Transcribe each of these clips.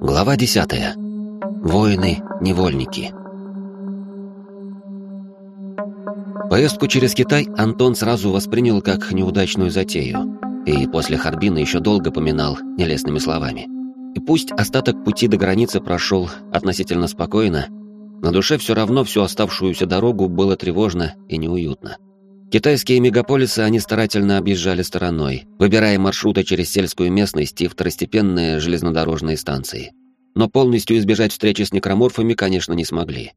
Глава десятая. Воины-невольники. Поездку через Китай Антон сразу воспринял как неудачную затею, и после Харбина еще долго поминал нелестными словами. И пусть остаток пути до границы прошел относительно спокойно, на душе все равно всю оставшуюся дорогу было тревожно и неуютно. Китайские мегаполисы они старательно объезжали стороной, выбирая маршруты через сельскую местность и второстепенные железнодорожные станции. Но полностью избежать встречи с некроморфами, конечно, не смогли.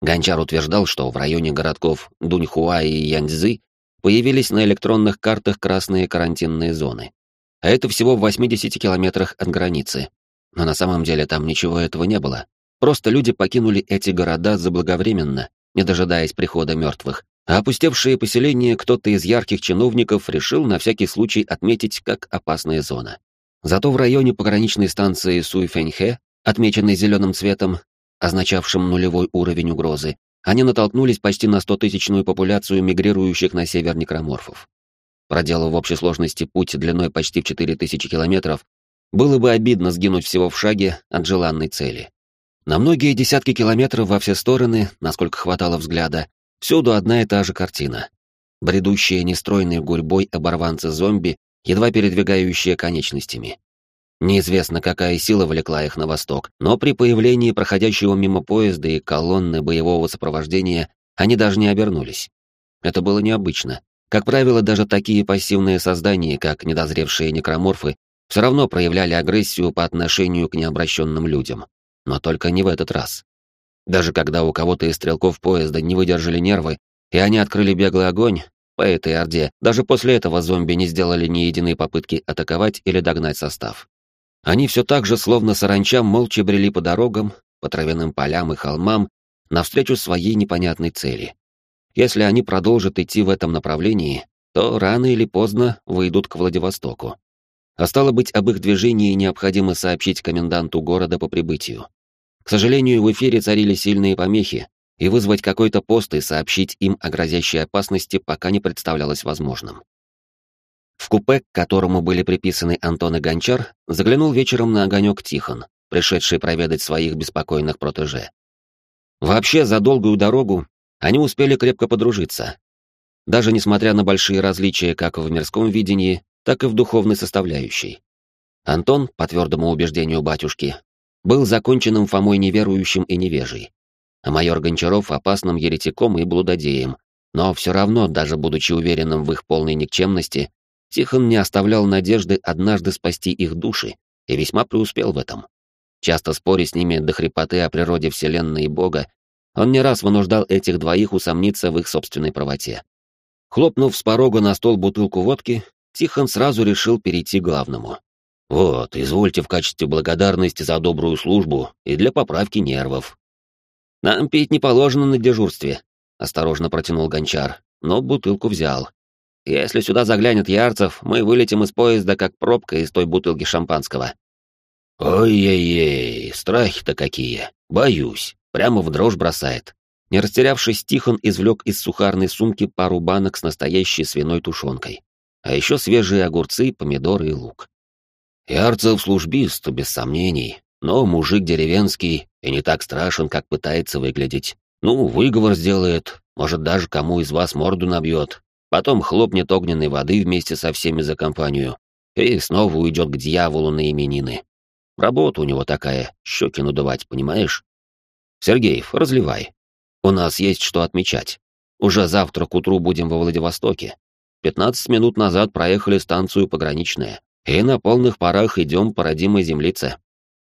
Гончар утверждал, что в районе городков Дуньхуа и Яньцзы появились на электронных картах красные карантинные зоны. А это всего в 80 километрах от границы. Но на самом деле там ничего этого не было. Просто люди покинули эти города заблаговременно, не дожидаясь прихода мертвых, а опустевшие поселения кто-то из ярких чиновников решил на всякий случай отметить как опасная зона. Зато в районе пограничной станции Суйфэньхэ, отмеченной зеленым цветом, означавшим нулевой уровень угрозы, они натолкнулись почти на 100-тысячную популяцию мигрирующих на север некроморфов. Проделав в общей сложности путь длиной почти в 4000 километров, было бы обидно сгинуть всего в шаге от желанной цели. На многие десятки километров во все стороны, насколько хватало взгляда, Всюду одна и та же картина. Бредущие нестройной гурьбой оборванцы-зомби, едва передвигающие конечностями. Неизвестно, какая сила влекла их на восток, но при появлении проходящего мимо поезда и колонны боевого сопровождения они даже не обернулись. Это было необычно. Как правило, даже такие пассивные создания, как недозревшие некроморфы, все равно проявляли агрессию по отношению к необращенным людям. Но только не в этот раз. Даже когда у кого-то из стрелков поезда не выдержали нервы, и они открыли беглый огонь, по этой орде, даже после этого зомби не сделали ни единой попытки атаковать или догнать состав. Они все так же, словно саранча, молча брели по дорогам, по травяным полям и холмам, навстречу своей непонятной цели. Если они продолжат идти в этом направлении, то рано или поздно выйдут к Владивостоку. А стало быть, об их движении необходимо сообщить коменданту города по прибытию. К сожалению, в эфире царили сильные помехи, и вызвать какой-то пост и сообщить им о грозящей опасности пока не представлялось возможным. В купе, к которому были приписаны Антон и Гончар, заглянул вечером на огонек Тихон, пришедший проведать своих беспокойных протеже. Вообще, за долгую дорогу они успели крепко подружиться. Даже несмотря на большие различия как в мирском видении, так и в духовной составляющей. Антон, по твердому убеждению батюшки, был законченным Фомой неверующим и невежей, а майор Гончаров — опасным еретиком и блудодеем, но все равно, даже будучи уверенным в их полной никчемности, Тихон не оставлял надежды однажды спасти их души и весьма преуспел в этом. Часто споря с ними до хрипоты о природе Вселенной и Бога, он не раз вынуждал этих двоих усомниться в их собственной правоте. Хлопнув с порога на стол бутылку водки, Тихон сразу решил перейти к главному. Вот, извольте в качестве благодарности за добрую службу и для поправки нервов. Нам пить не положено на дежурстве, осторожно протянул гончар, но бутылку взял. Если сюда заглянет Ярцев, мы вылетим из поезда как пробка из той бутылки шампанского. Ой-ей-ей, страхи-то какие. Боюсь. Прямо в дрожь бросает. Не растерявшись, Тихон извлек из сухарной сумки пару банок с настоящей свиной тушенкой. А еще свежие огурцы, помидоры и лук. Ярцев службист, без сомнений, но мужик деревенский и не так страшен, как пытается выглядеть. Ну, выговор сделает, может, даже кому из вас морду набьет, потом хлопнет огненной воды вместе со всеми за компанию и снова уйдет к дьяволу на именины. Работа у него такая, щеки надувать, понимаешь? Сергеев, разливай. У нас есть что отмечать. Уже завтра к утру будем во Владивостоке. Пятнадцать минут назад проехали станцию пограничная и на полных парах идем по родимой землице.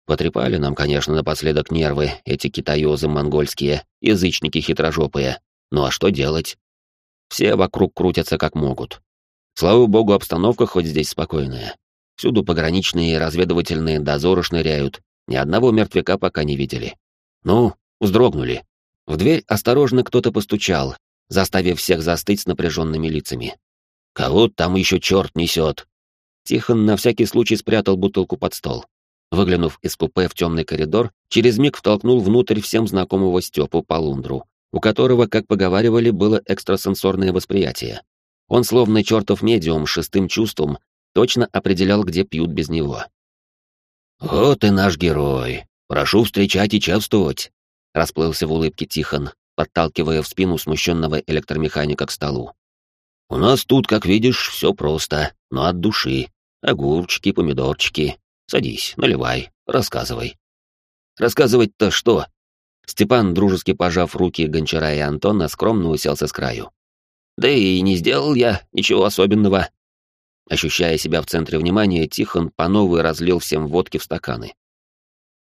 Потрепали нам, конечно, напоследок нервы эти китаёзы монгольские, язычники хитрожопые. Ну а что делать? Все вокруг крутятся как могут. Слава богу, обстановка хоть здесь спокойная. Всюду пограничные и разведывательные дозоры шныряют. Ни одного мертвяка пока не видели. Ну, вздрогнули. В дверь осторожно кто-то постучал, заставив всех застыть с напряженными лицами. Кого там еще черт несет? Тихон на всякий случай спрятал бутылку под стол. Выглянув из купе в темный коридор, через миг втолкнул внутрь всем знакомого Степу Полундру, у которого, как поговаривали, было экстрасенсорное восприятие. Он, словно чертов медиум шестым чувством, точно определял, где пьют без него. «Вот и наш герой. Прошу встречать и чувствовать», — расплылся в улыбке Тихон, подталкивая в спину смущенного электромеханика к столу. «У нас тут, как видишь, все просто, но от души. Огурчики, помидорчики. Садись, наливай, рассказывай». «Рассказывать-то что?» Степан, дружески пожав руки Гончара и Антона, скромно уселся с краю. «Да и не сделал я ничего особенного». Ощущая себя в центре внимания, Тихон по новой разлил всем водки в стаканы.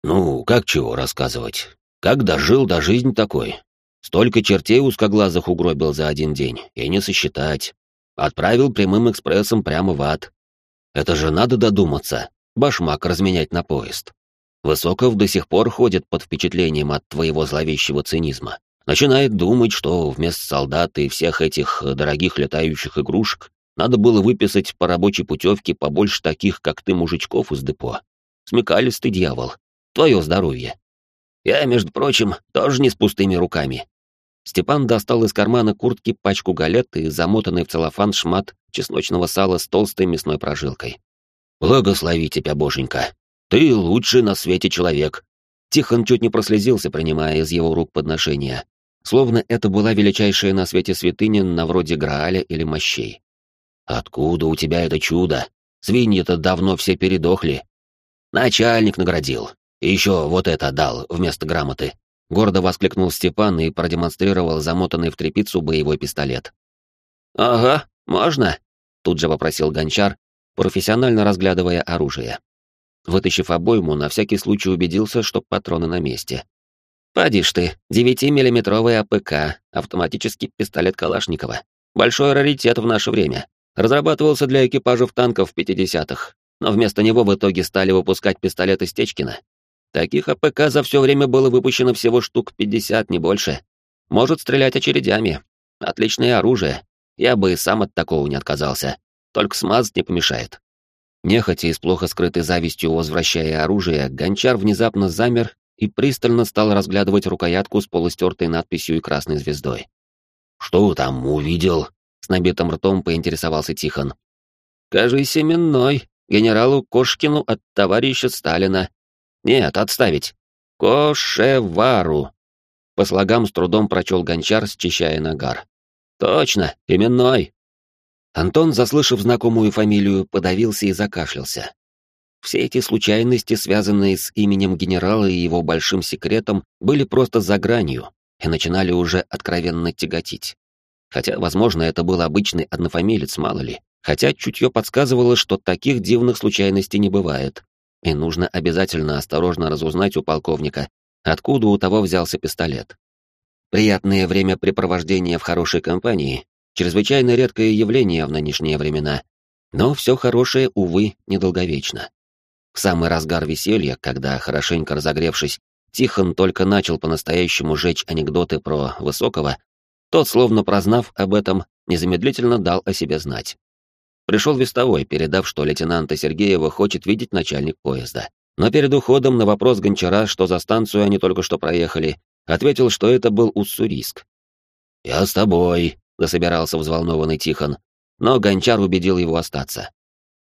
«Ну, как чего рассказывать? Как дожил до жизни такой? Столько чертей узкоглазых угробил за один день, и не сосчитать. Отправил прямым экспрессом прямо в ад. Это же надо додуматься, башмак разменять на поезд. Высоков до сих пор ходит под впечатлением от твоего зловещего цинизма. Начинает думать, что вместо солдат и всех этих дорогих летающих игрушек надо было выписать по рабочей путевке побольше таких, как ты, мужичков из депо. Смекалистый дьявол. Твое здоровье. Я, между прочим, тоже не с пустыми руками. Степан достал из кармана куртки пачку галет и замотанный в целлофан шмат чесночного сала с толстой мясной прожилкой. «Благослови тебя, боженька! Ты лучший на свете человек!» Тихон чуть не прослезился, принимая из его рук подношения, словно это была величайшая на свете святыня на вроде Грааля или мощей. «Откуда у тебя это чудо? Свиньи-то давно все передохли. Начальник наградил. И еще вот это дал вместо грамоты». Гордо воскликнул Степан и продемонстрировал замотанный в тряпицу боевой пистолет. «Ага, можно?» — тут же попросил гончар, профессионально разглядывая оружие. Вытащив обойму, на всякий случай убедился, что патроны на месте. «Поди ж ты, 9-миллиметровый АПК, автоматический пистолет Калашникова. Большой раритет в наше время. Разрабатывался для экипажев танков в 50-х, но вместо него в итоге стали выпускать пистолеты Стечкина. Таких АПК за все время было выпущено всего штук 50, не больше. Может стрелять очередями. Отличное оружие. Я бы и сам от такого не отказался. Только смазать не помешает. Нехотя и с плохо скрытой завистью возвращая оружие, гончар внезапно замер и пристально стал разглядывать рукоятку с полустертой надписью и красной звездой. «Что там увидел?» С набитым ртом поинтересовался Тихон. «Кажись, именной. Генералу Кошкину от товарища Сталина. Нет, отставить. Кошевару». По слогам с трудом прочел гончар, счищая нагар. «Точно, именной». Антон, заслышав знакомую фамилию, подавился и закашлялся. Все эти случайности, связанные с именем генерала и его большим секретом, были просто за гранью и начинали уже откровенно тяготить. Хотя, возможно, это был обычный однофамилец, мало ли. Хотя чутье подсказывало, что таких дивных случайностей не бывает. И нужно обязательно осторожно разузнать у полковника, откуда у того взялся пистолет. Приятное времяпрепровождение в хорошей компании — чрезвычайно редкое явление в нынешние времена. Но все хорошее, увы, недолговечно. В самый разгар веселья, когда, хорошенько разогревшись, Тихон только начал по-настоящему жечь анекдоты про Высокого, тот, словно прознав об этом, незамедлительно дал о себе знать. Пришел вестовой, передав, что лейтенанта Сергеева хочет видеть начальник поезда. Но перед уходом на вопрос Гончара, что за станцию они только что проехали, ответил, что это был Уссурийск. «Я с тобой», — засобирался взволнованный Тихон, но Гончар убедил его остаться.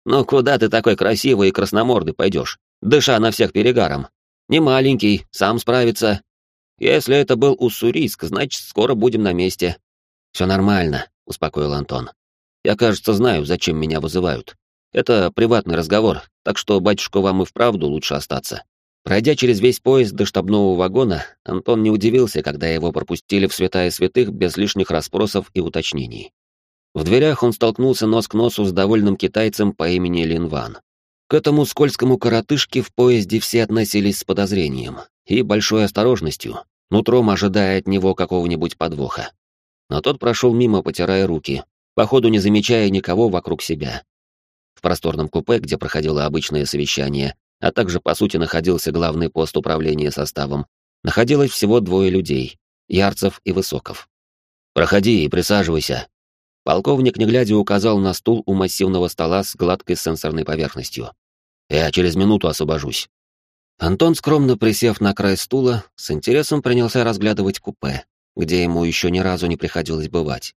«Ну куда ты такой красивый и красномордый пойдешь, дыша на всех перегаром? Не маленький, сам справится, если это был Уссурийск, значит, скоро будем на месте. Все нормально, успокоил Антон. Я, кажется, знаю, зачем меня вызывают. Это приватный разговор, так что, батюшка, вам и вправду лучше остаться. Пройдя через весь поезд до штабного вагона, Антон не удивился, когда его пропустили в святая святых без лишних расспросов и уточнений. В дверях он столкнулся нос к носу с довольным китайцем по имени Лин Ван. К этому скользкому коротышке в поезде все относились с подозрением и большой осторожностью, нутром ожидая от него какого-нибудь подвоха. Но тот прошел мимо, потирая руки, походу не замечая никого вокруг себя. В просторном купе, где проходило обычное совещание, а также, по сути, находился главный пост управления составом, находилось всего двое людей — Ярцев и Высоков. «Проходи и присаживайся». Полковник, не глядя, указал на стул у массивного стола с гладкой сенсорной поверхностью. «Я через минуту освобожусь». Антон, скромно присев на край стула, с интересом принялся разглядывать купе, где ему еще ни разу не приходилось бывать.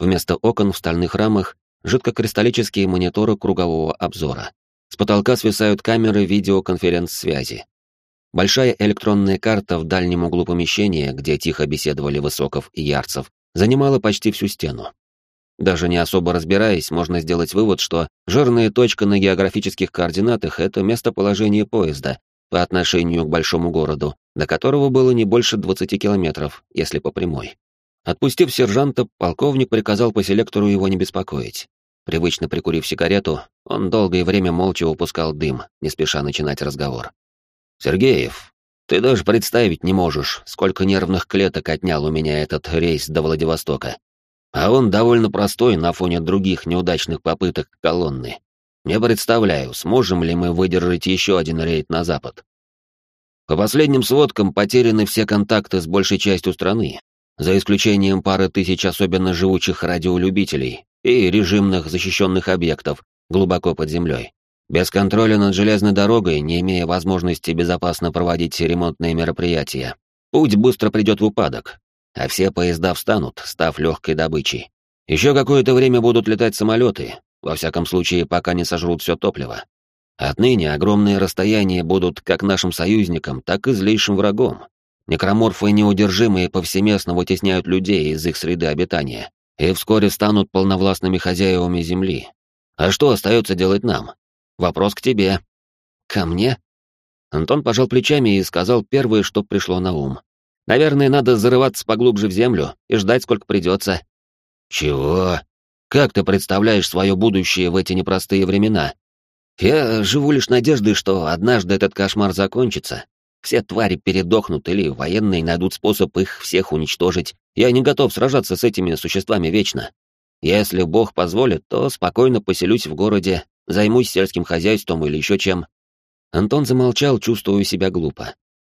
Вместо окон в стальных рамах жидкокристаллические мониторы кругового обзора. С потолка свисают камеры видеоконференц-связи. Большая электронная карта в дальнем углу помещения, где тихо беседовали Высоков и Ярцев, занимала почти всю стену. Даже не особо разбираясь, можно сделать вывод, что жирная точка на географических координатах — это местоположение поезда по отношению к большому городу, до которого было не больше 20 километров, если по прямой. Отпустив сержанта, полковник приказал по селектору его не беспокоить. Привычно прикурив сигарету, он долгое время молча выпускал дым, не спеша начинать разговор. «Сергеев, ты даже представить не можешь, сколько нервных клеток отнял у меня этот рейс до Владивостока. А он довольно простой на фоне других неудачных попыток колонны. Не представляю, сможем ли мы выдержать еще один рейд на запад. По последним сводкам потеряны все контакты с большей частью страны, за исключением пары тысяч особенно живучих радиолюбителей и режимных защищенных объектов глубоко под землей. Без контроля над железной дорогой, не имея возможности безопасно проводить ремонтные мероприятия, путь быстро придет в упадок, а все поезда встанут, став легкой добычей. Еще какое-то время будут летать самолеты, во всяком случае, пока не сожрут все топливо. Отныне огромные расстояния будут как нашим союзникам, так и злейшим врагом. Некроморфы неудержимые повсеместно вытесняют людей из их среды обитания и вскоре станут полновластными хозяевами Земли. А что остается делать нам? Вопрос к тебе. Ко мне? Антон пожал плечами и сказал первое, что пришло на ум. Наверное, надо зарываться поглубже в землю и ждать, сколько придется. Чего? Как ты представляешь свое будущее в эти непростые времена? Я живу лишь надеждой, что однажды этот кошмар закончится. Все твари передохнут или военные найдут способ их всех уничтожить. Я не готов сражаться с этими существами вечно. Если Бог позволит, то спокойно поселюсь в городе, займусь сельским хозяйством или еще чем. Антон замолчал, чувствуя себя глупо.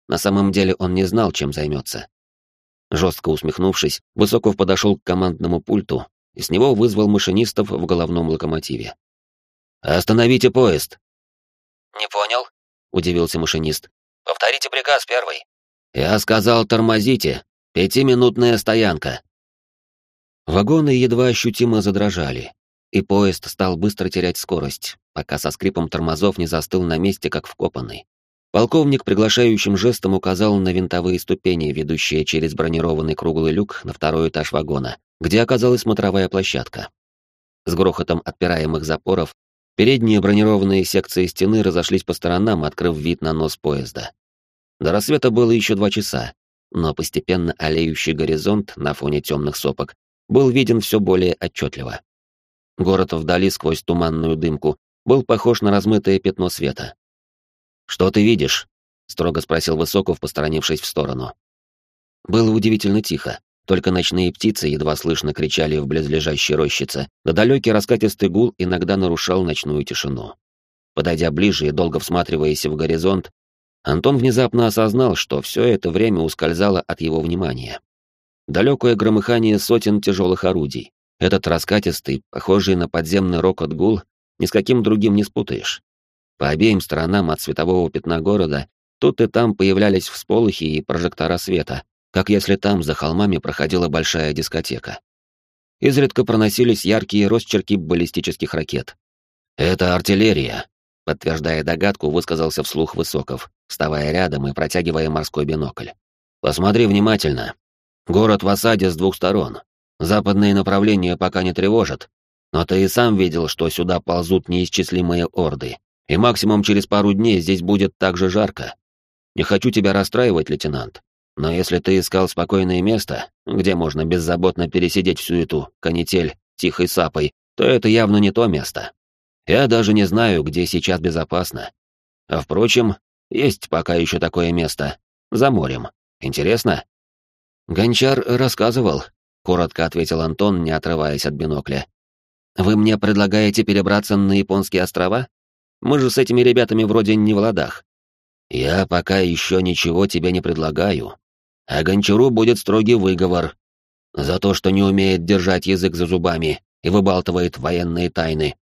На самом деле он не знал, чем займется. Жестко усмехнувшись, Высоков подошел к командному пульту и с него вызвал машинистов в головном локомотиве. «Остановите поезд!» «Не понял?» — удивился машинист. «Повторите приказ первый». «Я сказал, тормозите. Пятиминутная стоянка». Вагоны едва ощутимо задрожали, и поезд стал быстро терять скорость, пока со скрипом тормозов не застыл на месте, как вкопанный. Полковник приглашающим жестом указал на винтовые ступени, ведущие через бронированный круглый люк на второй этаж вагона, где оказалась смотровая площадка. С грохотом отпираемых запоров Передние бронированные секции стены разошлись по сторонам, открыв вид на нос поезда. До рассвета было еще два часа, но постепенно олеющий горизонт на фоне темных сопок был виден все более отчетливо. Город вдали сквозь туманную дымку был похож на размытое пятно света. «Что ты видишь?» — строго спросил Высоков, посторонившись в сторону. Было удивительно тихо. Только ночные птицы едва слышно кричали в близлежащей рощице, да далекий раскатистый гул иногда нарушал ночную тишину. Подойдя ближе и долго всматриваясь в горизонт, Антон внезапно осознал, что все это время ускользало от его внимания. Далекое громыхание сотен тяжелых орудий. Этот раскатистый, похожий на подземный рокот гул, ни с каким другим не спутаешь. По обеим сторонам от светового пятна города тут и там появлялись всполохи и прожектора света, как если там за холмами проходила большая дискотека. Изредка проносились яркие росчерки баллистических ракет. «Это артиллерия», — подтверждая догадку, высказался вслух Высоков, вставая рядом и протягивая морской бинокль. «Посмотри внимательно. Город в осаде с двух сторон. Западные направления пока не тревожат, но ты и сам видел, что сюда ползут неисчислимые орды, и максимум через пару дней здесь будет так же жарко. Не хочу тебя расстраивать, лейтенант, но если ты искал спокойное место, где можно беззаботно пересидеть всю эту канитель тихой сапой, то это явно не то место. Я даже не знаю, где сейчас безопасно. А впрочем, есть пока еще такое место. За морем. Интересно? Гончар рассказывал, коротко ответил Антон, не отрываясь от бинокля. Вы мне предлагаете перебраться на японские острова? Мы же с этими ребятами вроде не в ладах. Я пока еще ничего тебе не предлагаю, а Гончару будет строгий выговор за то, что не умеет держать язык за зубами и выбалтывает военные тайны.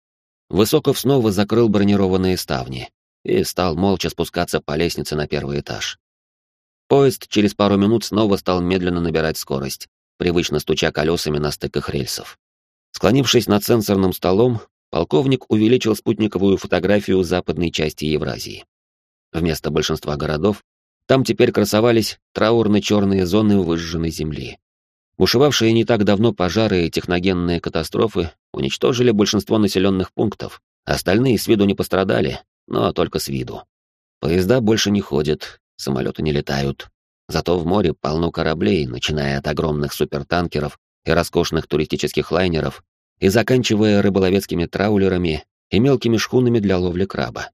Высоков снова закрыл бронированные ставни и стал молча спускаться по лестнице на первый этаж. Поезд через пару минут снова стал медленно набирать скорость, привычно стуча колесами на стыках рельсов. Склонившись над сенсорным столом, полковник увеличил спутниковую фотографию западной части Евразии. Вместо большинства городов там теперь красовались траурно-черные зоны выжженной земли. Бушевавшие не так давно пожары и техногенные катастрофы уничтожили большинство населенных пунктов, остальные с виду не пострадали, но только с виду. Поезда больше не ходят, самолеты не летают. Зато в море полно кораблей, начиная от огромных супертанкеров и роскошных туристических лайнеров и заканчивая рыболовецкими траулерами и мелкими шхунами для ловли краба.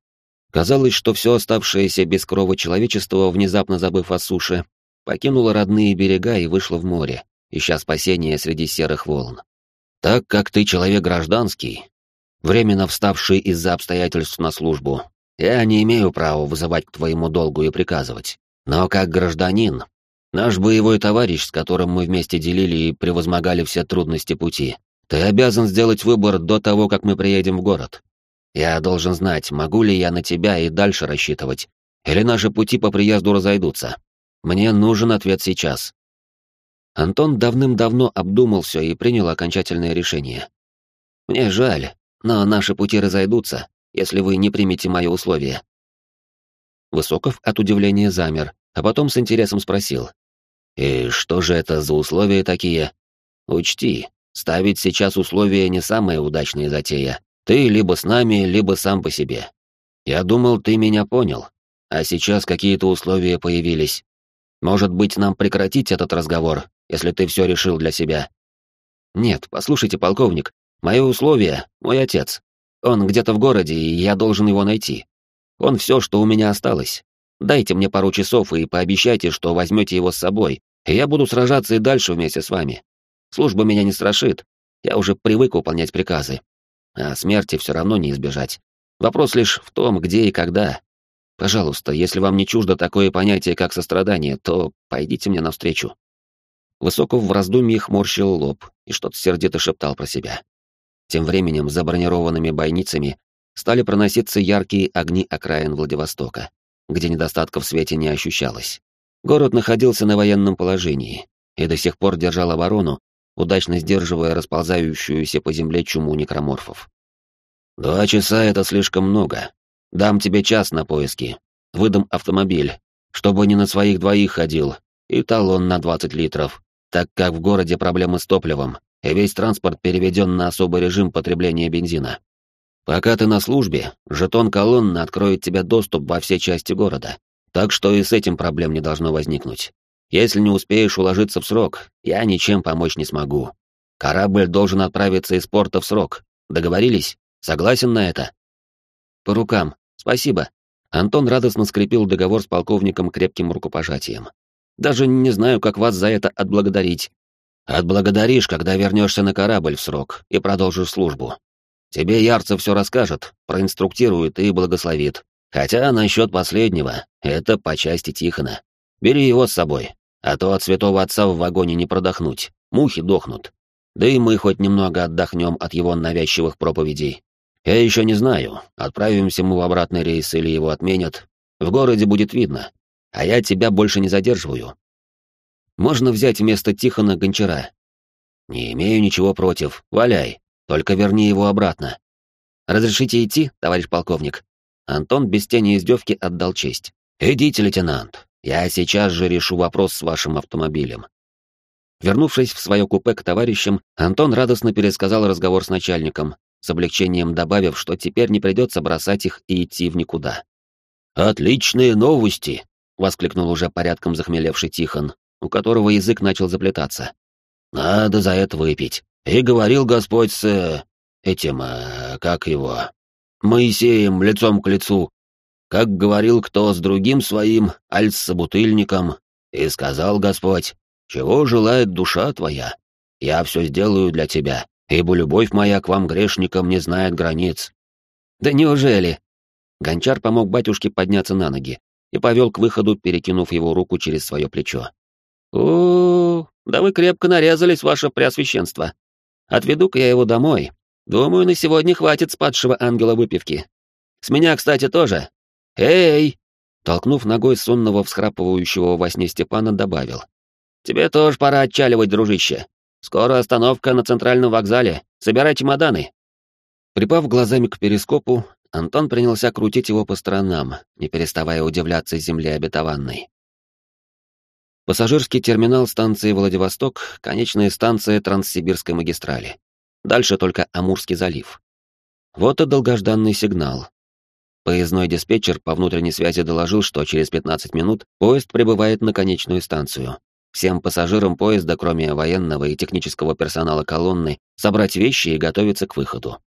Казалось, что все оставшееся без крова человечество, внезапно забыв о суше, покинуло родные берега и вышло в море, ища спасения среди серых волн. Так как ты человек гражданский, временно вставший из-за обстоятельств на службу, я не имею права вызывать к твоему долгу и приказывать. Но как гражданин, наш боевой товарищ, с которым мы вместе делили и превозмогали все трудности пути, ты обязан сделать выбор до того, как мы приедем в город. Я должен знать, могу ли я на тебя и дальше рассчитывать, или наши пути по приезду разойдутся. Мне нужен ответ сейчас. Антон давным-давно обдумал все и принял окончательное решение. Мне жаль, но наши пути разойдутся, если вы не примете мои условия. Высоков от удивления замер, а потом с интересом спросил. «И что же это за условия такие? Учти, ставить сейчас условия не самая удачная затея. Ты либо с нами, либо сам по себе. Я думал, ты меня понял, а сейчас какие-то условия появились. Может быть, нам прекратить этот разговор, если ты все решил для себя?» «Нет, послушайте, полковник, мои условия — мой отец. Он где-то в городе, и я должен его найти. Он все, что у меня осталось. Дайте мне пару часов и пообещайте, что возьмете его с собой, и я буду сражаться и дальше вместе с вами. Служба меня не страшит, я уже привык выполнять приказы. А смерти все равно не избежать. Вопрос лишь в том, где и когда. Пожалуйста, если вам не чуждо такое понятие, как сострадание, то пойдите мне навстречу. Высоков в раздумье морщил лоб и что-то сердито шептал про себя. Тем временем за бронированными бойницами стали проноситься яркие огни окраин Владивостока, где недостатков в свете не ощущалось. Город находился на военном положении и до сих пор держал оборону, удачно сдерживая расползающуюся по земле чуму некроморфов. «Два часа — это слишком много. Дам тебе час на поиски. Выдам автомобиль, чтобы не на своих двоих ходил, и талон на 20 литров, так как в городе проблемы с топливом, и весь транспорт переведен на особый режим потребления бензина. Пока ты на службе, жетон колонны откроет тебе доступ во все части города, так что и с этим проблем не должно возникнуть. Если не успеешь уложиться в срок, я ничем помочь не смогу. Корабль должен отправиться из порта в срок. Договорились? Согласен на это? По рукам. Спасибо. Антон радостно скрепил договор с полковником крепким рукопожатием. Даже не знаю, как вас за это отблагодарить. Отблагодаришь, когда вернешься на корабль в срок и продолжишь службу. Тебе Ярцев все расскажет, проинструктирует и благословит. Хотя насчет последнего, это по части Тихона. Бери его с собой, а то от святого отца в вагоне не продохнуть, мухи дохнут. Да и мы хоть немного отдохнем от его навязчивых проповедей. Я еще не знаю, отправимся мы в обратный рейс или его отменят. В городе будет видно. А я тебя больше не задерживаю. Можно взять вместо Тихона гончара. Не имею ничего против, валяй. Только верни его обратно. Разрешите идти, товарищ полковник? Антон без тени издевки отдал честь. Идите, лейтенант. Я сейчас же решу вопрос с вашим автомобилем. Вернувшись в свое купе к товарищам, Антон радостно пересказал разговор с начальником, с облегчением добавив, что теперь не придется бросать их и идти в никуда. «Отличные новости!» — воскликнул уже порядком захмелевший Тихон, у которого язык начал заплетаться. «Надо за это выпить. И говорил Господь с... Э, этим... Э, как его... Моисеем лицом к лицу. Как говорил кто с другим своим, аль с собутыльником. И сказал Господь, чего желает душа твоя? Я все сделаю для тебя, ибо любовь моя к вам, грешникам, не знает границ. Да неужели? Гончар помог батюшке подняться на ноги и повел к выходу, перекинув его руку через свое плечо. «О, да вы крепко нарезались, ваше преосвященство. Отведу-ка я его домой. Думаю, на сегодня хватит спадшего ангела выпивки. С меня, кстати, тоже. Эй!» Толкнув ногой сонного всхрапывающего во сне Степана, добавил. «Тебе тоже пора отчаливать, дружище. Скоро остановка на центральном вокзале. Собирай чемоданы. Припав глазами к перископу, Антон принялся крутить его по сторонам, не переставая удивляться земле обетованной. Пассажирский терминал станции Владивосток, конечная станция Транссибирской магистрали. Дальше только Амурский залив. Вот и долгожданный сигнал. Поездной диспетчер по внутренней связи доложил, что через 15 минут поезд прибывает на конечную станцию. Всем пассажирам поезда, кроме военного и технического персонала колонны, собрать вещи и готовиться к выходу.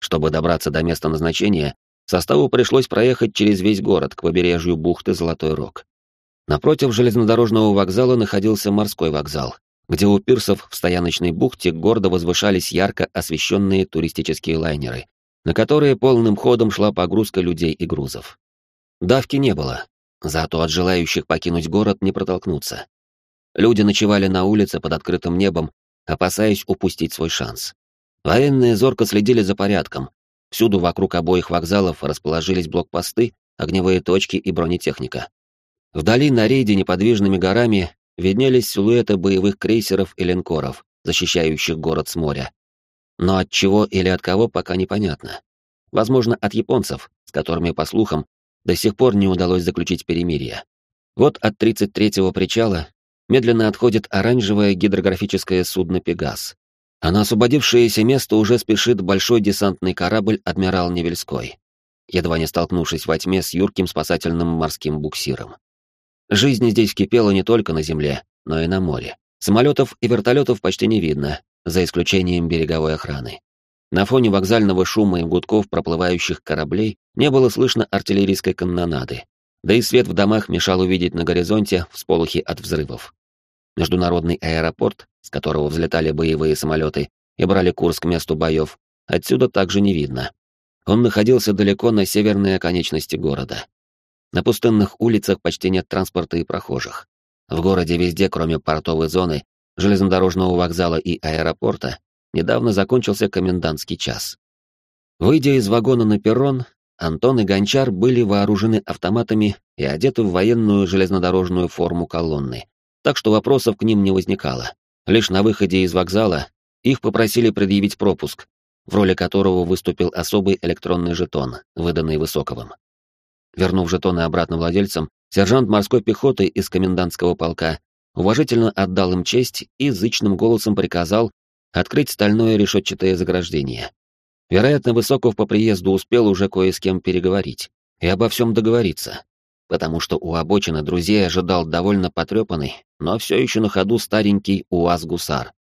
Чтобы добраться до места назначения, составу пришлось проехать через весь город к побережью бухты Золотой Рог. Напротив железнодорожного вокзала находился морской вокзал, где у пирсов в стояночной бухте гордо возвышались ярко освещенные туристические лайнеры, на которые полным ходом шла погрузка людей и грузов. Давки не было, зато от желающих покинуть город не протолкнуться. Люди ночевали на улице под открытым небом, опасаясь упустить свой шанс. Военные зорко следили за порядком. Всюду вокруг обоих вокзалов расположились блокпосты, огневые точки и бронетехника. Вдали на рейде неподвижными горами виднелись силуэты боевых крейсеров и линкоров, защищающих город с моря. Но от чего или от кого пока непонятно. Возможно, от японцев, с которыми, по слухам, до сих пор не удалось заключить перемирие. Вот от 33-го причала медленно отходит оранжевое гидрографическое судно «Пегас», а на освободившееся место уже спешит большой десантный корабль «Адмирал Невельской», едва не столкнувшись во тьме с юрким спасательным морским буксиром. Жизнь здесь кипела не только на земле, но и на море. Самолетов и вертолетов почти не видно, за исключением береговой охраны. На фоне вокзального шума и гудков проплывающих кораблей не было слышно артиллерийской каннонады, да и свет в домах мешал увидеть на горизонте всполохи от взрывов. Международный аэропорт, с которого взлетали боевые самолеты и брали курс к месту боев, отсюда также не видно. Он находился далеко на северной оконечности города. На пустынных улицах почти нет транспорта и прохожих. В городе везде, кроме портовой зоны, железнодорожного вокзала и аэропорта, недавно закончился комендантский час. Выйдя из вагона на перрон, Антон и Гончар были вооружены автоматами и одеты в военную железнодорожную форму колонны, так что вопросов к ним не возникало. Лишь на выходе из вокзала их попросили предъявить пропуск, в роли которого выступил особый электронный жетон, выданный Высоковым. Вернув жетоны обратно владельцам, сержант морской пехоты из комендантского полка уважительно отдал им честь и зычным голосом приказал открыть стальное решетчатое заграждение. Вероятно, Высоков по приезду успел уже кое с кем переговорить и обо всем договориться потому что у обочины друзей ожидал довольно потрепанный, но все еще на ходу старенький УАЗ-гусар.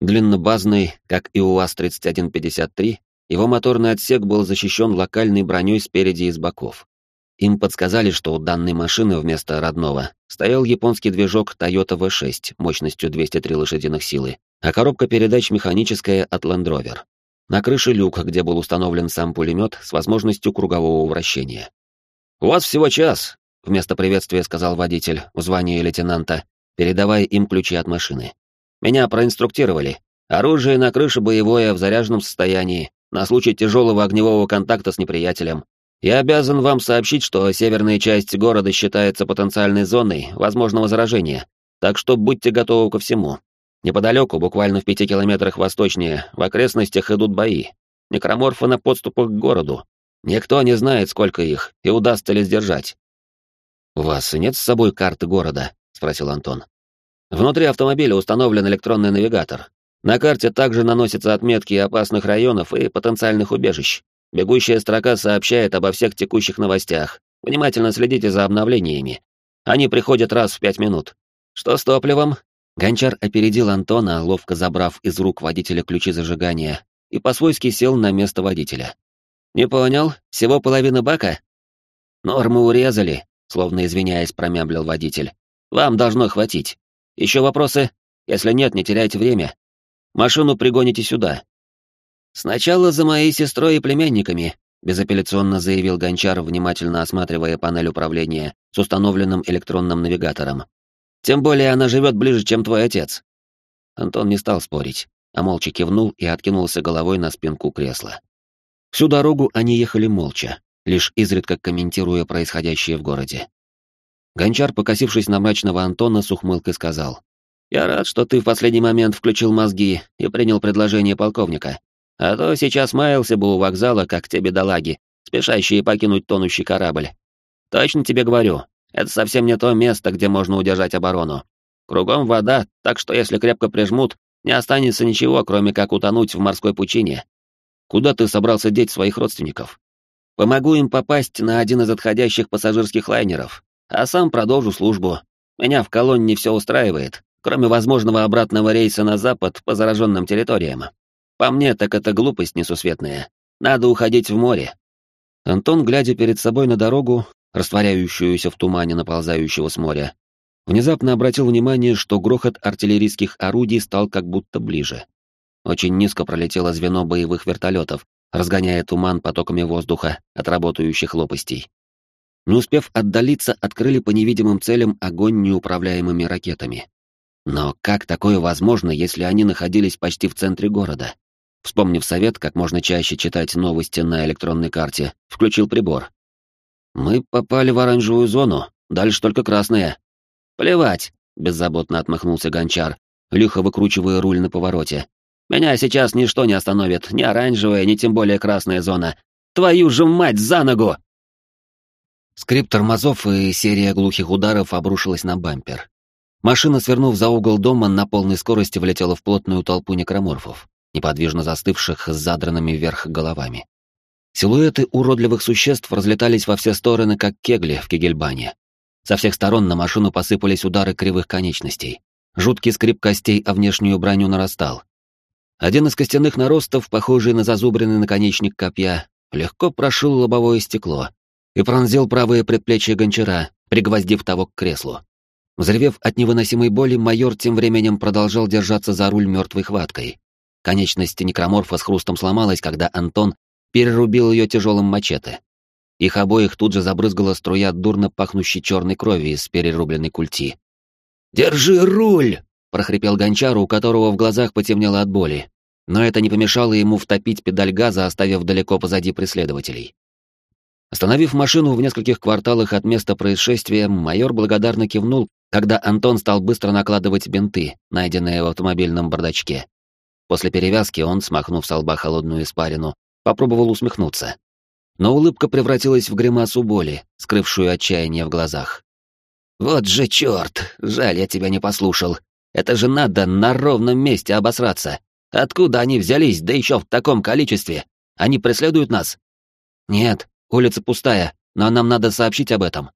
Длиннобазный, как и УАЗ-3153, его моторный отсек был защищен локальной броней спереди и с боков. Им подсказали, что у данной машины вместо родного стоял японский движок Toyota V6 мощностью 203 лошадиных силы, а коробка передач механическая от Land Rover. На крыше люк, где был установлен сам пулемет с возможностью кругового вращения. «У вас всего час», — вместо приветствия сказал водитель в звании лейтенанта, передавая им ключи от машины. «Меня проинструктировали. Оружие на крыше боевое в заряженном состоянии, на случай тяжелого огневого контакта с неприятелем. Я обязан вам сообщить, что северная часть города считается потенциальной зоной возможного заражения, так что будьте готовы ко всему. Неподалеку, буквально в пяти километрах восточнее, в окрестностях идут бои. Некроморфы на подступах к городу, Никто не знает, сколько их, и удастся ли сдержать. «У вас нет с собой карты города?» — спросил Антон. «Внутри автомобиля установлен электронный навигатор. На карте также наносятся отметки опасных районов и потенциальных убежищ. Бегущая строка сообщает обо всех текущих новостях. Внимательно следите за обновлениями. Они приходят раз в пять минут. Что с топливом?» Гончар опередил Антона, ловко забрав из рук водителя ключи зажигания, и по-свойски сел на место водителя. «Не понял? Всего половина бака?» «Норму урезали», — словно извиняясь, промямлил водитель. «Вам должно хватить. Еще вопросы? Если нет, не теряйте время. Машину пригоните сюда». «Сначала за моей сестрой и племянниками», — безапелляционно заявил Гончар, внимательно осматривая панель управления с установленным электронным навигатором. «Тем более она живет ближе, чем твой отец». Антон не стал спорить, а молча кивнул и откинулся головой на спинку кресла. Всю дорогу они ехали молча, лишь изредка комментируя происходящее в городе. Гончар, покосившись на мрачного Антона, с ухмылкой сказал. Я рад, что ты в последний момент включил мозги и принял предложение полковника. А то сейчас маялся бы у вокзала, как те бедолаги, спешащие покинуть тонущий корабль. Точно тебе говорю, это совсем не то место, где можно удержать оборону. Кругом вода, так что если крепко прижмут, не останется ничего, кроме как утонуть в морской пучине. Куда ты собрался деть своих родственников? Помогу им попасть на один из отходящих пассажирских лайнеров, а сам продолжу службу. Меня в колонне все устраивает, кроме возможного обратного рейса на запад по зараженным территориям. По мне, так это глупость несусветная. Надо уходить в море. Антон, глядя перед собой на дорогу, растворяющуюся в тумане наползающего с моря, внезапно обратил внимание, что грохот артиллерийских орудий стал как будто ближе. Очень низко пролетело звено боевых вертолетов, разгоняя туман потоками воздуха от работающих лопастей. Не успев отдалиться, открыли по невидимым целям огонь неуправляемыми ракетами. Но как такое возможно, если они находились почти в центре города? Вспомнив совет, как можно чаще читать новости на электронной карте, включил прибор. «Мы попали в оранжевую зону, дальше только красная». «Плевать», — беззаботно отмахнулся гончар, лихо выкручивая руль на повороте. «Меня сейчас ничто не остановит, ни оранжевая, ни тем более красная зона. Твою же мать за ногу!» Скрип тормозов и серия глухих ударов обрушилась на бампер. Машина, свернув за угол дома, на полной скорости влетела в плотную толпу некроморфов, неподвижно застывших с задранными вверх головами. Силуэты уродливых существ разлетались во все стороны, как кегли в кегельбане. Со всех сторон на машину посыпались удары кривых конечностей. Жуткий скрип костей о внешнюю броню нарастал. Один из костяных наростов, похожий на зазубренный наконечник копья, легко прошил лобовое стекло, и пронзил правое предплечье гончара, пригвоздив того к креслу. Взревев от невыносимой боли, майор тем временем продолжал держаться за руль мертвой хваткой. Конечность некроморфа с хрустом сломалась, когда Антон перерубил ее тяжелым мачете. Их обоих тут же забрызгала струя дурно пахнущей черной крови из перерубленной культи. «Держи руль!» — прохрипел гончар, у которого в глазах потемнело от боли. Но это не помешало ему втопить педаль газа, оставив далеко позади преследователей. Остановив машину в нескольких кварталах от места происшествия, майор благодарно кивнул, когда Антон стал быстро накладывать бинты, найденные в автомобильном бардачке. После перевязки он, смахнув с лба холодную испарину, попробовал усмехнуться. Но улыбка превратилась в гримасу боли, скрывшую отчаяние в глазах. «Вот же черт! Жаль, я тебя не послушал. Это же надо на ровном месте обосраться. Откуда они взялись, да еще в таком количестве? Они преследуют нас?» «Нет, Улица пустая, но нам надо сообщить об этом.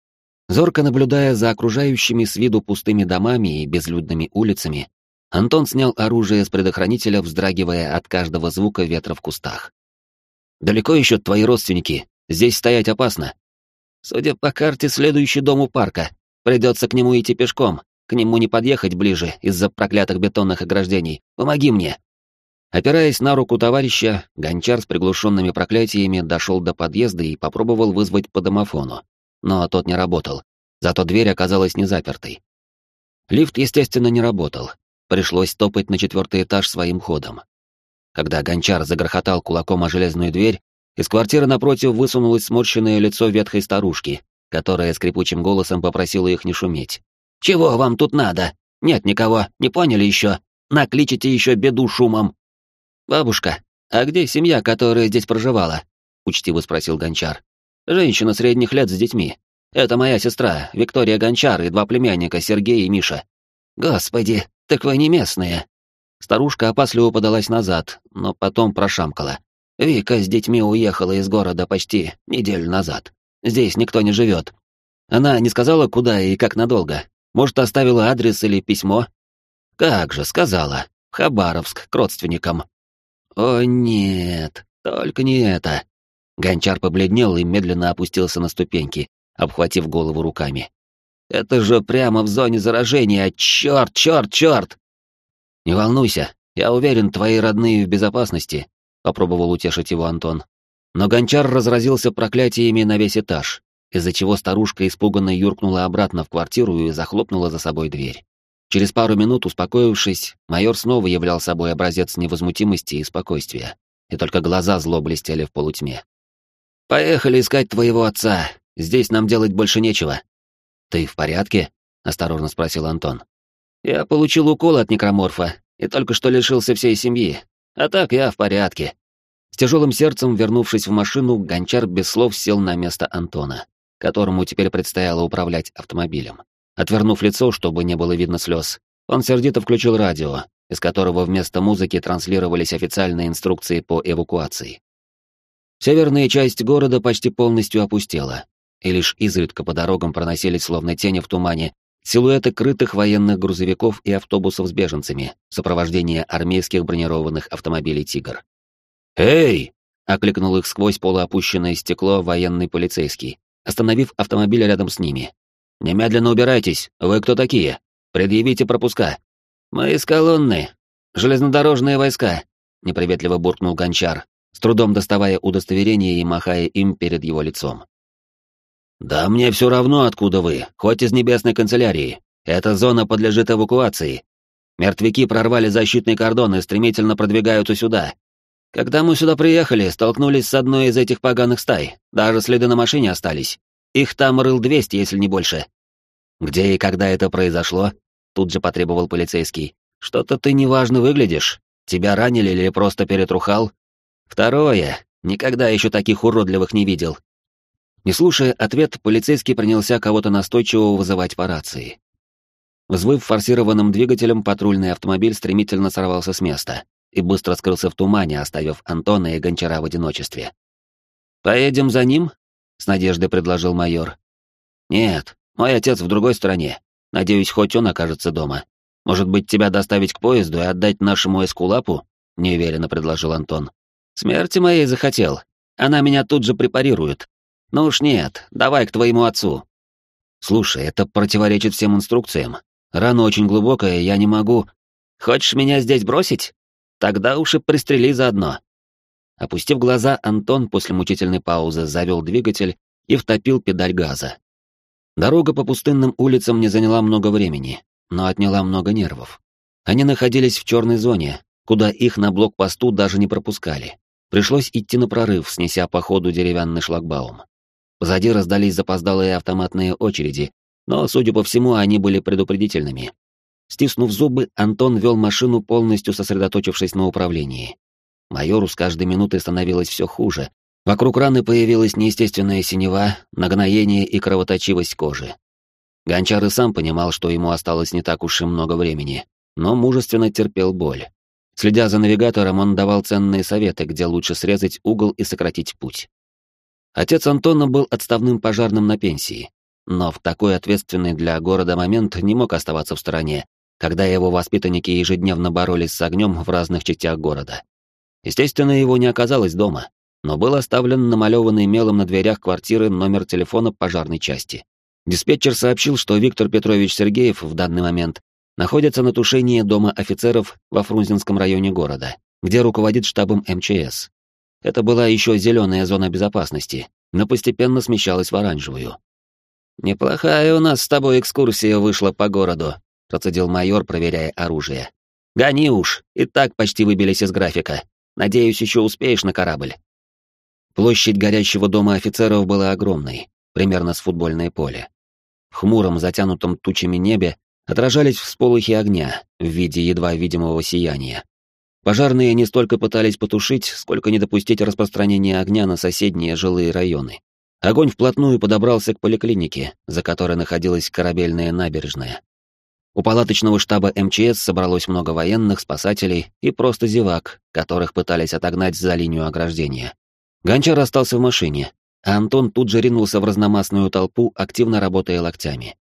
Зорко наблюдая за окружающими с виду пустыми домами и безлюдными улицами, Антон снял оружие с предохранителя, вздрагивая от каждого звука ветра в кустах. «Далеко еще твои родственники? Здесь стоять опасно. Судя по карте, следующий дом у парка. Придется к нему идти пешком. К нему не подъехать ближе из-за проклятых бетонных ограждений. Помоги мне!» Опираясь на руку товарища, гончар с приглушенными проклятиями дошел до подъезда и попробовал вызвать по домофону. Но тот не работал, зато дверь оказалась не запертой. Лифт, естественно, не работал. Пришлось топать на четвертый этаж своим ходом. Когда гончар загрохотал кулаком о железную дверь, из квартиры напротив высунулось сморщенное лицо ветхой старушки, которая скрипучим голосом попросила их не шуметь. «Чего вам тут надо? Нет никого, не поняли еще? Накличите еще беду шумом!» «Бабушка, а где семья, которая здесь проживала?» — учтиво спросил Гончар. «Женщина средних лет с детьми. Это моя сестра, Виктория Гончар, и два племянника, Сергей и Миша». «Господи, так вы не местные!» Старушка опасливо подалась назад, но потом прошамкала. «Вика с детьми уехала из города почти неделю назад. Здесь никто не живет. Она не сказала, куда и как надолго. Может, оставила адрес или письмо?» «Как же, сказала. Хабаровск, к родственникам. О нет, только не это. Гончар побледнел и медленно опустился на ступеньки, обхватив голову руками. Это же прямо в зоне заражения, черт, черт, черт! Не волнуйся, я уверен, твои родные в безопасности, попробовал утешить его Антон. Но гончар разразился проклятиями на весь этаж, из-за чего старушка испуганно юркнула обратно в квартиру и захлопнула за собой дверь. Через пару минут, успокоившись, майор снова являл собой образец невозмутимости и спокойствия, и только глаза зло блестели в полутьме. «Поехали искать твоего отца. Здесь нам делать больше нечего». «Ты в порядке?» — осторожно спросил Антон. Я получил укол от некроморфа и только что лишился всей семьи. А так я в порядке. С тяжелым сердцем, вернувшись в машину, гончар без слов сел на место Антона, которому теперь предстояло управлять автомобилем. Отвернув лицо, чтобы не было видно слез, он сердито включил радио, из которого вместо музыки транслировались официальные инструкции по эвакуации. Северная часть города почти полностью опустела, и лишь изредка по дорогам проносились словно тени в тумане силуэты крытых военных грузовиков и автобусов с беженцами в сопровождении армейских бронированных автомобилей «Тигр». «Эй!» — окликнул их сквозь полуопущенное стекло военный полицейский, остановив автомобиль рядом с ними. «Немедленно убирайтесь! Вы кто такие? Предъявите пропуска!» «Мы из колонны. Железнодорожные войска», — неприветливо буркнул Гончар, с трудом доставая удостоверение и махая им перед его лицом. «Да мне все равно, откуда вы, хоть из небесной канцелярии. Эта зона подлежит эвакуации. Мертвяки прорвали защитный кордон и стремительно продвигаются сюда. Когда мы сюда приехали, столкнулись с одной из этих поганых стай. Даже следы на машине остались. Их там рыл 200, если не больше. Где и когда это произошло? Тут же потребовал полицейский. Что-то ты неважно выглядишь. Тебя ранили или просто перетрухал? Второе. Никогда еще таких уродливых не видел. Не слушая ответ, полицейский принялся кого-то настойчиво вызывать по рации. Взвыв форсированным двигателем, патрульный автомобиль стремительно сорвался с места и быстро скрылся в тумане, оставив Антона и Гончара в одиночестве. «Поедем за ним?» — с надеждой предложил майор. «Нет, мой отец в другой стране. Надеюсь, хоть он окажется дома. Может быть, тебя доставить к поезду и отдать нашему эскулапу?» — неуверенно предложил Антон. «Смерти моей захотел. Она меня тут же препарирует. Ну уж нет, давай к твоему отцу. Слушай, это противоречит всем инструкциям. Рана очень глубокая, я не могу. Хочешь меня здесь бросить? Тогда уж и пристрели заодно. Опустив глаза, Антон после мучительной паузы завел двигатель и втопил педаль газа. Дорога по пустынным улицам не заняла много времени, но отняла много нервов. Они находились в черной зоне, куда их на блокпосту даже не пропускали. Пришлось идти на прорыв, снеся по ходу деревянный шлагбаум. Позади раздались запоздалые автоматные очереди, но, судя по всему, они были предупредительными. Стиснув зубы, Антон вел машину, полностью сосредоточившись на управлении. Майору с каждой минутой становилось все хуже. Вокруг раны появилась неестественная синева, нагноение и кровоточивость кожи. Гончар и сам понимал, что ему осталось не так уж и много времени, но мужественно терпел боль. Следя за навигатором, он давал ценные советы, где лучше срезать угол и сократить путь. Отец Антона был отставным пожарным на пенсии, но в такой ответственный для города момент не мог оставаться в стороне, когда его воспитанники ежедневно боролись с огнем в разных частях города. Естественно, его не оказалось дома, но был оставлен намалеванный мелом на дверях квартиры номер телефона пожарной части. Диспетчер сообщил, что Виктор Петрович Сергеев в данный момент находится на тушении дома офицеров во Фрунзенском районе города, где руководит штабом МЧС. Это была еще зеленая зона безопасности, но постепенно смещалась в оранжевую. «Неплохая у нас с тобой экскурсия вышла по городу», — процедил майор, проверяя оружие. «Гони уж, и так почти выбились из графика. Надеюсь, еще успеешь на корабль». Площадь горящего дома офицеров была огромной, примерно с футбольное поле. В хмуром, затянутом тучами небе отражались всполохи огня в виде едва видимого сияния. Пожарные не столько пытались потушить, сколько не допустить распространения огня на соседние жилые районы. Огонь вплотную подобрался к поликлинике, за которой находилась корабельная набережная. У палаточного штаба МЧС собралось много военных, спасателей и просто зевак, которых пытались отогнать за линию ограждения. Гончар остался в машине, а Антон тут же ринулся в разномастную толпу, активно работая локтями.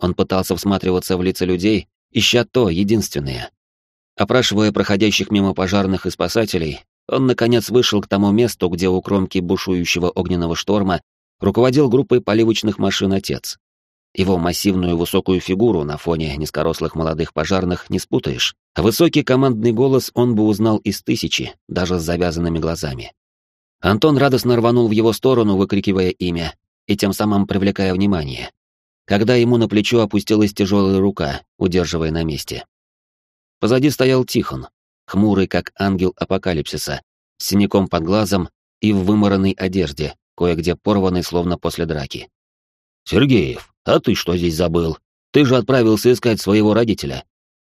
Он пытался всматриваться в лица людей, ища то единственное, Опрашивая проходящих мимо пожарных и спасателей, он, наконец, вышел к тому месту, где у кромки бушующего огненного шторма руководил группой поливочных машин отец. Его массивную высокую фигуру на фоне низкорослых молодых пожарных не спутаешь, а высокий командный голос он бы узнал из тысячи, даже с завязанными глазами. Антон радостно рванул в его сторону, выкрикивая имя, и тем самым привлекая внимание. Когда ему на плечо опустилась тяжелая рука, удерживая на месте. Позади стоял Тихон, хмурый, как ангел апокалипсиса, с синяком под глазом и в выморанной одежде, кое-где порванной, словно после драки. «Сергеев, а ты что здесь забыл? Ты же отправился искать своего родителя.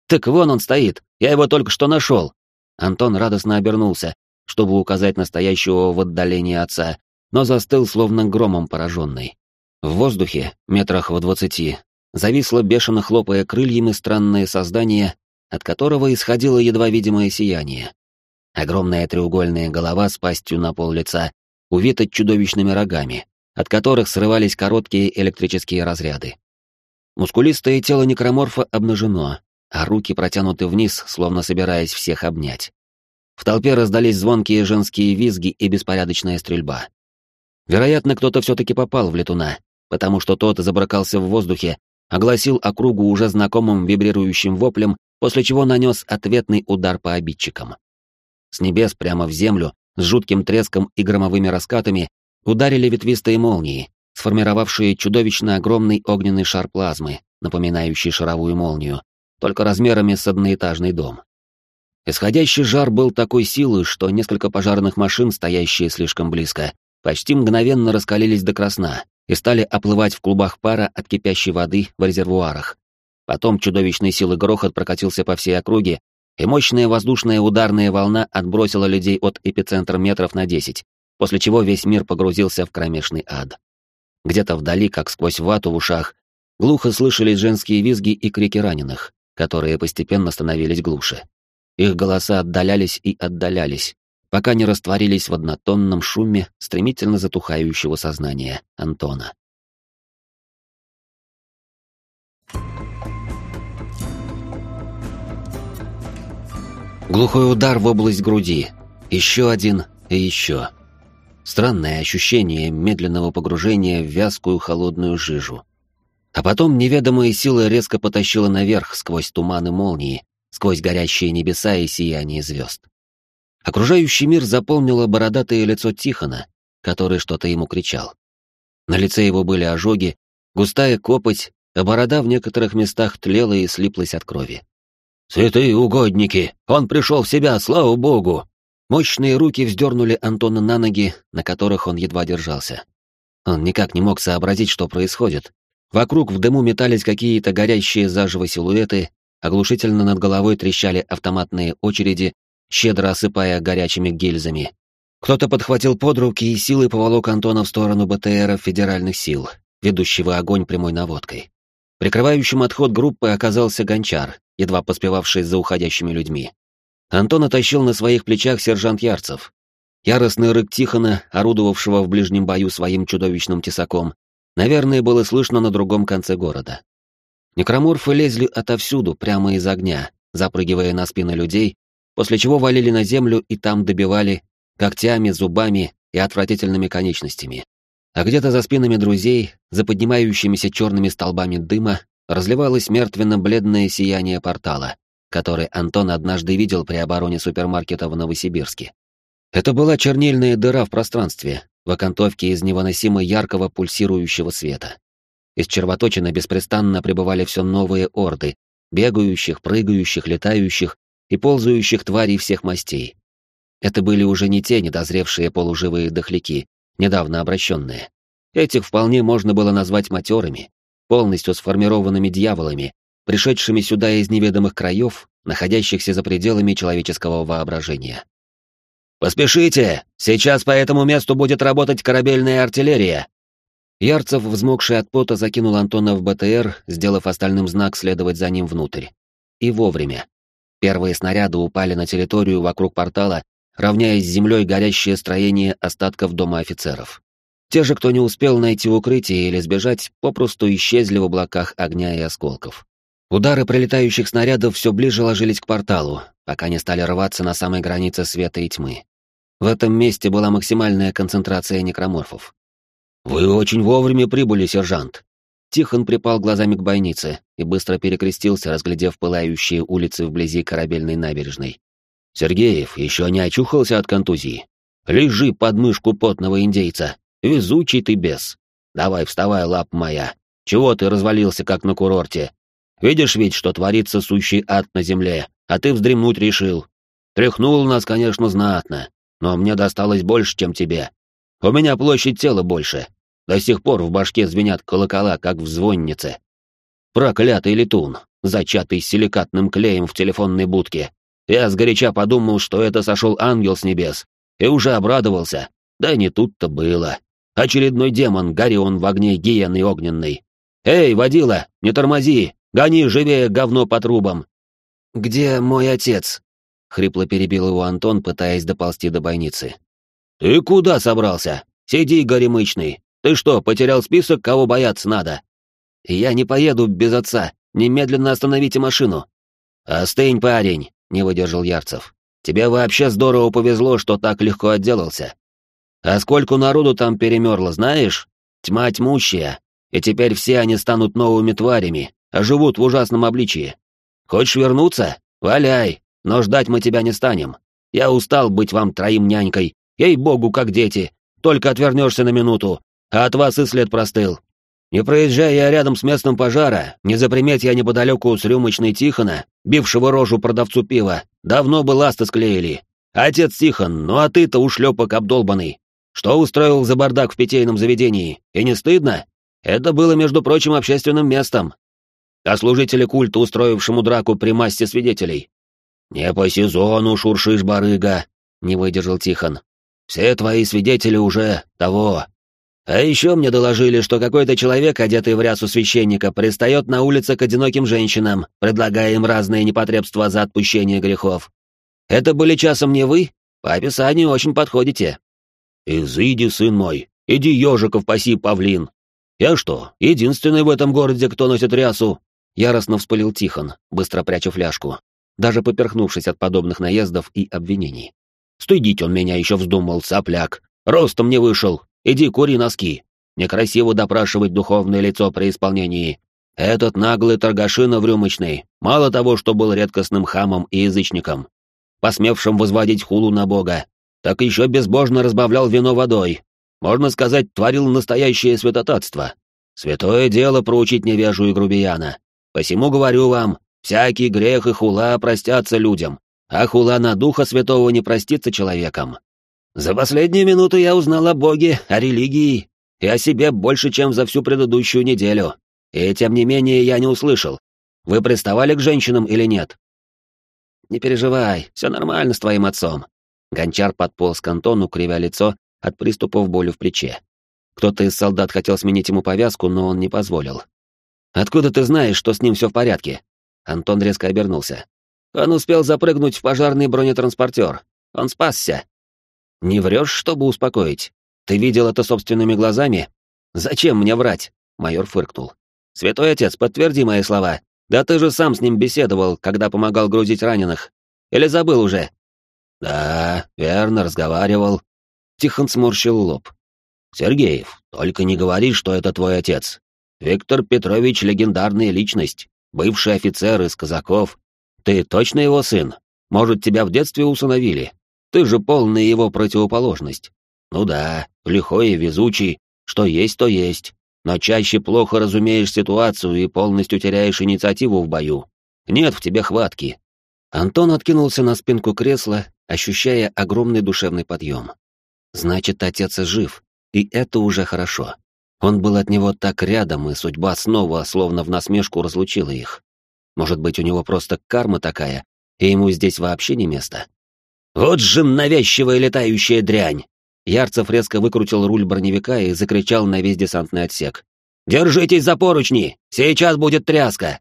Так вон он стоит, я его только что нашел. Антон радостно обернулся, чтобы указать настоящего в отдалении отца, но застыл, словно громом пораженный. В воздухе, метрах в двадцати, зависло бешено хлопая крыльями странное создание, от которого исходило едва видимое сияние. Огромная треугольная голова с пастью на пол лица, увита чудовищными рогами, от которых срывались короткие электрические разряды. Мускулистое тело некроморфа обнажено, а руки протянуты вниз, словно собираясь всех обнять. В толпе раздались звонкие женские визги и беспорядочная стрельба. Вероятно, кто-то все-таки попал в летуна, потому что тот забракался в воздухе, огласил округу уже знакомым вибрирующим воплем, после чего нанес ответный удар по обидчикам. С небес прямо в землю, с жутким треском и громовыми раскатами, ударили ветвистые молнии, сформировавшие чудовищно огромный огненный шар плазмы, напоминающий шаровую молнию, только размерами с одноэтажный дом. Исходящий жар был такой силы, что несколько пожарных машин, стоящие слишком близко, почти мгновенно раскалились до красна и стали оплывать в клубах пара от кипящей воды в резервуарах. Потом чудовищной силы грохот прокатился по всей округе, и мощная воздушная ударная волна отбросила людей от эпицентра метров на десять, после чего весь мир погрузился в кромешный ад. Где-то вдали, как сквозь вату в ушах, глухо слышались женские визги и крики раненых, которые постепенно становились глуше. Их голоса отдалялись и отдалялись, пока не растворились в однотонном шуме стремительно затухающего сознания Антона. Глухой удар в область груди. Еще один и еще. Странное ощущение медленного погружения в вязкую холодную жижу. А потом неведомая сила резко потащила наверх сквозь туманы молнии, сквозь горящие небеса и сияние звезд. Окружающий мир заполнило бородатое лицо Тихона, который что-то ему кричал. На лице его были ожоги, густая копоть, а борода в некоторых местах тлела и слиплась от крови. «Святые угодники! Он пришел в себя, слава богу!» Мощные руки вздернули Антона на ноги, на которых он едва держался. Он никак не мог сообразить, что происходит. Вокруг в дыму метались какие-то горящие заживо силуэты, Оглушительно над головой трещали автоматные очереди, щедро осыпая горячими гильзами. Кто-то подхватил под руки и силой поволок Антона в сторону БТРа федеральных сил, ведущего огонь прямой наводкой. Прикрывающим отход группы оказался гончар, едва поспевавший за уходящими людьми. Антон оттащил на своих плечах сержант Ярцев. Яростный рык Тихона, орудовавшего в ближнем бою своим чудовищным тесаком, наверное, было слышно на другом конце города. Некроморфы лезли отовсюду, прямо из огня, запрыгивая на спины людей, после чего валили на землю и там добивали когтями, зубами и отвратительными конечностями. А где-то за спинами друзей, за поднимающимися черными столбами дыма, разливалось мертвенно-бледное сияние портала, который Антон однажды видел при обороне супермаркета в Новосибирске. Это была чернильная дыра в пространстве, в окантовке из невыносимо яркого пульсирующего света. Из червоточины беспрестанно пребывали все новые орды, бегающих, прыгающих, летающих и ползающих тварей всех мастей. Это были уже не те недозревшие полуживые дохляки, недавно обращенные. Этих вполне можно было назвать матерами, полностью сформированными дьяволами, пришедшими сюда из неведомых краев, находящихся за пределами человеческого воображения. «Поспешите! Сейчас по этому месту будет работать корабельная артиллерия!» Ярцев, взмокший от пота, закинул Антона в БТР, сделав остальным знак следовать за ним внутрь. И вовремя. Первые снаряды упали на территорию вокруг портала, равняясь землей горящее строение остатков дома офицеров. Те же, кто не успел найти укрытие или сбежать, попросту исчезли в облаках огня и осколков. Удары прилетающих снарядов все ближе ложились к порталу, пока не стали рваться на самой границе света и тьмы. В этом месте была максимальная концентрация некроморфов. «Вы очень вовремя прибыли, сержант!» Тихон припал глазами к бойнице и быстро перекрестился, разглядев пылающие улицы вблизи корабельной набережной. «Сергеев еще не очухался от контузии. Лежи под мышку потного индейца. Везучий ты бес. Давай вставай, лап моя. Чего ты развалился, как на курорте? Видишь ведь, что творится сущий ад на земле, а ты вздремнуть решил. Тряхнул нас, конечно, знатно, но мне досталось больше, чем тебе. У меня площадь тела больше. До сих пор в башке звенят колокола, как в звоннице. Проклятый летун, зачатый силикатным клеем в телефонной будке. Я сгоряча подумал, что это сошел ангел с небес, и уже обрадовался. Да не тут-то было. Очередной демон, гори он в огне гиены огненной. «Эй, водила, не тормози! Гони живее говно по трубам!» «Где мой отец?» — хрипло перебил его Антон, пытаясь доползти до бойницы. «Ты куда собрался? Сиди, горемычный. Ты что, потерял список, кого бояться надо?» «Я не поеду без отца. Немедленно остановите машину». «Остынь, парень», — не выдержал Ярцев. «Тебе вообще здорово повезло, что так легко отделался. А сколько народу там перемерло, знаешь? Тьма тьмущая, и теперь все они станут новыми тварями, а живут в ужасном обличии. Хочешь вернуться? Валяй, но ждать мы тебя не станем. Я устал быть вам троим нянькой, ей-богу, как дети. Только отвернешься на минуту, а от вас и след простыл. Не проезжая я рядом с местом пожара, не заприметь я неподалеку с рюмочной Тихона, бившего рожу продавцу пива, давно бы ласты склеили. Отец Тихон, ну а ты-то ушлепок обдолбанный. Что устроил за бардак в питейном заведении? И не стыдно? Это было, между прочим, общественным местом. А служители культа, устроившему драку при массе свидетелей. «Не по сезону шуршишь, барыга», — не выдержал Тихон. «Все твои свидетели уже того. А еще мне доложили, что какой-то человек, одетый в рясу священника, пристает на улице к одиноким женщинам, предлагая им разные непотребства за отпущение грехов. Это были часом не вы? По описанию очень подходите». «Изыди, сын мой, иди ежиков паси, павлин. Я что, единственный в этом городе, кто носит рясу?» Яростно вспылил Тихон, быстро пряча фляжку, даже поперхнувшись от подобных наездов и обвинений. «Стыдить он меня еще вздумал, сопляк. Ростом не вышел. Иди кури носки. Некрасиво допрашивать духовное лицо при исполнении. Этот наглый торгашина в рюмочной, мало того, что был редкостным хамом и язычником, посмевшим возводить хулу на бога, так еще безбожно разбавлял вино водой. Можно сказать, творил настоящее святотатство. Святое дело проучить невежу и грубияна. Посему говорю вам, всякий грех и хула простятся людям, а хула на Духа Святого не простится человеком. За последнюю минуту я узнал о Боге, о религии и о себе больше, чем за всю предыдущую неделю. И тем не менее я не услышал. Вы приставали к женщинам или нет? Не переживай, все нормально с твоим отцом. Гончар подполз к Антону, кривя лицо от приступов боли в плече. Кто-то из солдат хотел сменить ему повязку, но он не позволил. «Откуда ты знаешь, что с ним все в порядке?» Антон резко обернулся. «Он успел запрыгнуть в пожарный бронетранспортер. Он спасся». «Не врешь, чтобы успокоить? Ты видел это собственными глазами? Зачем мне врать?» Майор фыркнул. «Святой отец, подтверди мои слова. Да ты же сам с ним беседовал, когда помогал грузить раненых. Или забыл уже?» «Да, верно, разговаривал». Тихон сморщил лоб. «Сергеев, только не говори, что это твой отец. Виктор Петрович — легендарная личность, бывший офицер из казаков. Ты точно его сын? Может, тебя в детстве усыновили? Ты же полная его противоположность. Ну да, лихой и везучий, что есть, то есть. Но чаще плохо разумеешь ситуацию и полностью теряешь инициативу в бою. Нет в тебе хватки. Антон откинулся на спинку кресла, ощущая огромный душевный подъем. Значит, отец жив, и это уже хорошо. Он был от него так рядом, и судьба снова, словно в насмешку, разлучила их. Может быть, у него просто карма такая, и ему здесь вообще не место? «Вот же навязчивая летающая дрянь!» Ярцев резко выкрутил руль броневика и закричал на весь десантный отсек. «Держитесь за поручни! Сейчас будет тряска!»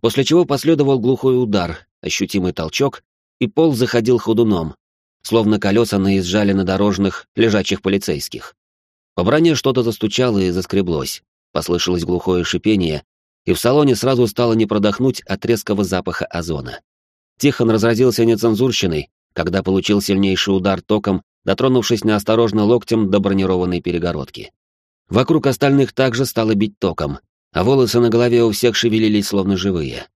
После чего последовал глухой удар, ощутимый толчок, и пол заходил ходуном, словно колеса наезжали на дорожных, лежачих полицейских. По броне что-то застучало и заскреблось, послышалось глухое шипение, и в салоне сразу стало не продохнуть от резкого запаха озона. Тихон разразился нецензурщиной, когда получил сильнейший удар током, дотронувшись неосторожно локтем до бронированной перегородки. Вокруг остальных также стало бить током, а волосы на голове у всех шевелились словно живые.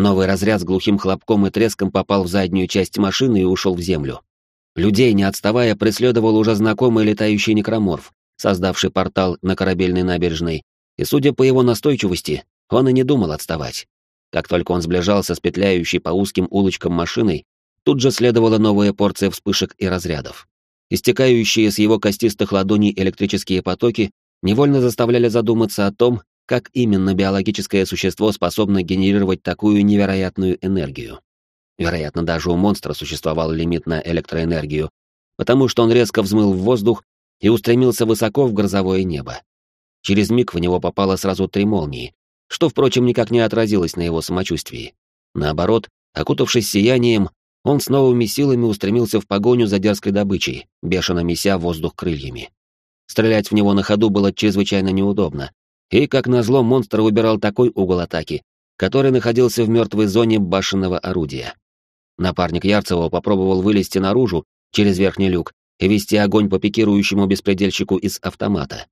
Новый разряд с глухим хлопком и треском попал в заднюю часть машины и ушел в землю. Людей, не отставая, преследовал уже знакомый летающий некроморф, создавший портал на корабельной набережной, и, судя по его настойчивости, он и не думал отставать. Как только он сближался с петляющей по узким улочкам машиной, тут же следовала новая порция вспышек и разрядов. Истекающие с его костистых ладоней электрические потоки невольно заставляли задуматься о том, как именно биологическое существо способно генерировать такую невероятную энергию. Вероятно, даже у монстра существовал лимит на электроэнергию, потому что он резко взмыл в воздух и устремился высоко в грозовое небо. Через миг в него попало сразу три молнии, что, впрочем, никак не отразилось на его самочувствии. Наоборот, окутавшись сиянием, он с новыми силами устремился в погоню за дерзкой добычей, бешено меся воздух крыльями. Стрелять в него на ходу было чрезвычайно неудобно, и, как назло, монстр выбирал такой угол атаки, который находился в мертвой зоне башенного орудия. Напарник Ярцева попробовал вылезти наружу через верхний люк и вести огонь по пикирующему беспредельщику из автомата.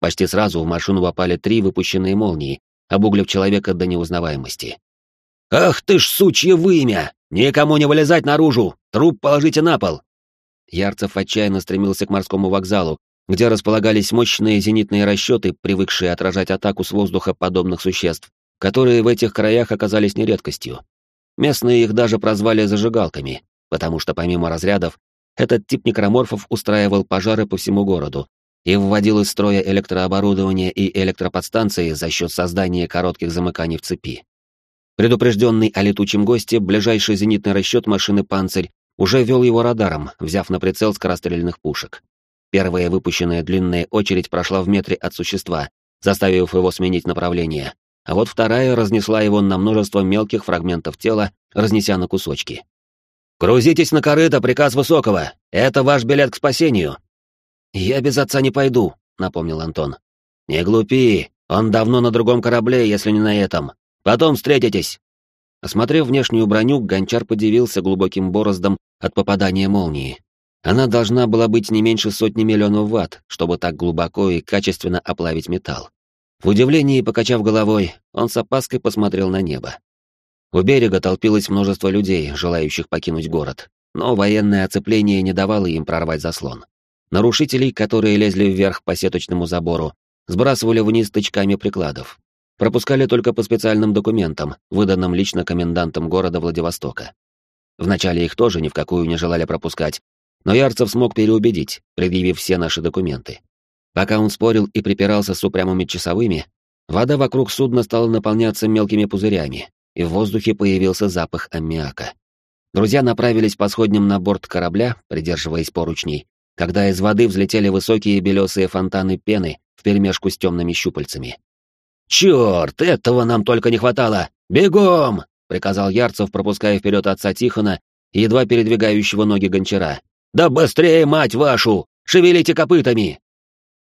Почти сразу в машину попали три выпущенные молнии, обуглив человека до неузнаваемости. «Ах ты ж сучье вымя! Никому не вылезать наружу! Труп положите на пол!» Ярцев отчаянно стремился к морскому вокзалу, где располагались мощные зенитные расчеты, привыкшие отражать атаку с воздуха подобных существ, которые в этих краях оказались нередкостью. Местные их даже прозвали зажигалками, потому что помимо разрядов, этот тип некроморфов устраивал пожары по всему городу и вводил из строя электрооборудование и электроподстанции за счет создания коротких замыканий в цепи. Предупрежденный о летучем госте, ближайший зенитный расчет машины «Панцирь» уже вел его радаром, взяв на прицел скорострельных пушек. Первая выпущенная длинная очередь прошла в метре от существа, заставив его сменить направление, а вот вторая разнесла его на множество мелких фрагментов тела, разнеся на кусочки. «Грузитесь на корыто, приказ Высокого! Это ваш билет к спасению!» «Я без отца не пойду», — напомнил Антон. «Не глупи, он давно на другом корабле, если не на этом. Потом встретитесь!» Осмотрев внешнюю броню, гончар подивился глубоким бороздом от попадания молнии. Она должна была быть не меньше сотни миллионов ватт, чтобы так глубоко и качественно оплавить металл. В удивлении, покачав головой, он с опаской посмотрел на небо. У берега толпилось множество людей, желающих покинуть город, но военное оцепление не давало им прорвать заслон. Нарушителей, которые лезли вверх по сеточному забору, сбрасывали вниз тычками прикладов. Пропускали только по специальным документам, выданным лично комендантом города Владивостока. Вначале их тоже ни в какую не желали пропускать, но Ярцев смог переубедить, предъявив все наши документы. Пока он спорил и припирался с упрямыми часовыми, вода вокруг судна стала наполняться мелкими пузырями, и в воздухе появился запах аммиака. Друзья направились по сходням на борт корабля, придерживаясь поручней, когда из воды взлетели высокие белесые фонтаны пены вперемешку с темными щупальцами. «Черт, этого нам только не хватало! Бегом!» — приказал Ярцев, пропуская вперед отца Тихона, едва передвигающего ноги гончара. «Да быстрее, мать вашу! Шевелите копытами!»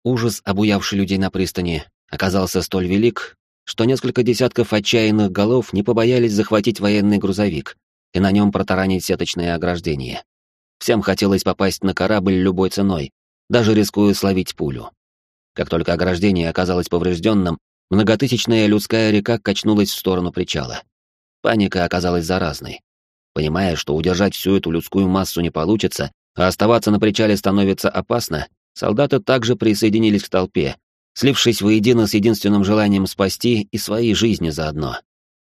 Ужас, обуявший людей на пристани, оказался столь велик, что несколько десятков отчаянных голов не побоялись захватить военный грузовик и на нем протаранить сеточное ограждение. Всем хотелось попасть на корабль любой ценой, даже рискуя словить пулю. Как только ограждение оказалось поврежденным, многотысячная людская река качнулась в сторону причала. Паника оказалась заразной. Понимая, что удержать всю эту людскую массу не получится, а оставаться на причале становится опасно, Солдаты также присоединились к толпе, слившись воедино с единственным желанием спасти и свои жизни заодно.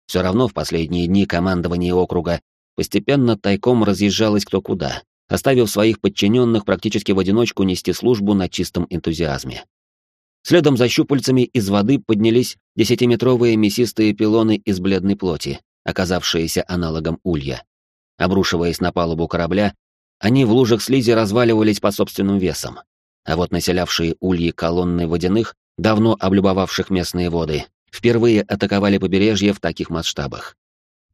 Все равно в последние дни командование округа постепенно тайком разъезжалось кто куда, оставив своих подчиненных практически в одиночку нести службу на чистом энтузиазме. Следом за щупальцами из воды поднялись десятиметровые мясистые пилоны из бледной плоти, оказавшиеся аналогом улья. Обрушиваясь на палубу корабля, они в лужах слизи разваливались по собственным весам, а вот населявшие ульи колонны водяных, давно облюбовавших местные воды, впервые атаковали побережье в таких масштабах.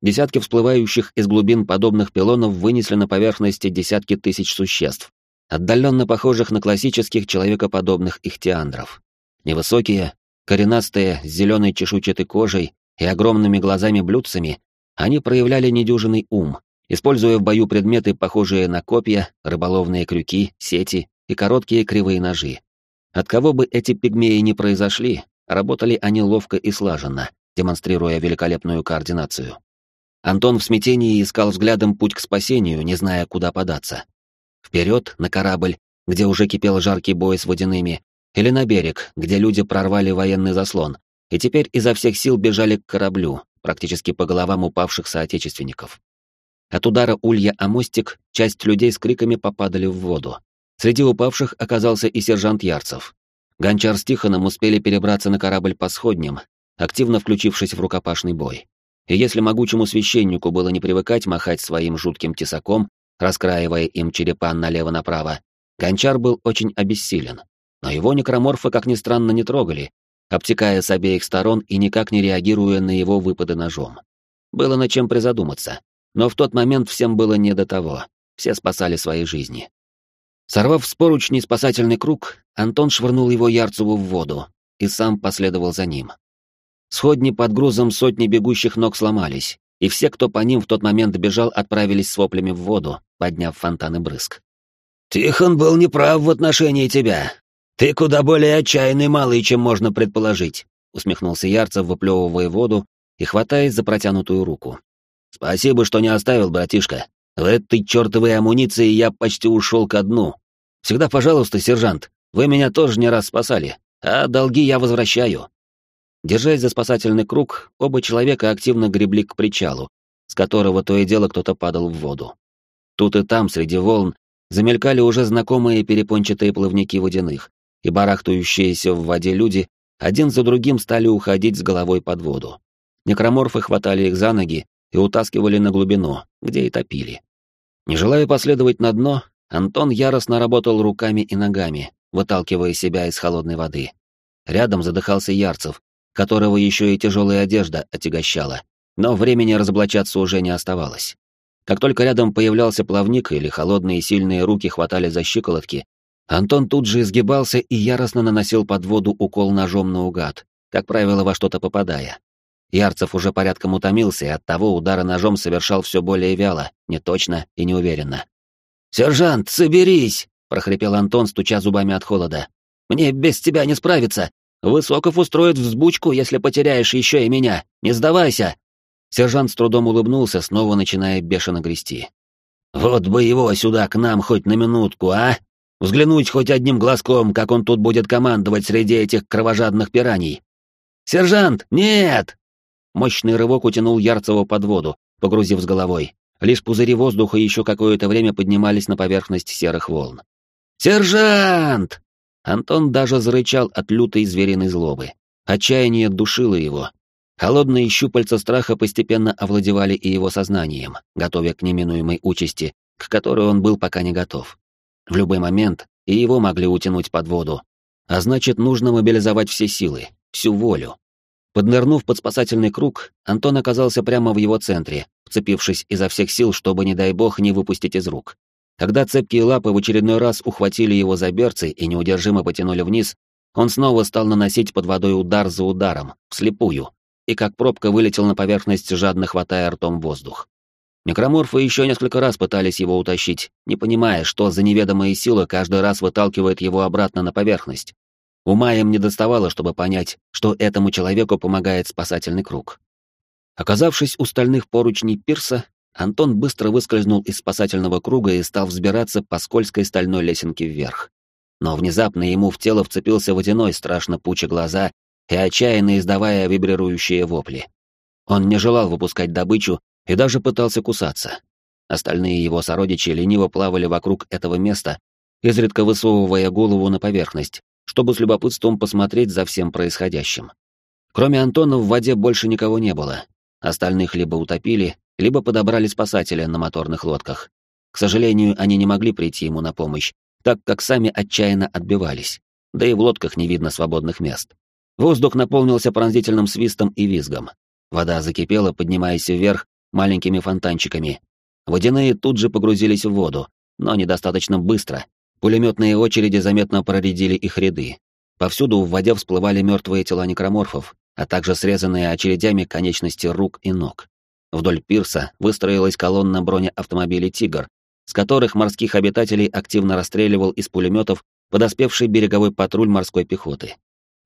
Десятки всплывающих из глубин подобных пилонов вынесли на поверхности десятки тысяч существ, отдаленно похожих на классических человекоподобных ихтиандров. Невысокие, коренастые, с зеленой чешуйчатой кожей и огромными глазами-блюдцами, они проявляли недюжинный ум, используя в бою предметы, похожие на копья, рыболовные крюки, сети и короткие кривые ножи. От кого бы эти пигмеи не произошли, работали они ловко и слаженно, демонстрируя великолепную координацию. Антон в смятении искал взглядом путь к спасению, не зная, куда податься. Вперед, на корабль, где уже кипел жаркий бой с водяными, или на берег, где люди прорвали военный заслон, и теперь изо всех сил бежали к кораблю, практически по головам упавших соотечественников. От удара улья о мостик часть людей с криками попадали в воду. Среди упавших оказался и сержант Ярцев. Гончар с Тихоном успели перебраться на корабль по сходням, активно включившись в рукопашный бой. И если могучему священнику было не привыкать махать своим жутким тесаком, раскраивая им черепа налево-направо, Гончар был очень обессилен. Но его некроморфы, как ни странно, не трогали, обтекая с обеих сторон и никак не реагируя на его выпады ножом. Было над чем призадуматься, но в тот момент всем было не до того, все спасали свои жизни. Сорвав с поручней спасательный круг, Антон швырнул его Ярцеву в воду и сам последовал за ним. Сходни под грузом сотни бегущих ног сломались, и все, кто по ним в тот момент бежал, отправились с воплями в воду, подняв фонтаны брызг. «Тихон был неправ в отношении тебя. Ты куда более отчаянный малый, чем можно предположить», — усмехнулся Ярцев, выплевывая воду и хватаясь за протянутую руку. «Спасибо, что не оставил, братишка. В этой чертовой амуниции я почти ушел ко дну. Всегда пожалуйста, сержант, вы меня тоже не раз спасали, а долги я возвращаю». Держась за спасательный круг, оба человека активно гребли к причалу, с которого то и дело кто-то падал в воду. Тут и там, среди волн, замелькали уже знакомые перепончатые плавники водяных, и барахтающиеся в воде люди один за другим стали уходить с головой под воду. Некроморфы хватали их за ноги и утаскивали на глубину, где и топили. Не желая последовать на дно, Антон яростно работал руками и ногами, выталкивая себя из холодной воды. Рядом задыхался Ярцев, которого еще и тяжелая одежда отягощала, но времени разоблачаться уже не оставалось. Как только рядом появлялся плавник или холодные сильные руки хватали за щиколотки, Антон тут же изгибался и яростно наносил под воду укол ножом наугад, как правило, во что-то попадая. Ярцев уже порядком утомился и оттого удара ножом совершал все более вяло, неточно и неуверенно. «Сержант, соберись!» — прохрипел Антон, стуча зубами от холода. «Мне без тебя не справиться! Высоков устроит взбучку, если потеряешь еще и меня! Не сдавайся!» Сержант с трудом улыбнулся, снова начиная бешено грести. «Вот бы его сюда к нам хоть на минутку, а? Взглянуть хоть одним глазком, как он тут будет командовать среди этих кровожадных пираний!» «Сержант, нет!» Мощный рывок утянул Ярцева под воду, погрузив с головой. Лишь пузыри воздуха еще какое-то время поднимались на поверхность серых волн. «Сержант!» Антон даже зарычал от лютой звериной злобы. Отчаяние душило его. Холодные щупальца страха постепенно овладевали и его сознанием, готовя к неминуемой участи, к которой он был пока не готов. В любой момент и его могли утянуть под воду. А значит, нужно мобилизовать все силы, всю волю, Поднырнув под спасательный круг, Антон оказался прямо в его центре, вцепившись изо всех сил, чтобы, не дай бог, не выпустить из рук. Когда цепкие лапы в очередной раз ухватили его за берцы и неудержимо потянули вниз, он снова стал наносить под водой удар за ударом, вслепую, и как пробка вылетел на поверхность, жадно хватая ртом воздух. Некроморфы еще несколько раз пытались его утащить, не понимая, что за неведомые силы каждый раз выталкивает его обратно на поверхность. Ума им не доставало, чтобы понять, что этому человеку помогает спасательный круг. Оказавшись у стальных поручней пирса, Антон быстро выскользнул из спасательного круга и стал взбираться по скользкой стальной лесенке вверх. Но внезапно ему в тело вцепился водяной, страшно пуча глаза и отчаянно издавая вибрирующие вопли. Он не желал выпускать добычу и даже пытался кусаться. Остальные его сородичи лениво плавали вокруг этого места, изредка высовывая голову на поверхность, чтобы с любопытством посмотреть за всем происходящим. Кроме Антона в воде больше никого не было. Остальных либо утопили, либо подобрали спасатели на моторных лодках. К сожалению, они не могли прийти ему на помощь, так как сами отчаянно отбивались, да и в лодках не видно свободных мест. Воздух наполнился пронзительным свистом и визгом. Вода закипела, поднимаясь вверх маленькими фонтанчиками. Водяные тут же погрузились в воду, но недостаточно быстро, Пулеметные очереди заметно проредили их ряды. Повсюду в воде всплывали мертвые тела некроморфов, а также срезанные очередями конечности рук и ног. Вдоль пирса выстроилась колонна бронеавтомобилей «Тигр», с которых морских обитателей активно расстреливал из пулеметов подоспевший береговой патруль морской пехоты.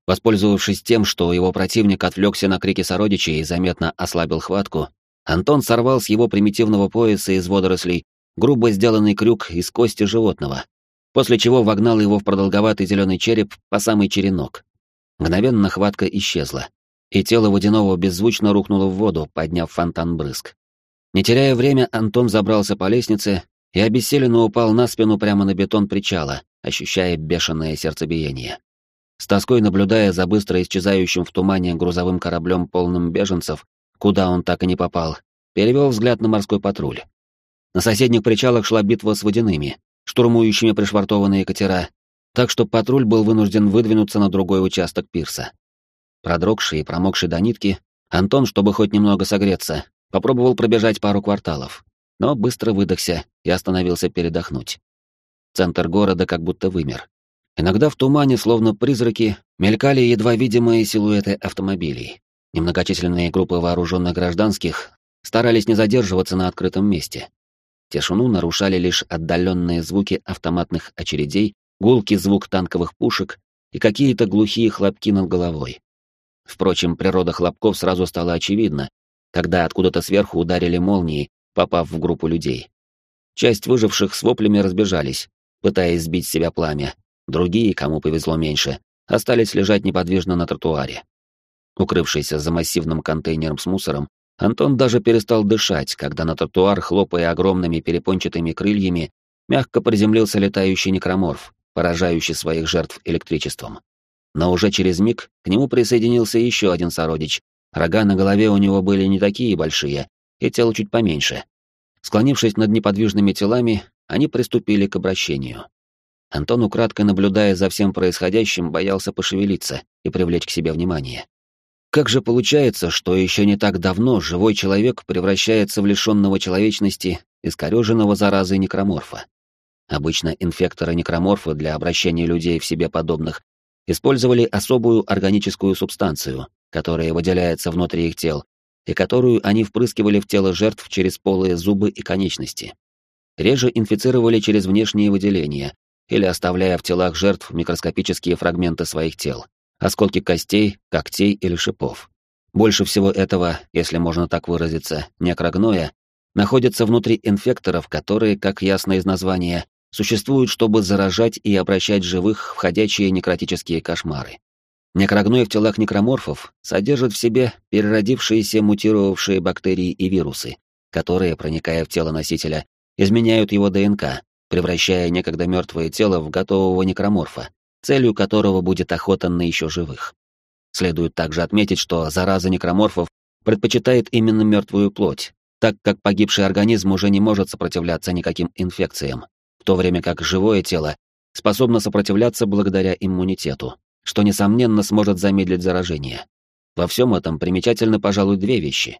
Воспользовавшись тем, что его противник отвлекся на крики сородичей и заметно ослабил хватку, Антон сорвал с его примитивного пояса из водорослей грубо сделанный крюк из кости животного после чего вогнал его в продолговатый зеленый череп по самый черенок. Мгновенно хватка исчезла, и тело водяного беззвучно рухнуло в воду, подняв фонтан брызг. Не теряя время, Антон забрался по лестнице и обессиленно упал на спину прямо на бетон причала, ощущая бешеное сердцебиение. с тоской наблюдая за быстро исчезающим в тумане грузовым кораблем полным беженцев, куда он так и не попал, перевел взгляд на морской патруль. На соседних причалах шла битва с водяными, штурмующими пришвартованные катера, так что патруль был вынужден выдвинуться на другой участок пирса. Продрогший и промокший до нитки, Антон, чтобы хоть немного согреться, попробовал пробежать пару кварталов, но быстро выдохся и остановился передохнуть. Центр города как будто вымер. Иногда в тумане, словно призраки, мелькали едва видимые силуэты автомобилей. Немногочисленные группы вооруженных гражданских старались не задерживаться на открытом месте. Тишину нарушали лишь отдаленные звуки автоматных очередей, гулкий звук танковых пушек и какие-то глухие хлопки над головой. Впрочем, природа хлопков сразу стала очевидна, когда откуда-то сверху ударили молнии, попав в группу людей. Часть выживших с воплями разбежались, пытаясь сбить себя пламя. Другие, кому повезло меньше, остались лежать неподвижно на тротуаре. Укрывшийся за массивным контейнером с мусором, Антон даже перестал дышать, когда на тротуар, хлопая огромными перепончатыми крыльями, мягко приземлился летающий некроморф, поражающий своих жертв электричеством. Но уже через миг к нему присоединился еще один сородич. Рога на голове у него были не такие большие, и тело чуть поменьше. Склонившись над неподвижными телами, они приступили к обращению. Антон, украдкой наблюдая за всем происходящим, боялся пошевелиться и привлечь к себе внимание. Как же получается, что еще не так давно живой человек превращается в лишенного человечности, искореженного заразой некроморфа? Обычно инфекторы-некроморфы для обращения людей в себе подобных использовали особую органическую субстанцию, которая выделяется внутри их тел, и которую они впрыскивали в тело жертв через полые зубы и конечности. Реже инфицировали через внешние выделения или оставляя в телах жертв микроскопические фрагменты своих тел, осколки костей, когтей или шипов. Больше всего этого, если можно так выразиться, некрогноя, находится внутри инфекторов, которые, как ясно из названия, существуют, чтобы заражать и обращать живых в ходячие некротические кошмары. Некрогной в телах некроморфов содержит в себе переродившиеся мутировавшие бактерии и вирусы, которые, проникая в тело носителя, изменяют его ДНК, превращая некогда мертвое тело в готового некроморфа, целью которого будет охота на еще живых. Следует также отметить, что зараза некроморфов предпочитает именно мертвую плоть, так как погибший организм уже не может сопротивляться никаким инфекциям, в то время как живое тело способно сопротивляться благодаря иммунитету, что, несомненно, сможет замедлить заражение. Во всем этом примечательны, пожалуй, две вещи.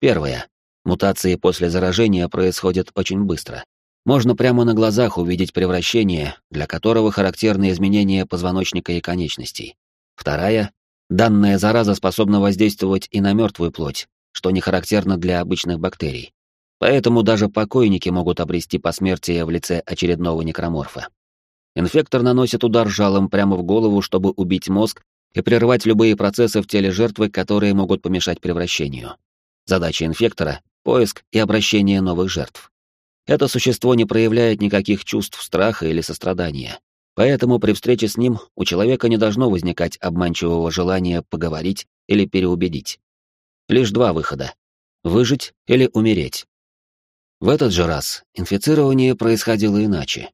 Первое. Мутации после заражения происходят очень быстро. Можно прямо на глазах увидеть превращение, для которого характерны изменения позвоночника и конечностей. Вторая. Данная зараза способна воздействовать и на мертвую плоть, что не характерно для обычных бактерий. Поэтому даже покойники могут обрести посмертие в лице очередного некроморфа. Инфектор наносит удар жалом прямо в голову, чтобы убить мозг и прервать любые процессы в теле жертвы, которые могут помешать превращению. Задача инфектора — поиск и обращение новых жертв. Это существо не проявляет никаких чувств страха или сострадания. Поэтому при встрече с ним у человека не должно возникать обманчивого желания поговорить или переубедить. Лишь два выхода — выжить или умереть. В этот же раз инфицирование происходило иначе.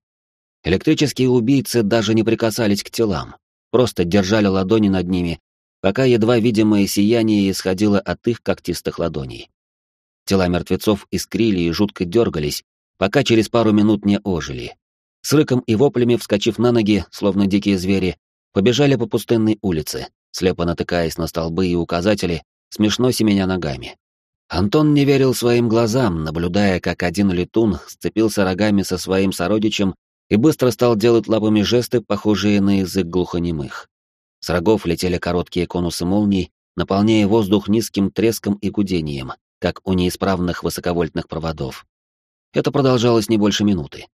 Электрические убийцы даже не прикасались к телам, просто держали ладони над ними, пока едва видимое сияние исходило от их когтистых ладоней. Тела мертвецов искрили и жутко дергались, пока через пару минут не ожили. С рыком и воплями, вскочив на ноги, словно дикие звери, побежали по пустынной улице, слепо натыкаясь на столбы и указатели, смешно семеня ногами. Антон не верил своим глазам, наблюдая, как один летун сцепился рогами со своим сородичем и быстро стал делать лапами жесты, похожие на язык глухонемых. С рогов летели короткие конусы молний, наполняя воздух низким треском и гудением, как у неисправных высоковольтных проводов. Это продолжалось не больше минуты.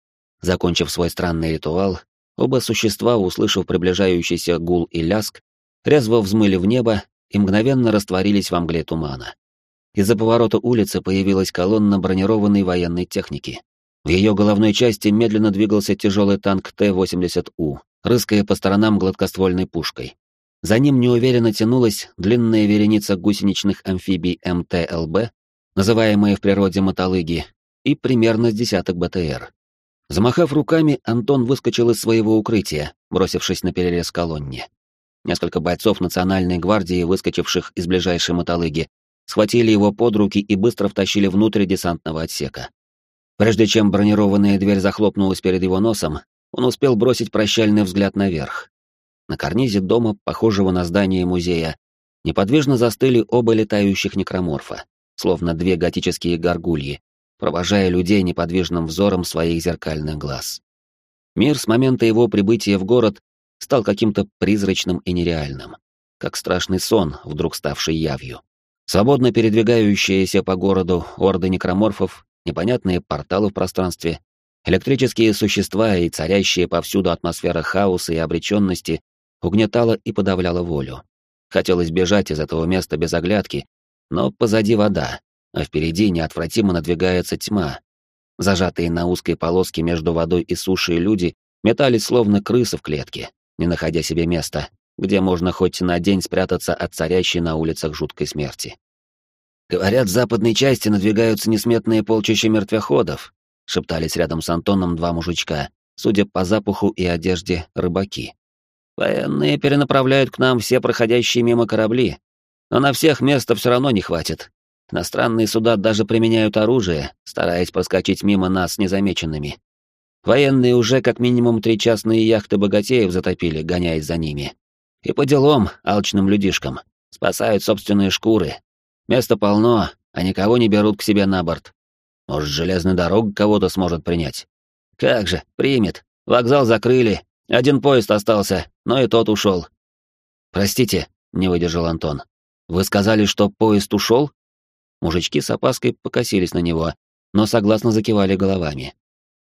Закончив свой странный ритуал, оба существа, услышав приближающийся гул и ляск, резво взмыли в небо и мгновенно растворились во мгле тумана. Из-за поворота улицы появилась колонна бронированной военной техники. В ее головной части медленно двигался тяжелый танк Т-80У, рыская по сторонам гладкоствольной пушкой. За ним неуверенно тянулась длинная вереница гусеничных амфибий МТЛБ, называемые в природе мотолыги, и примерно с десяток БТР. Замахав руками, Антон выскочил из своего укрытия, бросившись на перерез колонне. Несколько бойцов национальной гвардии, выскочивших из ближайшей мотолыги, схватили его под руки и быстро втащили внутрь десантного отсека. Прежде чем бронированная дверь захлопнулась перед его носом, он успел бросить прощальный взгляд наверх. На карнизе дома, похожего на здание музея, неподвижно застыли оба летающих некроморфа, словно две готические горгульи, провожая людей неподвижным взором своих зеркальных глаз. Мир с момента его прибытия в город стал каким-то призрачным и нереальным, как страшный сон, вдруг ставший явью. Свободно передвигающиеся по городу орды некроморфов, непонятные порталы в пространстве, электрические существа и царящая повсюду атмосфера хаоса и обреченности угнетала и подавляла волю. Хотелось бежать из этого места без оглядки, но позади вода, а впереди неотвратимо надвигается тьма. Зажатые на узкой полоске между водой и сушей люди метались словно крысы в клетке, не находя себе места, где можно хоть на день спрятаться от царящей на улицах жуткой смерти. «Говорят, в западной части надвигаются несметные полчища мертвеходов», шептались рядом с Антоном два мужичка, судя по запаху и одежде, рыбаки. «Военные перенаправляют к нам все проходящие мимо корабли, но на всех места все равно не хватит. Иностранные суда даже применяют оружие, стараясь проскочить мимо нас незамеченными. Военные уже как минимум три частные яхты богатеев затопили, гоняясь за ними. И по делам, алчным людишкам. Спасают собственные шкуры. Места полно, а никого не берут к себе на борт. Может, железная дорога кого-то сможет принять? Как же, примет. Вокзал закрыли. Один поезд остался, но и тот ушел. Простите, не выдержал Антон. Вы сказали, что поезд ушел? Мужички с опаской покосились на него, но согласно закивали головами.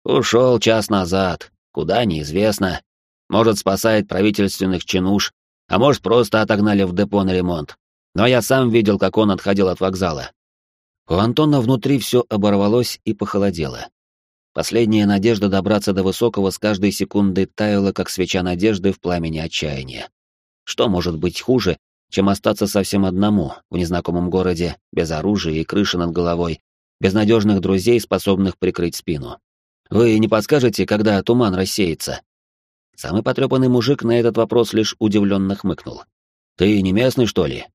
Ушел час назад. Куда, неизвестно. Может, спасает правительственных чинуш, а может, просто отогнали в депо на ремонт. Но я сам видел, как он отходил от вокзала. У Антона внутри все оборвалось и похолодело. Последняя надежда добраться до высокого с каждой секундой таяла, как свеча надежды в пламени отчаяния. Что может быть хуже, чем остаться совсем одному в незнакомом городе, без оружия и крыши над головой, без надежных друзей, способных прикрыть спину? Вы не подскажете, когда туман рассеется?» Самый потрепанный мужик на этот вопрос лишь удивленно хмыкнул. «Ты не местный, что ли?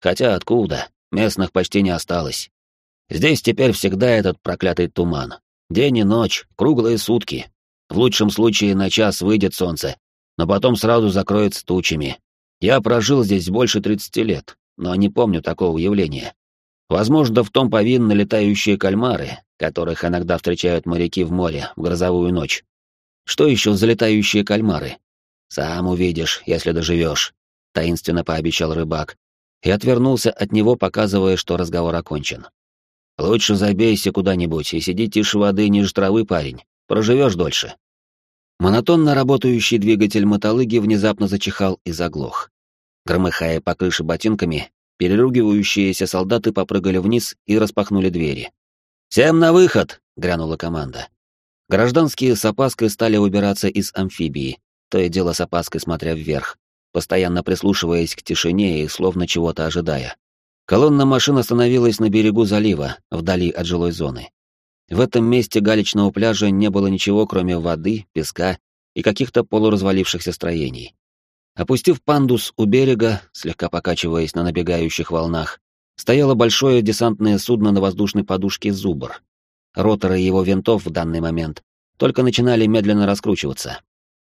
Хотя откуда? Местных почти не осталось. Здесь теперь всегда этот проклятый туман. День и ночь, круглые сутки. В лучшем случае на час выйдет солнце, но потом сразу закроется тучами. Я прожил здесь больше 30 лет, но не помню такого явления. Возможно, в том повинны летающие кальмары, которых иногда встречают моряки в море в грозовую ночь. Что еще за летающие кальмары? Сам увидишь, если доживешь, таинственно пообещал рыбак и отвернулся от него, показывая, что разговор окончен. Лучше забейся куда-нибудь и сиди тише воды ниже травы, парень. Проживешь дольше. Монотонно работающий двигатель мотолыги внезапно зачихал и заглох. Громыхая по крыше ботинками, переругивающиеся солдаты попрыгали вниз и распахнули двери. «Всем на выход!» — грянула команда. Гражданские с опаской стали убираться из амфибии, то и дело с опаской смотря вверх, постоянно прислушиваясь к тишине и словно чего-то ожидая. Колонна машин остановилась на берегу залива, вдали от жилой зоны. В этом месте галечного пляжа не было ничего, кроме воды, песка и каких-то полуразвалившихся строений. Опустив пандус у берега, слегка покачиваясь на набегающих волнах, стояло большое десантное судно на воздушной подушке «Зубр». Роторы его винтов в данный момент только начинали медленно раскручиваться.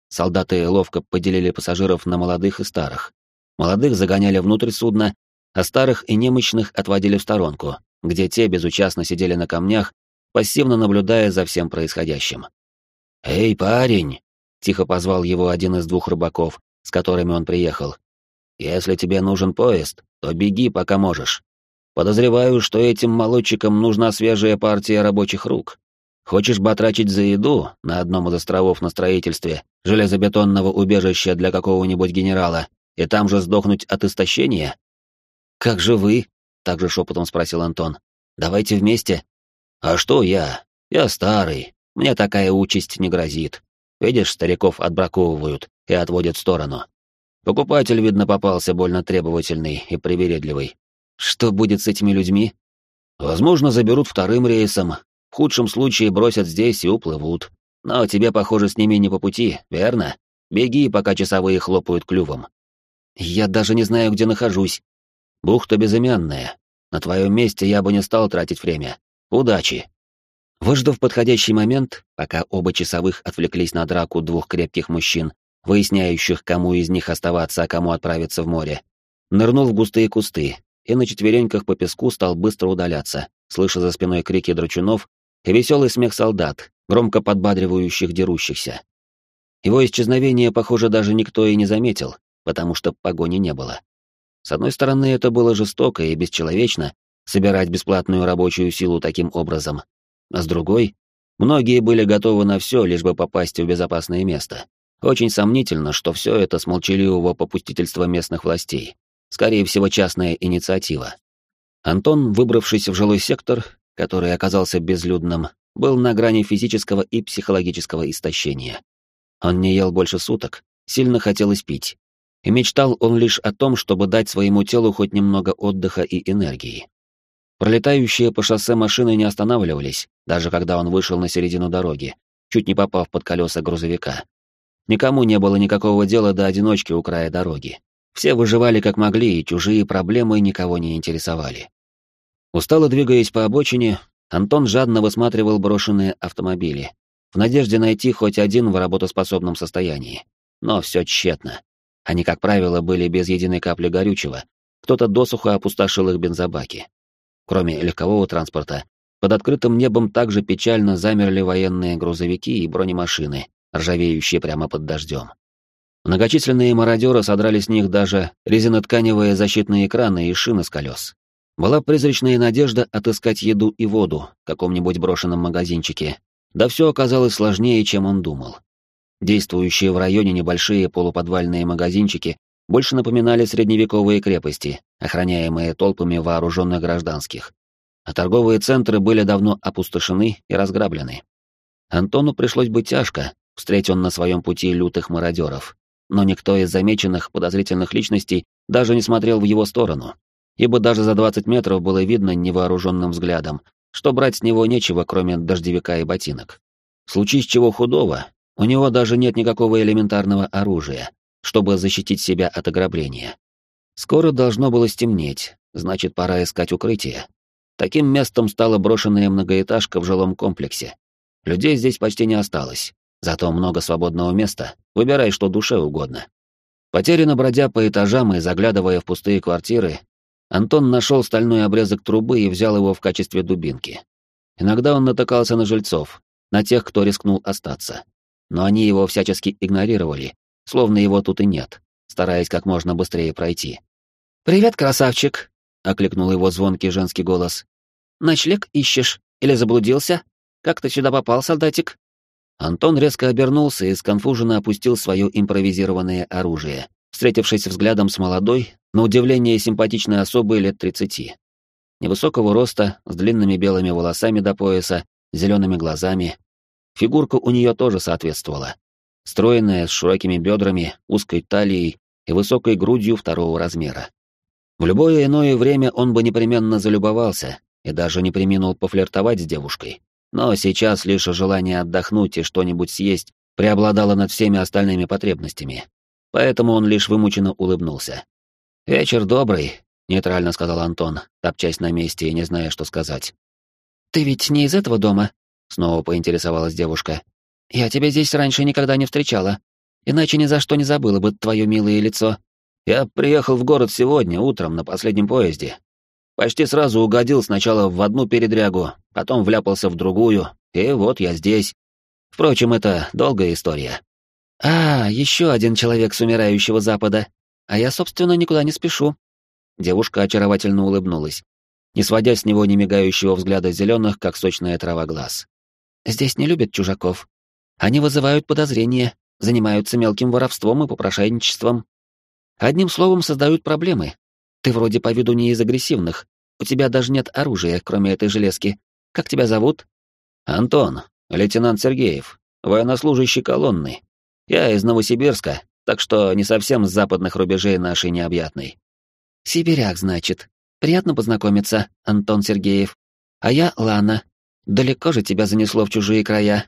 Солдаты ловко поделили пассажиров на молодых и старых. Молодых загоняли внутрь судна, а старых и немощных отводили в сторонку, где те безучастно сидели на камнях, пассивно наблюдая за всем происходящим. «Эй, парень!» — тихо позвал его один из двух рыбаков, с которыми он приехал. «Если тебе нужен поезд, то беги, пока можешь. Подозреваю, что этим молодчикам нужна свежая партия рабочих рук. Хочешь батрачить за еду на одном из островов на строительстве железобетонного убежища для какого-нибудь генерала и там же сдохнуть от истощения? Как же вы? Также шепотом спросил Антон. Давайте вместе. А что я? Я старый. Мне такая участь не грозит. Видишь, стариков отбраковывают и отводят в сторону. Покупатель, видно, попался больно требовательный и привередливый. Что будет с этими людьми? Возможно, заберут вторым рейсом. В худшем случае бросят здесь и уплывут. Но тебе, похоже, с ними не по пути, верно? Беги, пока часовые хлопают клювом. Я даже не знаю, где нахожусь. Бухта безымянная. На твоем месте я бы не стал тратить время. Удачи. Выждав подходящий момент, пока оба часовых отвлеклись на драку двух крепких мужчин, выясняющих, кому из них оставаться, а кому отправиться в море, нырнул в густые кусты и на четвереньках по песку стал быстро удаляться, слыша за спиной крики драчунов и веселый смех солдат, громко подбадривающих дерущихся. Его исчезновение, похоже, даже никто и не заметил, потому что погони не было. С одной стороны, это было жестоко и бесчеловечно собирать бесплатную рабочую силу таким образом, а с другой, многие были готовы на все, лишь бы попасть в безопасное место. Очень сомнительно, что все это с молчаливого попустительства местных властей. Скорее всего, частная инициатива. Антон, выбравшись в жилой сектор, который оказался безлюдным, был на грани физического и психологического истощения. Он не ел больше суток, сильно хотелось пить. И мечтал он лишь о том, чтобы дать своему телу хоть немного отдыха и энергии. Пролетающие по шоссе машины не останавливались, даже когда он вышел на середину дороги, чуть не попав под колеса грузовика. Никому не было никакого дела до одиночки у края дороги. Все выживали как могли, и чужие проблемы никого не интересовали. Устало двигаясь по обочине, Антон жадно высматривал брошенные автомобили, в надежде найти хоть один в работоспособном состоянии. Но все тщетно. Они, как правило, были без единой капли горючего. Кто-то досуха опустошил их бензобаки. Кроме легкового транспорта, под открытым небом также печально замерли военные грузовики и бронемашины, ржавеющие прямо под дождем. Многочисленные мародеры содрали с них даже резинотканевые защитные экраны и шины с колес. Была призрачная надежда отыскать еду и воду в каком-нибудь брошенном магазинчике, да все оказалось сложнее, чем он думал. Действующие в районе небольшие полуподвальные магазинчики больше напоминали средневековые крепости, охраняемые толпами вооруженных гражданских. А торговые центры были давно опустошены и разграблены. Антону пришлось бы тяжко, встретить он на своем пути лютых мародеров, но никто из замеченных подозрительных личностей даже не смотрел в его сторону, ибо даже за 20 метров было видно невооруженным взглядом, что брать с него нечего, кроме дождевика и ботинок. В случае с чего худого, у него даже нет никакого элементарного оружия, чтобы защитить себя от ограбления. Скоро должно было стемнеть, значит, пора искать укрытие. Таким местом стала брошенная многоэтажка в жилом комплексе. Людей здесь почти не осталось, Зато много свободного места, выбирай, что душе угодно. Потерянно бродя по этажам и заглядывая в пустые квартиры, Антон нашел стальной обрезок трубы и взял его в качестве дубинки. Иногда он натыкался на жильцов, на тех, кто рискнул остаться. Но они его всячески игнорировали, словно его тут и нет, стараясь как можно быстрее пройти. «Привет, красавчик!» — окликнул его звонкий женский голос. «Ночлег ищешь? Или заблудился? Как ты сюда попал, солдатик?» Антон резко обернулся и сконфуженно опустил свое импровизированное оружие, встретившись взглядом с молодой, на удивление симпатичной особой лет тридцати. Невысокого роста, с длинными белыми волосами до пояса, зелеными глазами. Фигурка у нее тоже соответствовала. Стройная, с широкими бедрами, узкой талией и высокой грудью второго размера. В любое иное время он бы непременно залюбовался и даже не приминул пофлиртовать с девушкой. Но сейчас лишь желание отдохнуть и что-нибудь съесть преобладало над всеми остальными потребностями. Поэтому он лишь вымученно улыбнулся. «Вечер добрый», — нейтрально сказал Антон, топчась на месте и не зная, что сказать. «Ты ведь не из этого дома?» — снова поинтересовалась девушка. «Я тебя здесь раньше никогда не встречала, иначе ни за что не забыла бы твое милое лицо». «Я приехал в город сегодня, утром, на последнем поезде. Почти сразу угодил сначала в одну передрягу, потом вляпался в другую, и вот я здесь. Впрочем, это долгая история. А, еще один человек с умирающего запада. А я, собственно, никуда не спешу. Девушка очаровательно улыбнулась, не сводя с него немигающего взгляда зеленых, как сочная трава глаз. Здесь не любят чужаков. Они вызывают подозрения, занимаются мелким воровством и попрошайничеством. Одним словом, создают проблемы, ты вроде по виду не из агрессивных. У тебя даже нет оружия, кроме этой железки. Как тебя зовут? Антон, лейтенант Сергеев, военнослужащий колонны. Я из Новосибирска, так что не совсем с западных рубежей нашей необъятной. Сибиряк, значит. Приятно познакомиться, Антон Сергеев. А я Лана. Далеко же тебя занесло в чужие края.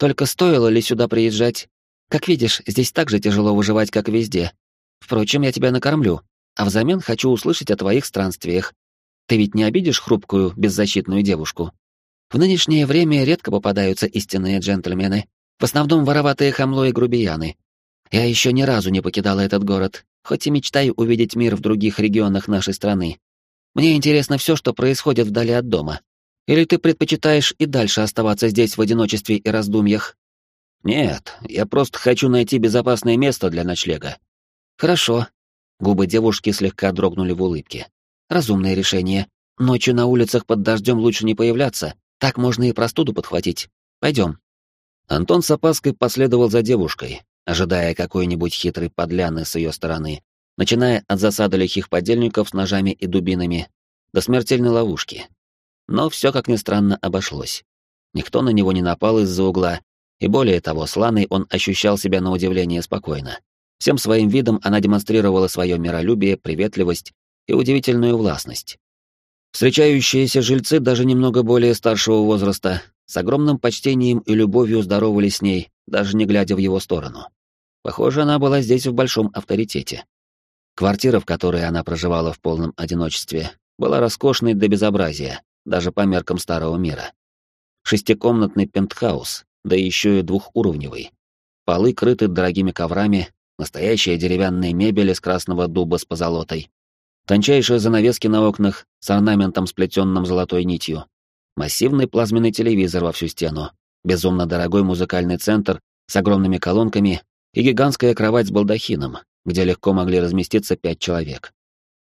Только стоило ли сюда приезжать? Как видишь, здесь так же тяжело выживать, как везде. Впрочем, я тебя накормлю, а взамен хочу услышать о твоих странствиях. Ты ведь не обидишь хрупкую, беззащитную девушку? В нынешнее время редко попадаются истинные джентльмены, в основном вороватые хамло и грубияны. Я еще ни разу не покидала этот город, хоть и мечтаю увидеть мир в других регионах нашей страны. Мне интересно все, что происходит вдали от дома. Или ты предпочитаешь и дальше оставаться здесь в одиночестве и раздумьях? Нет, я просто хочу найти безопасное место для ночлега. Хорошо. Губы девушки слегка дрогнули в улыбке. Разумное решение. Ночью на улицах под дождем лучше не появляться, так можно и простуду подхватить. Пойдем. Антон с опаской последовал за девушкой, ожидая какой-нибудь хитрой подляны с ее стороны, начиная от засады лихих подельников с ножами и дубинами до смертельной ловушки. Но все, как ни странно, обошлось. Никто на него не напал из-за угла, и более того, с он ощущал себя на удивление спокойно. Всем своим видом она демонстрировала свое миролюбие, приветливость и удивительную властность. Встречающиеся жильцы, даже немного более старшего возраста, с огромным почтением и любовью здоровались с ней, даже не глядя в его сторону. Похоже, она была здесь в большом авторитете. Квартира, в которой она проживала в полном одиночестве, была роскошной до безобразия, даже по меркам старого мира. Шестикомнатный пентхаус, да еще и двухуровневый. Полы крыты дорогими коврами, настоящая деревянная мебель из красного дуба с позолотой, тончайшие занавески на окнах с орнаментом, сплетенным золотой нитью, массивный плазменный телевизор во всю стену, безумно дорогой музыкальный центр с огромными колонками и гигантская кровать с балдахином, где легко могли разместиться пять человек.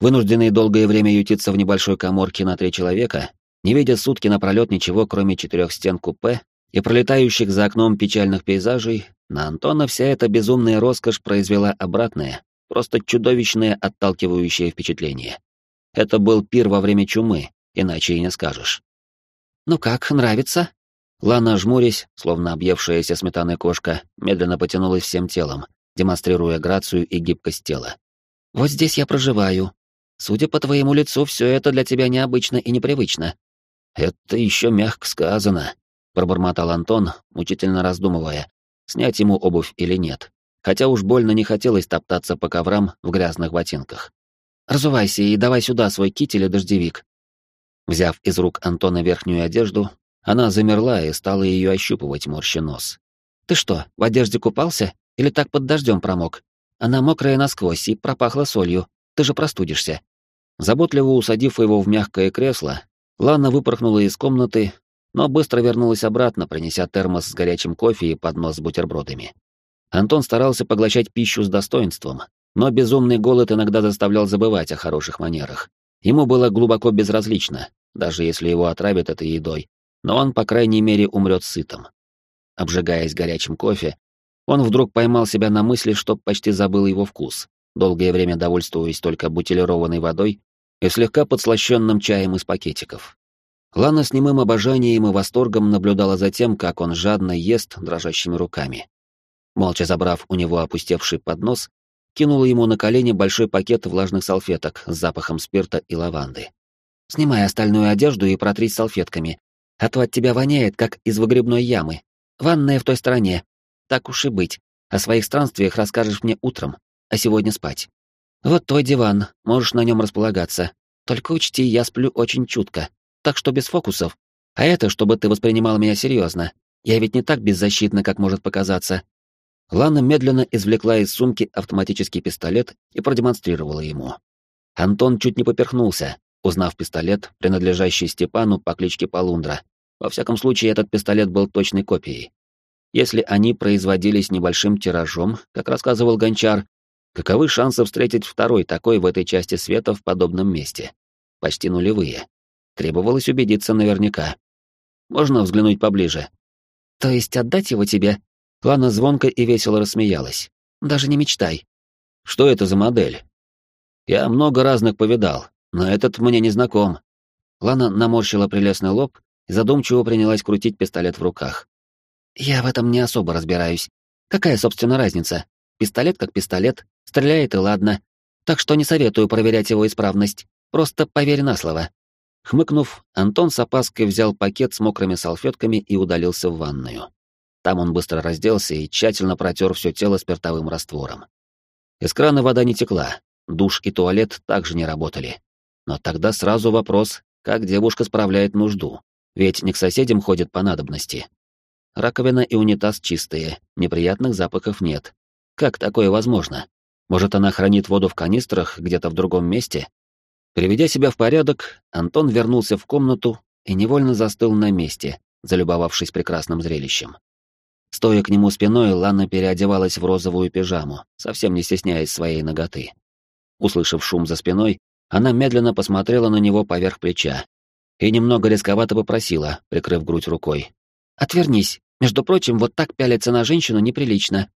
Вынужденные долгое время ютиться в небольшой коморке на три человека, не видя сутки напролет ничего, кроме четырех стен купе и пролетающих за окном печальных пейзажей, на Антона вся эта безумная роскошь произвела обратное, просто чудовищное отталкивающее впечатление. Это был пир во время чумы, иначе и не скажешь. «Ну как, нравится?» Лана, жмурясь, словно объевшаяся сметаной кошка, медленно потянулась всем телом, демонстрируя грацию и гибкость тела. «Вот здесь я проживаю. Судя по твоему лицу, все это для тебя необычно и непривычно». «Это еще мягко сказано», — пробормотал Антон, мучительно раздумывая, снять ему обувь или нет, хотя уж больно не хотелось топтаться по коврам в грязных ботинках. «Разувайся и давай сюда свой китель и дождевик». Взяв из рук Антона верхнюю одежду, она замерла и стала ее ощупывать, морща нос. «Ты что, в одежде купался? Или так под дождем промок? Она мокрая насквозь и пропахла солью. Ты же простудишься». Заботливо усадив его в мягкое кресло, Лана выпорхнула из комнаты но быстро вернулась обратно, принеся термос с горячим кофе и поднос с бутербродами. Антон старался поглощать пищу с достоинством, но безумный голод иногда заставлял забывать о хороших манерах. Ему было глубоко безразлично, даже если его отравят этой едой, но он, по крайней мере, умрет сытым. Обжигаясь горячим кофе, он вдруг поймал себя на мысли, что почти забыл его вкус, долгое время довольствуясь только бутилированной водой и слегка подслащенным чаем из пакетиков. Лана с немым обожанием и восторгом наблюдала за тем, как он жадно ест дрожащими руками. Молча забрав у него опустевший поднос, кинула ему на колени большой пакет влажных салфеток с запахом спирта и лаванды. «Снимай остальную одежду и протрись салфетками, а то от тебя воняет, как из выгребной ямы. Ванная в той стороне. Так уж и быть. О своих странствиях расскажешь мне утром, а сегодня спать. Вот твой диван, можешь на нем располагаться. Только учти, я сплю очень чутко, так что без фокусов. А это, чтобы ты воспринимал меня серьезно. Я ведь не так беззащитна, как может показаться». Лана медленно извлекла из сумки автоматический пистолет и продемонстрировала ему. Антон чуть не поперхнулся, узнав пистолет, принадлежащий Степану по кличке Полундра. Во всяком случае, этот пистолет был точной копией. Если они производились небольшим тиражом, как рассказывал Гончар, каковы шансы встретить второй такой в этой части света в подобном месте? Почти нулевые. Требовалось убедиться наверняка. Можно взглянуть поближе? То есть отдать его тебе? Лана звонко и весело рассмеялась. Даже не мечтай. Что это за модель? Я много разных повидал, но этот мне не знаком. Лана наморщила прелестный лоб и задумчиво принялась крутить пистолет в руках. Я в этом не особо разбираюсь. Какая, собственно, разница? Пистолет как пистолет, стреляет и ладно. Так что не советую проверять его исправность. Просто поверь на слово. Хмыкнув, Антон с опаской взял пакет с мокрыми салфетками и удалился в ванную. Там он быстро разделся и тщательно протер все тело спиртовым раствором. Из крана вода не текла, душ и туалет также не работали. Но тогда сразу вопрос, как девушка справляет нужду, ведь не к соседям ходит по надобности. Раковина и унитаз чистые, неприятных запахов нет. Как такое возможно? Может, она хранит воду в канистрах где-то в другом месте? Приведя себя в порядок, Антон вернулся в комнату и невольно застыл на месте, залюбовавшись прекрасным зрелищем. Стоя к нему спиной, Лана переодевалась в розовую пижаму, совсем не стесняясь своей ноготы. Услышав шум за спиной, она медленно посмотрела на него поверх плеча и немного рисковато попросила, прикрыв грудь рукой. «Отвернись. Между прочим, вот так пялиться на женщину неприлично».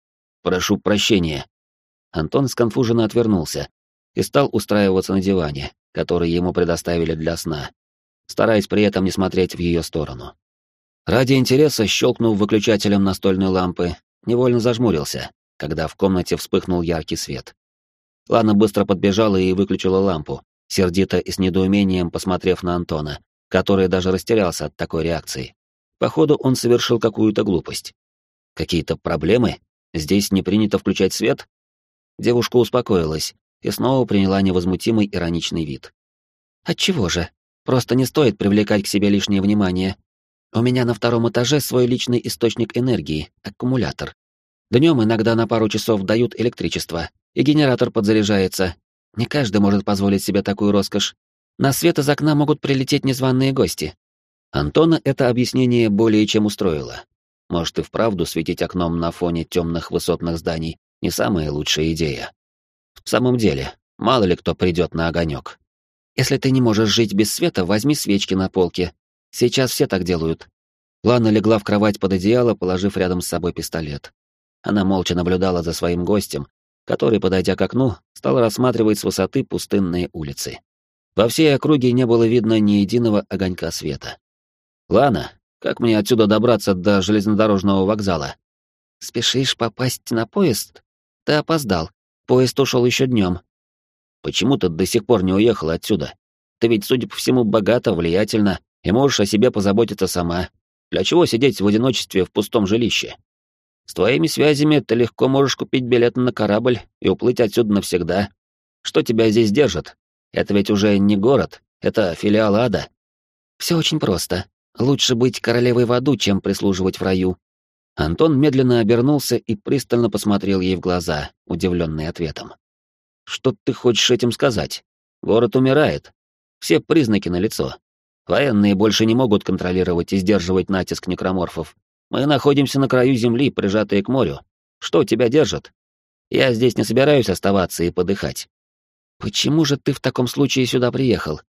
«Прошу прощения». Антон сконфуженно отвернулся и стал устраиваться на диване, который ему предоставили для сна, стараясь при этом не смотреть в ее сторону. Ради интереса, щелкнув выключателем настольной лампы, невольно зажмурился, когда в комнате вспыхнул яркий свет. Лана быстро подбежала и выключила лампу, сердито и с недоумением посмотрев на Антона, который даже растерялся от такой реакции. Походу, он совершил какую-то глупость. Какие-то проблемы? Здесь не принято включать свет? Девушка успокоилась и снова приняла невозмутимый ироничный вид. Отчего же? Просто не стоит привлекать к себе лишнее внимание. У меня на втором этаже свой личный источник энергии, аккумулятор. Днем иногда на пару часов дают электричество, и генератор подзаряжается. Не каждый может позволить себе такую роскошь. На свет из окна могут прилететь незваные гости. Антона это объяснение более чем устроило. Может и вправду светить окном на фоне темных высотных зданий не самая лучшая идея. В самом деле, мало ли кто придет на огонек. Если ты не можешь жить без света, возьми свечки на полке. Сейчас все так делают. Лана легла в кровать под одеяло, положив рядом с собой пистолет. Она молча наблюдала за своим гостем, который, подойдя к окну, стал рассматривать с высоты пустынные улицы. Во всей округе не было видно ни единого огонька света. «Лана, как мне отсюда добраться до железнодорожного вокзала?» «Спешишь попасть на поезд? Ты опоздал. Поезд ушел еще днем. «Почему ты до сих пор не уехал отсюда? Ты ведь, судя по всему, богата, влиятельна и можешь о себе позаботиться сама. Для чего сидеть в одиночестве в пустом жилище?» С твоими связями ты легко можешь купить билет на корабль и уплыть отсюда навсегда. Что тебя здесь держит? Это ведь уже не город, это филиал ада. Все очень просто. Лучше быть королевой в аду, чем прислуживать в раю. Антон медленно обернулся и пристально посмотрел ей в глаза, удивленный ответом. Что ты хочешь этим сказать? Город умирает. Все признаки налицо. Военные больше не могут контролировать и сдерживать натиск некроморфов. Мы находимся на краю земли, прижатые к морю. Что тебя держит? Я здесь не собираюсь оставаться и подыхать. Почему же ты в таком случае сюда приехал?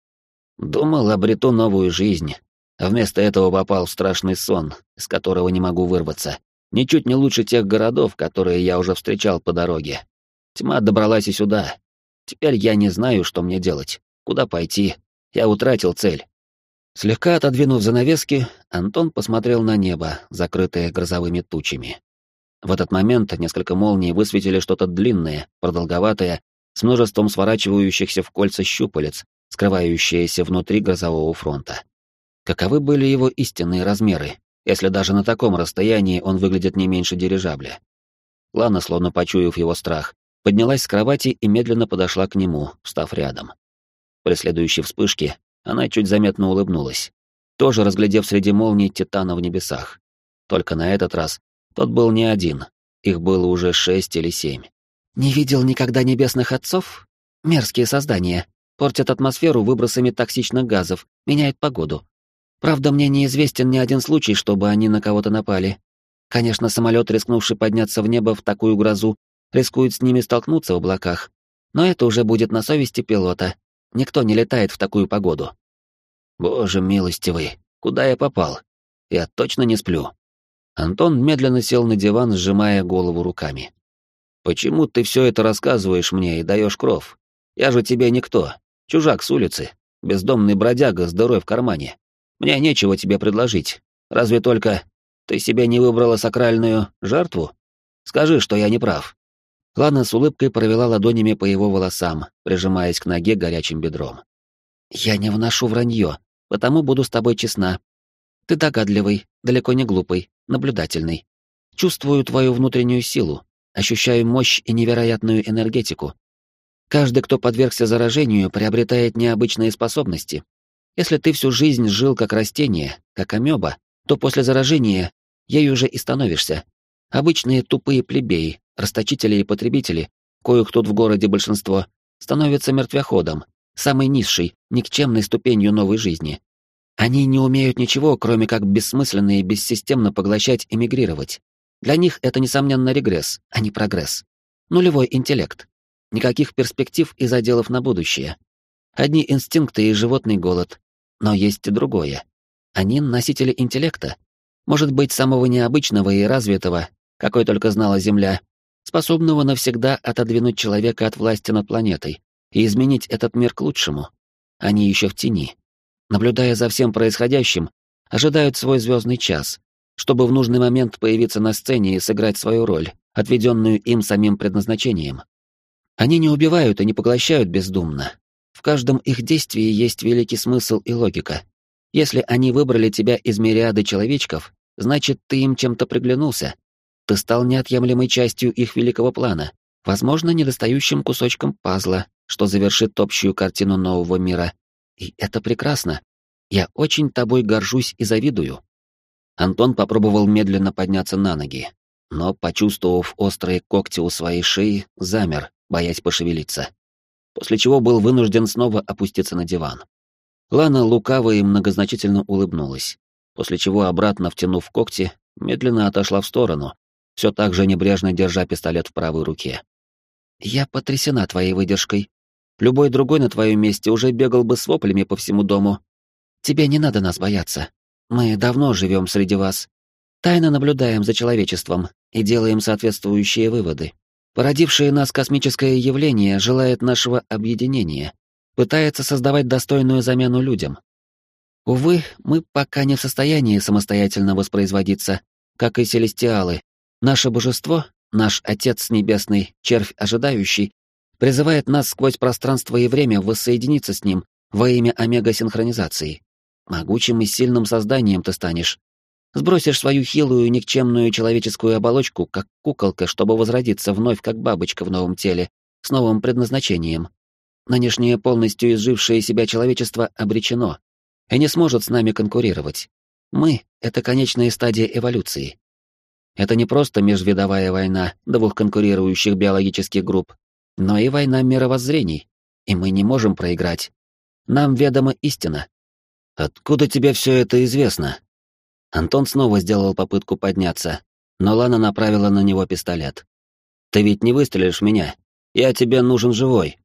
Думал, обрету новую жизнь. А вместо этого попал в страшный сон, из которого не могу вырваться. Ничуть не лучше тех городов, которые я уже встречал по дороге. Тьма добралась и сюда. Теперь я не знаю, что мне делать. Куда пойти? Я утратил цель. Слегка отодвинув занавески, Антон посмотрел на небо, закрытое грозовыми тучами. В этот момент несколько молний высветили что-то длинное, продолговатое, с множеством сворачивающихся в кольца щупалец, скрывающиеся внутри грозового фронта. Каковы были его истинные размеры, если даже на таком расстоянии он выглядит не меньше дирижабля? Лана, словно почуяв его страх, поднялась с кровати и медленно подошла к нему, встав рядом. При следующей вспышке она чуть заметно улыбнулась, тоже разглядев среди молний Титана в небесах. Только на этот раз тот был не один, их было уже шесть или семь. «Не видел никогда небесных отцов? Мерзкие создания. Портят атмосферу выбросами токсичных газов, меняют погоду. Правда, мне неизвестен ни один случай, чтобы они на кого-то напали. Конечно, самолет, рискнувший подняться в небо в такую грозу, рискует с ними столкнуться в облаках. Но это уже будет на совести пилота, Никто не летает в такую погоду. Боже милостивый, куда я попал? Я точно не сплю. Антон медленно сел на диван, сжимая голову руками. Почему ты все это рассказываешь мне и даешь кров? Я же тебе никто, чужак с улицы, бездомный бродяга с дырой в кармане. Мне нечего тебе предложить, разве только ты себе не выбрала сакральную жертву? Скажи, что я не прав. Лана с улыбкой провела ладонями по его волосам, прижимаясь к ноге горячим бедром. «Я не вношу вранье, потому буду с тобой честна. Ты догадливый, далеко не глупый, наблюдательный. Чувствую твою внутреннюю силу, ощущаю мощь и невероятную энергетику. Каждый, кто подвергся заражению, приобретает необычные способности. Если ты всю жизнь жил как растение, как амеба, то после заражения ей уже и становишься. Обычные тупые плебеи, расточители и потребители, коих тут в городе большинство, становятся мертвеходом, самой низшей, никчемной ступенью новой жизни. Они не умеют ничего, кроме как бессмысленно и бессистемно поглощать и мигрировать. Для них это, несомненно, регресс, а не прогресс. Нулевой интеллект. Никаких перспектив и заделов на будущее. Одни инстинкты и животный голод. Но есть и другое. Они носители интеллекта. Может быть, самого необычного и развитого, какой только знала Земля, способного навсегда отодвинуть человека от власти над планетой и изменить этот мир к лучшему. Они еще в тени. Наблюдая за всем происходящим, ожидают свой звездный час, чтобы в нужный момент появиться на сцене и сыграть свою роль, отведенную им самим предназначением. Они не убивают и не поглощают бездумно. В каждом их действии есть великий смысл и логика. Если они выбрали тебя из мириады человечков, значит, ты им чем-то приглянулся. Ты стал неотъемлемой частью их великого плана, возможно, недостающим кусочком пазла, что завершит общую картину нового мира. И это прекрасно. Я очень тобой горжусь и завидую. Антон попробовал медленно подняться на ноги, но, почувствовав острые когти у своей шеи, замер, боясь пошевелиться. После чего был вынужден снова опуститься на диван. Лана лукаво и многозначительно улыбнулась, после чего, обратно втянув когти, медленно отошла в сторону, все так же небрежно держа пистолет в правой руке. «Я потрясена твоей выдержкой. Любой другой на твоем месте уже бегал бы с воплями по всему дому. Тебе не надо нас бояться. Мы давно живем среди вас. Тайно наблюдаем за человечеством и делаем соответствующие выводы. Породившее нас космическое явление желает нашего объединения, пытается создавать достойную замену людям. Увы, мы пока не в состоянии самостоятельно воспроизводиться, как и селестиалы. Наше божество, наш Отец Небесный, червь ожидающий, призывает нас сквозь пространство и время воссоединиться с ним во имя омега-синхронизации. Могучим и сильным созданием ты станешь. Сбросишь свою хилую, никчемную человеческую оболочку, как куколка, чтобы возродиться вновь, как бабочка в новом теле, с новым предназначением. Нынешнее полностью изжившее себя человечество обречено и не сможет с нами конкурировать. Мы — это конечная стадия эволюции. Это не просто межвидовая война двух конкурирующих биологических групп, но и война мировоззрений, и мы не можем проиграть. Нам ведома истина. Откуда тебе все это известно? Антон снова сделал попытку подняться, но Лана направила на него пистолет. Ты ведь не выстрелишь меня. Я тебе нужен живой.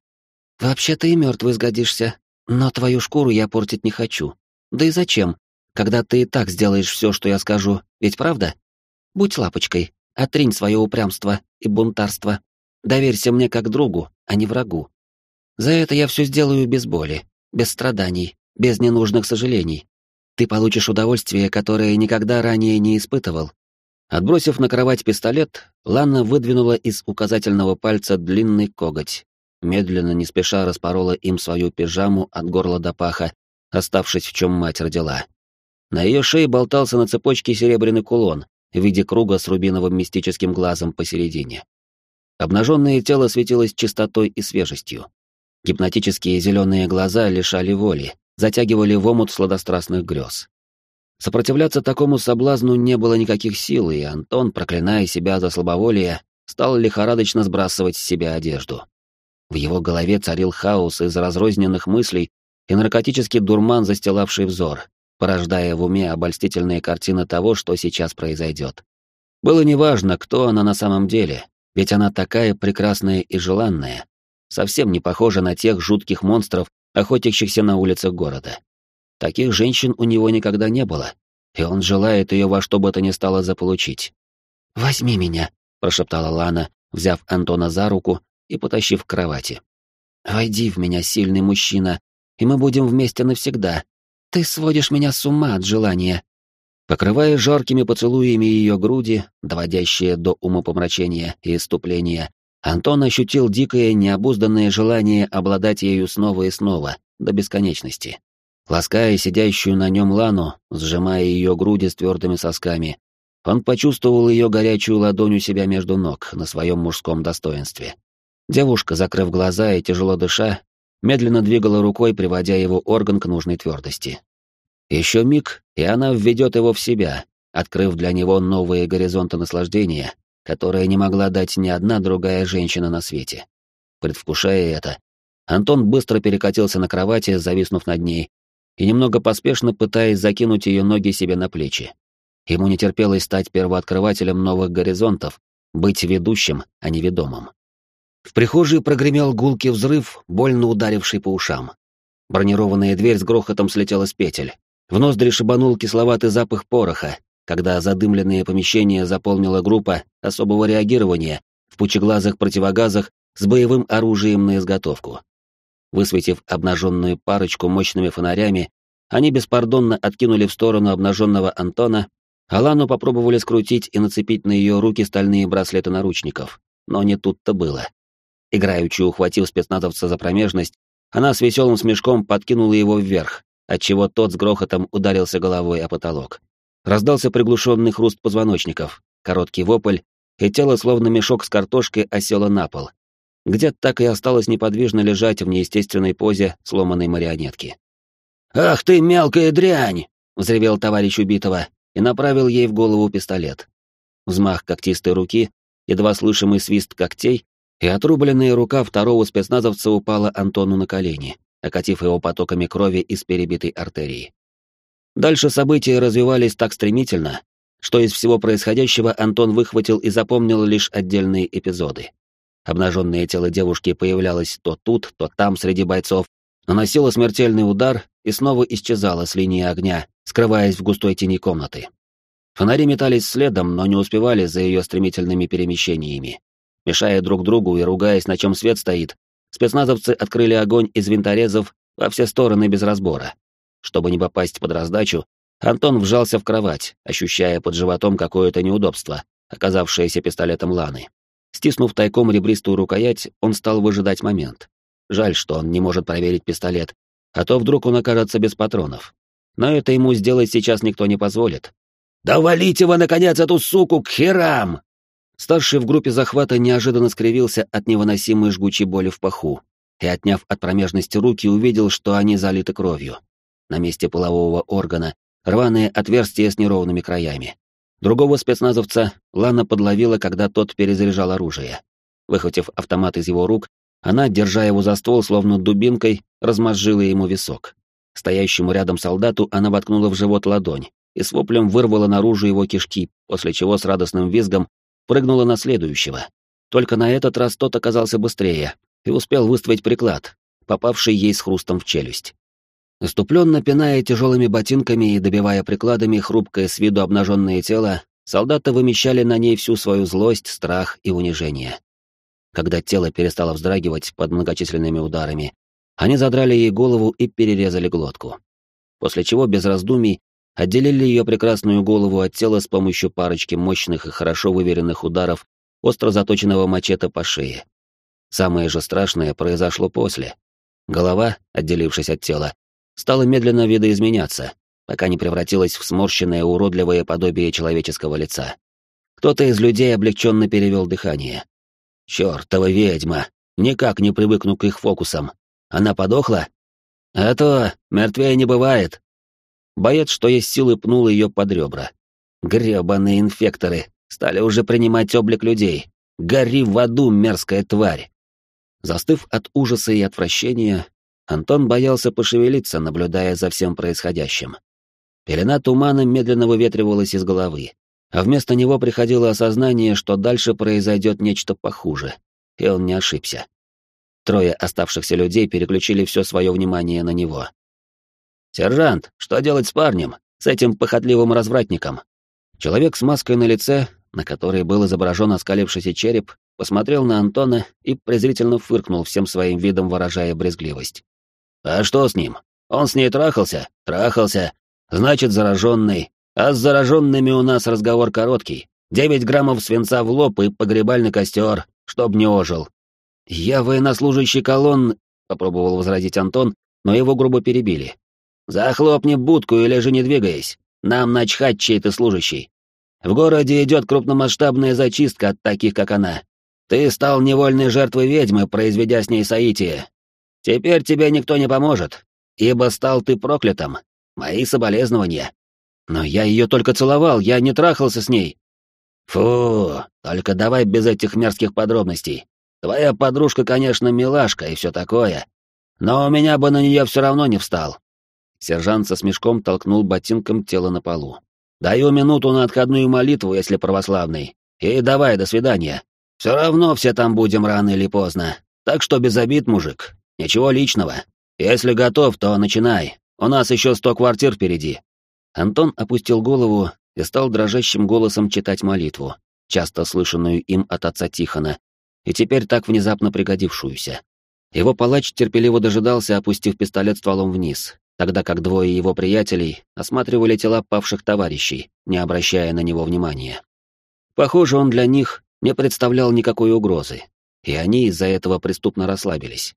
Вообще-то и мертвый сгодишься, но твою шкуру я портить не хочу. Да и зачем, когда ты и так сделаешь все, что я скажу, ведь правда? Будь лапочкой, отринь свое упрямство и бунтарство. Доверься мне как другу, а не врагу. За это я все сделаю без боли, без страданий, без ненужных сожалений. Ты получишь удовольствие, которое никогда ранее не испытывал. Отбросив на кровать пистолет, Ланна выдвинула из указательного пальца длинный коготь. Медленно, не спеша распорола им свою пижаму от горла до паха, оставшись в чем мать родила. На ее шее болтался на цепочке серебряный кулон в виде круга с рубиновым мистическим глазом посередине. Обнаженное тело светилось чистотой и свежестью. Гипнотические зеленые глаза лишали воли, затягивали в омут сладострастных грез. Сопротивляться такому соблазну не было никаких сил, и Антон, проклиная себя за слабоволие, стал лихорадочно сбрасывать с себя одежду. В его голове царил хаос из разрозненных мыслей и наркотический дурман, застилавший взор, порождая в уме обольстительные картины того, что сейчас произойдет. Было неважно, кто она на самом деле, ведь она такая прекрасная и желанная, совсем не похожа на тех жутких монстров, охотящихся на улицах города. Таких женщин у него никогда не было, и он желает ее во что бы то ни стало заполучить. «Возьми меня», — прошептала Лана, взяв Антона за руку и потащив к кровати. «Войди в меня, сильный мужчина, и мы будем вместе навсегда. Ты сводишь меня с ума от желания». Покрывая жаркими поцелуями ее груди, доводящие до умопомрачения и иступления, Антон ощутил дикое, необузданное желание обладать ею снова и снова, до бесконечности. Лаская сидящую на нем Лану, сжимая ее груди с твердыми сосками, Он почувствовал ее горячую ладонь у себя между ног на своем мужском достоинстве. Девушка, закрыв глаза и тяжело дыша, медленно двигала рукой, приводя его орган к нужной твердости. Еще миг, и она введет его в себя, открыв для него новые горизонты наслаждения, которые не могла дать ни одна другая женщина на свете. Предвкушая это, Антон быстро перекатился на кровати, зависнув над ней, и немного поспешно пытаясь закинуть ее ноги себе на плечи. Ему не терпелось стать первооткрывателем новых горизонтов, быть ведущим, а не ведомым. В прихожей прогремел гулкий взрыв, больно ударивший по ушам. Бронированная дверь с грохотом слетела с петель. В ноздри шибанул кисловатый запах пороха, когда задымленное помещение заполнила группа особого реагирования в пучеглазых противогазах с боевым оружием на изготовку. Высветив обнаженную парочку мощными фонарями, они беспардонно откинули в сторону обнаженного Антона, Алану попробовали скрутить и нацепить на ее руки стальные браслеты наручников, но не тут-то было. Играючи ухватив спецназовца за промежность, она с веселым смешком подкинула его вверх, отчего тот с грохотом ударился головой о потолок. Раздался приглушенный хруст позвоночников, короткий вопль, и тело, словно мешок с картошкой, осело на пол. Где так и осталось неподвижно лежать в неестественной позе сломанной марионетки. «Ах ты, мелкая дрянь!» — взревел товарищ убитого и направил ей в голову пистолет. Взмах когтистой руки, едва слышимый свист когтей, и отрубленная рука второго спецназовца упала Антону на колени, окатив его потоками крови из перебитой артерии. Дальше события развивались так стремительно, что из всего происходящего Антон выхватил и запомнил лишь отдельные эпизоды. Обнаженное тело девушки появлялось то тут, то там среди бойцов, наносило смертельный удар и снова исчезало с линии огня, скрываясь в густой тени комнаты. Фонари метались следом, но не успевали за ее стремительными перемещениями. Мешая друг другу и ругаясь, на чем свет стоит, спецназовцы открыли огонь из винторезов во все стороны без разбора. Чтобы не попасть под раздачу, Антон вжался в кровать, ощущая под животом какое-то неудобство, оказавшееся пистолетом Ланы. Стиснув тайком ребристую рукоять, он стал выжидать момент. Жаль, что он не может проверить пистолет, а то вдруг он окажется без патронов. Но это ему сделать сейчас никто не позволит. «Да валите вы, наконец, эту суку к херам!» Старший в группе захвата неожиданно скривился от невыносимой жгучей боли в паху и, отняв от промежности руки, увидел, что они залиты кровью. На месте полового органа рваные отверстия с неровными краями. Другого спецназовца Лана подловила, когда тот перезаряжал оружие. Выхватив автомат из его рук, она, держа его за ствол, словно дубинкой, размозжила ему висок. Стоящему рядом солдату она воткнула в живот ладонь и с воплем вырвала наружу его кишки, после чего с радостным визгом прыгнула на следующего. Только на этот раз тот оказался быстрее и успел выставить приклад, попавший ей с хрустом в челюсть. Иступленно пиная тяжелыми ботинками и добивая прикладами хрупкое с виду обнаженное тело, солдаты вымещали на ней всю свою злость, страх и унижение. Когда тело перестало вздрагивать под многочисленными ударами, они задрали ей голову и перерезали глотку. После чего, без раздумий, отделили ее прекрасную голову от тела с помощью парочки мощных и хорошо выверенных ударов остро заточенного мачете по шее. Самое же страшное произошло после. Голова, отделившись от тела, стала медленно видоизменяться, пока не превратилась в сморщенное уродливое подобие человеческого лица. Кто-то из людей облегченно перевел дыхание. «Чёртова ведьма! Никак не привыкну к их фокусам. Она подохла? А то, мертвее не бывает!» Боец, что есть силы, пнул ее под ребра. Гребаные инфекторы стали уже принимать облик людей. Гори в аду, мерзкая тварь! Застыв от ужаса и отвращения, Антон боялся пошевелиться, наблюдая за всем происходящим. Пелена тумана медленно выветривалась из головы, а вместо него приходило осознание, что дальше произойдет нечто похуже, и он не ошибся. Трое оставшихся людей переключили все свое внимание на него. «Сержант, что делать с парнем? С этим похотливым развратником?» Человек с маской на лице, на которой был изображен оскалившийся череп, посмотрел на Антона и презрительно фыркнул всем своим видом, выражая брезгливость. «А что с ним? Он с ней трахался? Трахался. Значит, зараженный. А с зараженными у нас разговор короткий. Девять граммов свинца в лоб и погребальный костер, чтоб не ожил». «Я военнослужащий колонн», — попробовал возразить Антон, но его грубо перебили. «Захлопни будку или же не двигаясь. Нам начхать, чей ты служащий». В городе идет крупномасштабная зачистка от таких, как она. Ты стал невольной жертвой ведьмы, произведя с ней соитие. Теперь тебе никто не поможет, ибо стал ты проклятым. Мои соболезнования. Но я ее только целовал, я не трахался с ней. Фу, только давай без этих мерзких подробностей. Твоя подружка, конечно, милашка и все такое, но у меня бы на нее все равно не встал. Сержант со смешком толкнул ботинком тело на полу. Даю минуту на отходную молитву, если православный. И давай, до свидания. Все равно все там будем рано или поздно. Так что без обид, мужик. Ничего личного. Если готов, то начинай. У нас еще сто квартир впереди. Антон опустил голову и стал дрожащим голосом читать молитву, часто слышанную им от отца Тихона, и теперь так внезапно пригодившуюся. Его палач терпеливо дожидался, опустив пистолет стволом вниз, тогда как двое его приятелей осматривали тела павших товарищей, не обращая на него внимания. Похоже, он для них не представлял никакой угрозы, и они из-за этого преступно расслабились.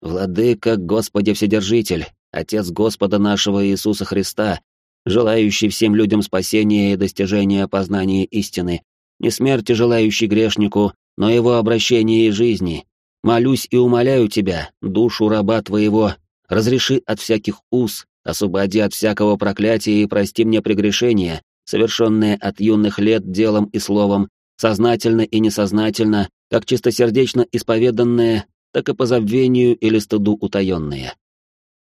«Владыка, Господи Вседержитель, Отец Господа нашего Иисуса Христа, желающий всем людям спасения и достижения познания истины, не смерти желающий грешнику, но его обращения и жизни. Молюсь и умоляю тебя, душу раба твоего, разреши от всяких уз, освободи от всякого проклятия и прости мне прегрешения, совершенные от юных лет делом и словом, сознательно и несознательно, как чистосердечно исповеданные, так и по забвению или стыду утаенные.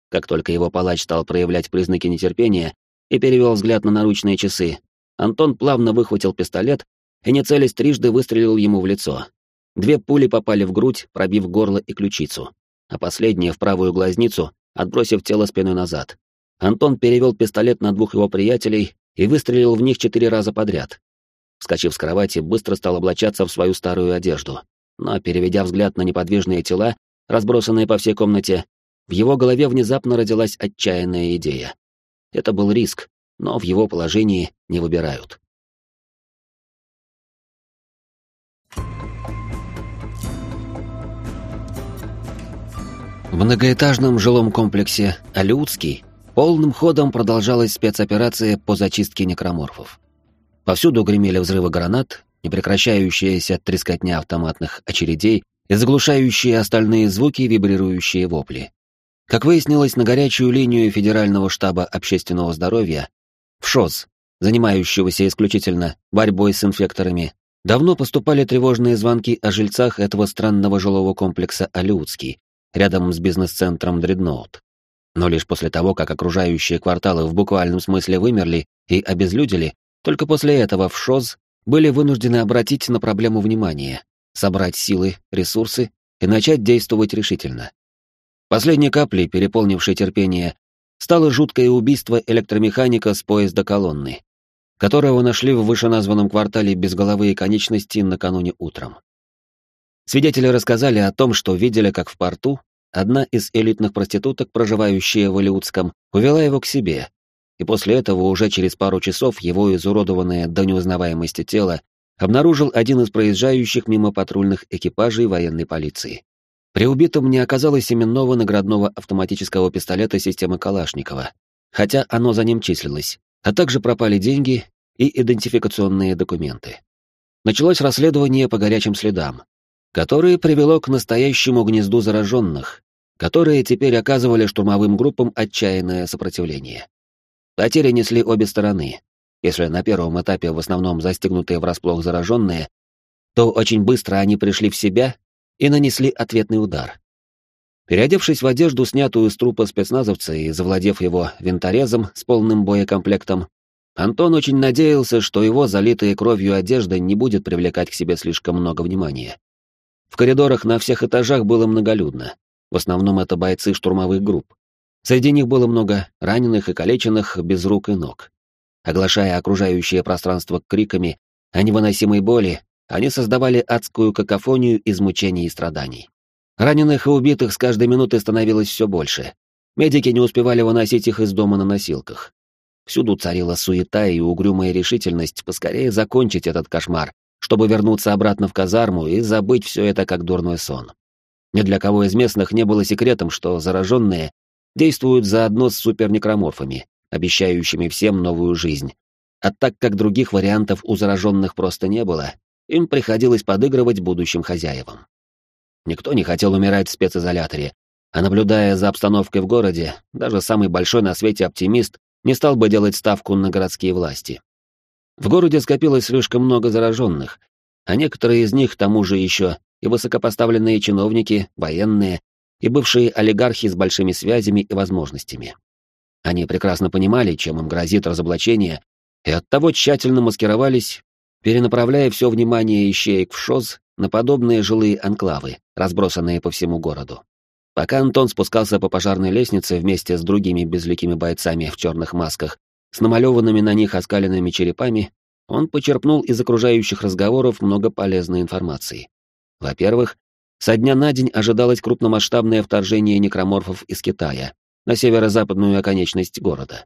Как только его палач стал проявлять признаки нетерпения, и перевел взгляд на наручные часы. Антон плавно выхватил пистолет и, не целясь трижды, выстрелил ему в лицо. Две пули попали в грудь, пробив горло и ключицу, а последняя в правую глазницу, отбросив тело спиной назад. Антон перевел пистолет на двух его приятелей и выстрелил в них четыре раза подряд. Вскочив с кровати, быстро стал облачаться в свою старую одежду, но, переведя взгляд на неподвижные тела, разбросанные по всей комнате, в его голове внезапно родилась отчаянная идея. Это был риск, но в его положении не выбирают. В многоэтажном жилом комплексе «Алиутский» полным ходом продолжалась спецоперация по зачистке некроморфов. Повсюду гремели взрывы гранат, непрекращающаяся трескотня автоматных очередей и заглушающие остальные звуки вибрирующие вопли. Как выяснилось, на горячую линию Федерального штаба общественного здоровья, в ШОЗ, занимающегося исключительно борьбой с инфекторами, давно поступали тревожные звонки о жильцах этого странного жилого комплекса Алиутский, рядом с бизнес-центром Дредноут. Но лишь после того, как окружающие кварталы в буквальном смысле вымерли и обезлюдили, только после этого в ШОЗ были вынуждены обратить на проблему внимание, собрать силы, ресурсы и начать действовать решительно. Последней каплей, переполнившей терпение, стало жуткое убийство электромеханика с поезда колонны, которого нашли в вышеназванном квартале без головы и конечности накануне утром. Свидетели рассказали о том, что видели, как в порту одна из элитных проституток, проживающая в Илиутском, увела его к себе, и после этого уже через пару часов его изуродованное до неузнаваемости тело обнаружил один из проезжающих мимо патрульных экипажей военной полиции. При убитом не оказалось именного наградного автоматического пистолета системы Калашникова, хотя оно за ним числилось, а также пропали деньги и идентификационные документы. Началось расследование по горячим следам, которое привело к настоящему гнезду зараженных, которые теперь оказывали штурмовым группам отчаянное сопротивление. Потери несли обе стороны. Если на первом этапе в основном застегнутые врасплох зараженные, то очень быстро они пришли в себя и нанесли ответный удар. Переодевшись в одежду, снятую с трупа спецназовца и завладев его винторезом с полным боекомплектом, Антон очень надеялся, что его залитая кровью одежда не будет привлекать к себе слишком много внимания. В коридорах на всех этажах было многолюдно. В основном это бойцы штурмовых групп. Среди них было много раненых и калеченных без рук и ног. Оглашая окружающее пространство криками о невыносимой боли, они создавали адскую какофонию из мучений и страданий. Раненых и убитых с каждой минутой становилось все больше. Медики не успевали выносить их из дома на носилках. Всюду царила суета и угрюмая решительность поскорее закончить этот кошмар, чтобы вернуться обратно в казарму и забыть все это как дурной сон. Ни для кого из местных не было секретом, что зараженные действуют заодно с супернекроморфами, обещающими всем новую жизнь, А так как других вариантов у зараженных просто не было, им приходилось подыгрывать будущим хозяевам. Никто не хотел умирать в специзоляторе, а наблюдая за обстановкой в городе, даже самый большой на свете оптимист не стал бы делать ставку на городские власти. В городе скопилось слишком много зараженных, а некоторые из них, к тому же еще и высокопоставленные чиновники, военные и бывшие олигархи с большими связями и возможностями. Они прекрасно понимали, чем им грозит разоблачение, и оттого тщательно маскировались, перенаправляя все внимание ищеек в ШОЗ на подобные жилые анклавы, разбросанные по всему городу. Пока Антон спускался по пожарной лестнице вместе с другими безликими бойцами в черных масках, с намалеванными на них оскаленными черепами, он почерпнул из окружающих разговоров много полезной информации. Во-первых, со дня на день ожидалось крупномасштабное вторжение некроморфов из Китая на северо-западную оконечность города.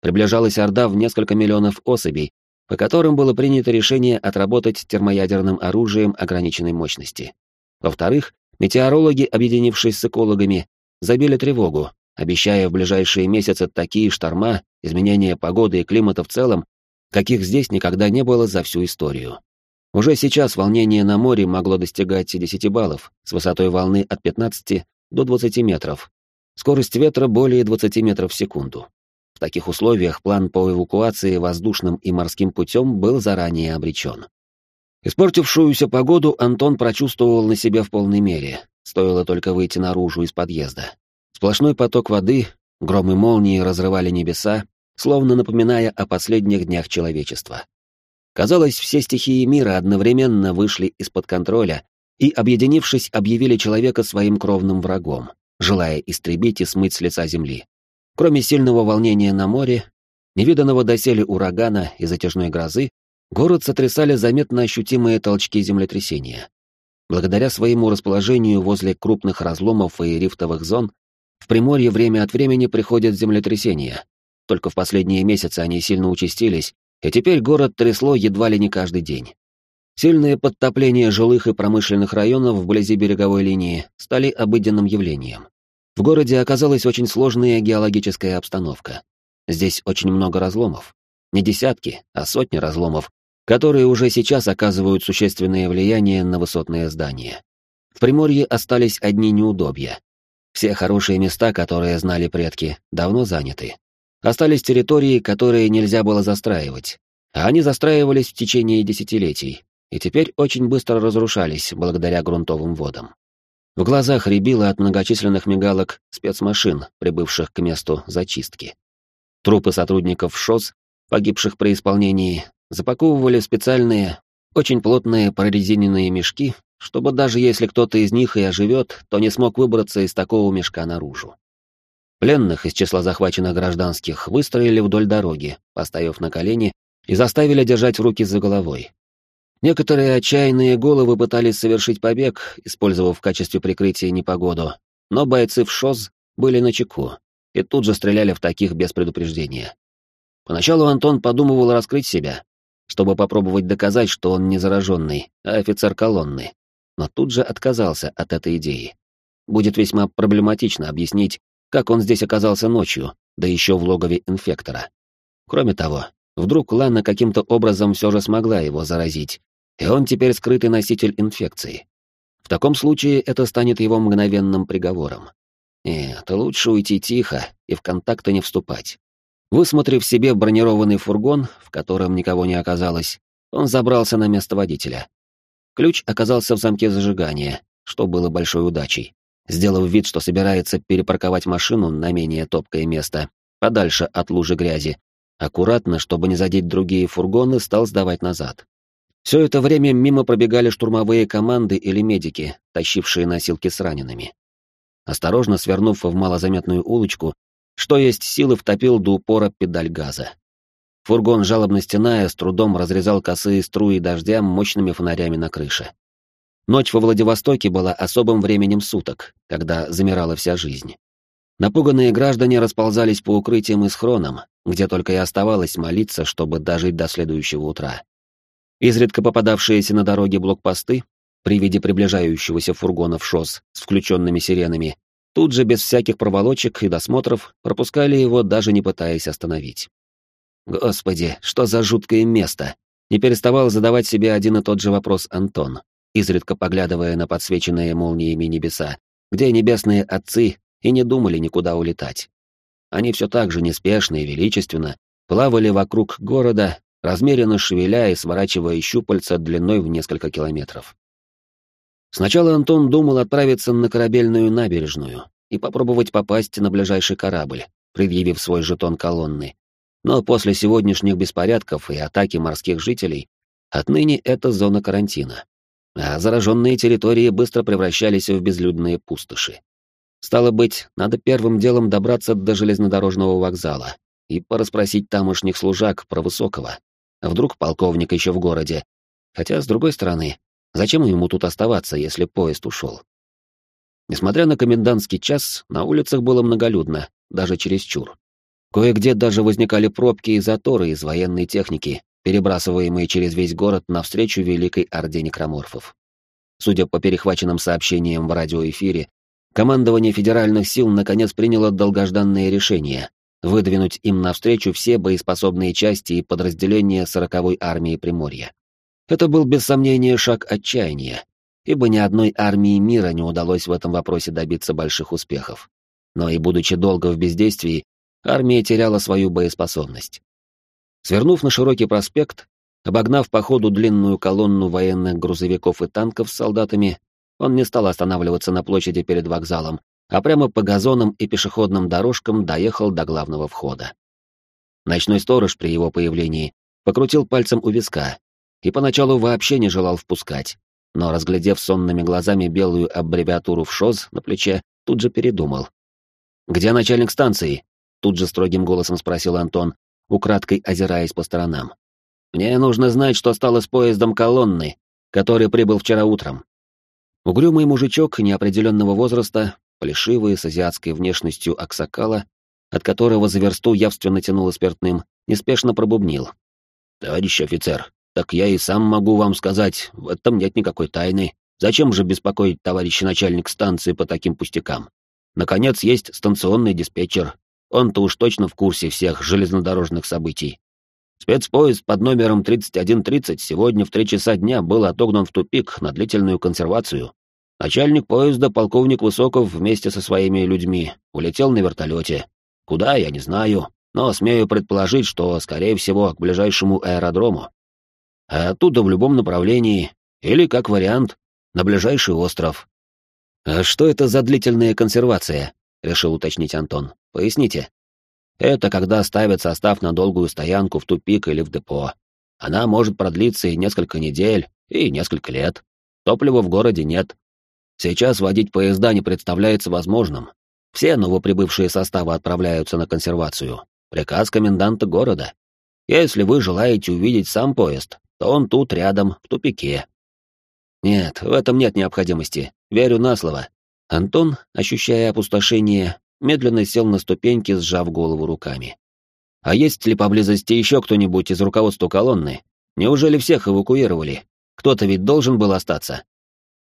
Приближалась Орда в несколько миллионов особей, по которым было принято решение отработать термоядерным оружием ограниченной мощности. Во-вторых, метеорологи, объединившись с экологами, забили тревогу, обещая в ближайшие месяцы такие шторма, изменения погоды и климата в целом, каких здесь никогда не было за всю историю. Уже сейчас волнение на море могло достигать 10 баллов с высотой волны от 15 до 20 метров. Скорость ветра более 20 метров в секунду. В таких условиях план по эвакуации воздушным и морским путем был заранее обречен. Испортившуюся погоду Антон прочувствовал на себе в полной мере, стоило только выйти наружу из подъезда. Сплошной поток воды, громы молнии разрывали небеса, словно напоминая о последних днях человечества. Казалось, все стихии мира одновременно вышли из-под контроля и, объединившись, объявили человека своим кровным врагом, желая истребить и смыть с лица земли. Кроме сильного волнения на море, невиданного доселе урагана и затяжной грозы, город сотрясали заметно ощутимые толчки землетрясения. Благодаря своему расположению возле крупных разломов и рифтовых зон, в Приморье время от времени приходят землетрясения. Только в последние месяцы они сильно участились и теперь город трясло едва ли не каждый день. Сильные подтопления жилых и промышленных районов вблизи береговой линии стали обыденным явлением. В городе оказалась очень сложная геологическая обстановка. Здесь очень много разломов. Не десятки, а сотни разломов, которые уже сейчас оказывают существенное влияние на высотные здания. В Приморье остались одни неудобья. Все хорошие места, которые знали предки, давно заняты. Остались территории, которые нельзя было застраивать, а они застраивались в течение десятилетий, и теперь очень быстро разрушались благодаря грунтовым водам. В глазах рябило от многочисленных мигалок спецмашин, прибывших к месту зачистки. Трупы сотрудников ШОС, погибших при исполнении, запаковывали в специальные, очень плотные прорезиненные мешки, чтобы даже если кто-то из них и оживет, то не смог выбраться из такого мешка наружу. Пленных из числа захваченных гражданских выстроили вдоль дороги, поставив на колени и заставили держать руки за головой. Некоторые отчаянные головы пытались совершить побег, использовав в качестве прикрытия непогоду, но бойцы в ШОЗ были на чеку и тут же стреляли в таких без предупреждения. Поначалу Антон подумывал раскрыть себя, чтобы попробовать доказать, что он не зараженный, а офицер колонны, но тут же отказался от этой идеи. Будет весьма проблематично объяснить, как он здесь оказался ночью, да еще в логове инфектора. Кроме того, вдруг Лана каким-то образом все же смогла его заразить, и он теперь скрытый носитель инфекции. В таком случае это станет его мгновенным приговором. Нет, лучше уйти тихо и в контакты не вступать. Высмотрев себе бронированный фургон, в котором никого не оказалось, он забрался на место водителя. Ключ оказался в замке зажигания, что было большой удачей сделав вид, что собирается перепарковать машину на менее топкое место, подальше от лужи грязи, аккуратно, чтобы не задеть другие фургоны, стал сдавать назад. Все это время мимо пробегали штурмовые команды или медики, тащившие носилки с ранеными. Осторожно свернув в малозаметную улочку, что есть силы втопил до упора педаль газа. Фургон, жалобно стеная, с трудом разрезал косые струи дождя мощными фонарями на крыше. Ночь во Владивостоке была особым временем суток, когда замирала вся жизнь. Напуганные граждане расползались по укрытиям и схронам, где только и оставалось молиться, чтобы дожить до следующего утра. Изредка попадавшиеся на дороге блокпосты, при виде приближающегося фургона в ШОС с включенными сиренами, тут же без всяких проволочек и досмотров пропускали его, даже не пытаясь остановить. Господи, что за жуткое место! Не переставал задавать себе один и тот же вопрос Антон, изредка поглядывая на подсвеченные молниями небеса, где небесные отцы и не думали никуда улетать. Они все так же неспешно и величественно плавали вокруг города, размеренно шевеля и сворачивая щупальца длиной в несколько километров. Сначала Антон думал отправиться на корабельную набережную и попробовать попасть на ближайший корабль, предъявив свой жетон колонны. Но после сегодняшних беспорядков и атаки морских жителей отныне это зона карантина. А зараженные территории быстро превращались в безлюдные пустоши. Стало быть, надо первым делом добраться до железнодорожного вокзала и порасспросить тамошних служак про Высокого. А вдруг полковник еще в городе? Хотя, с другой стороны, зачем ему тут оставаться, если поезд ушел? Несмотря на комендантский час, на улицах было многолюдно, даже чересчур. Кое-где даже возникали пробки и заторы из военной техники, перебрасываемые через весь город навстречу Великой Орде Некроморфов. Судя по перехваченным сообщениям в радиоэфире, командование федеральных сил наконец приняло долгожданное решение выдвинуть им навстречу все боеспособные части и подразделения сороковой армии Приморья. Это был без сомнения шаг отчаяния, ибо ни одной армии мира не удалось в этом вопросе добиться больших успехов. Но и будучи долго в бездействии, армия теряла свою боеспособность. Свернув на широкий проспект, обогнав по ходу длинную колонну военных грузовиков и танков с солдатами, он не стал останавливаться на площади перед вокзалом, а прямо по газонам и пешеходным дорожкам доехал до главного входа. Ночной сторож при его появлении покрутил пальцем у виска и поначалу вообще не желал впускать, но, разглядев сонными глазами белую аббревиатуру в ШОЗ на плече, тут же передумал. «Где начальник станции?» — тут же строгим голосом спросил Антон, украдкой озираясь по сторонам. «Мне нужно знать, что стало с поездом колонны, который прибыл вчера утром». Угрюмый мужичок неопределенного возраста плешивый, с азиатской внешностью аксакала, от которого за версту явственно тянуло спиртным, неспешно пробубнил. «Товарищ офицер, так я и сам могу вам сказать, в этом нет никакой тайны. Зачем же беспокоить товарища начальник станции по таким пустякам? Наконец, есть станционный диспетчер. Он-то уж точно в курсе всех железнодорожных событий. Спецпоезд под номером 3130 сегодня в три часа дня был отогнан в тупик на длительную консервацию. Начальник поезда, полковник Высоков, вместе со своими людьми, улетел на вертолете. Куда, я не знаю, но смею предположить, что, скорее всего, к ближайшему аэродрому. А оттуда в любом направлении, или, как вариант, на ближайший остров. «А что это за длительная консервация?» — решил уточнить Антон. «Поясните». «Это когда ставят состав на долгую стоянку в тупик или в депо. Она может продлиться и несколько недель, и несколько лет. Топлива в городе нет, Сейчас водить поезда не представляется возможным. Все новоприбывшие составы отправляются на консервацию. Приказ коменданта города. Если вы желаете увидеть сам поезд, то он тут рядом, в тупике. Нет, в этом нет необходимости. Верю на слово. Антон, ощущая опустошение, медленно сел на ступеньки, сжав голову руками. А есть ли поблизости еще кто-нибудь из руководства колонны? Неужели всех эвакуировали? Кто-то ведь должен был остаться.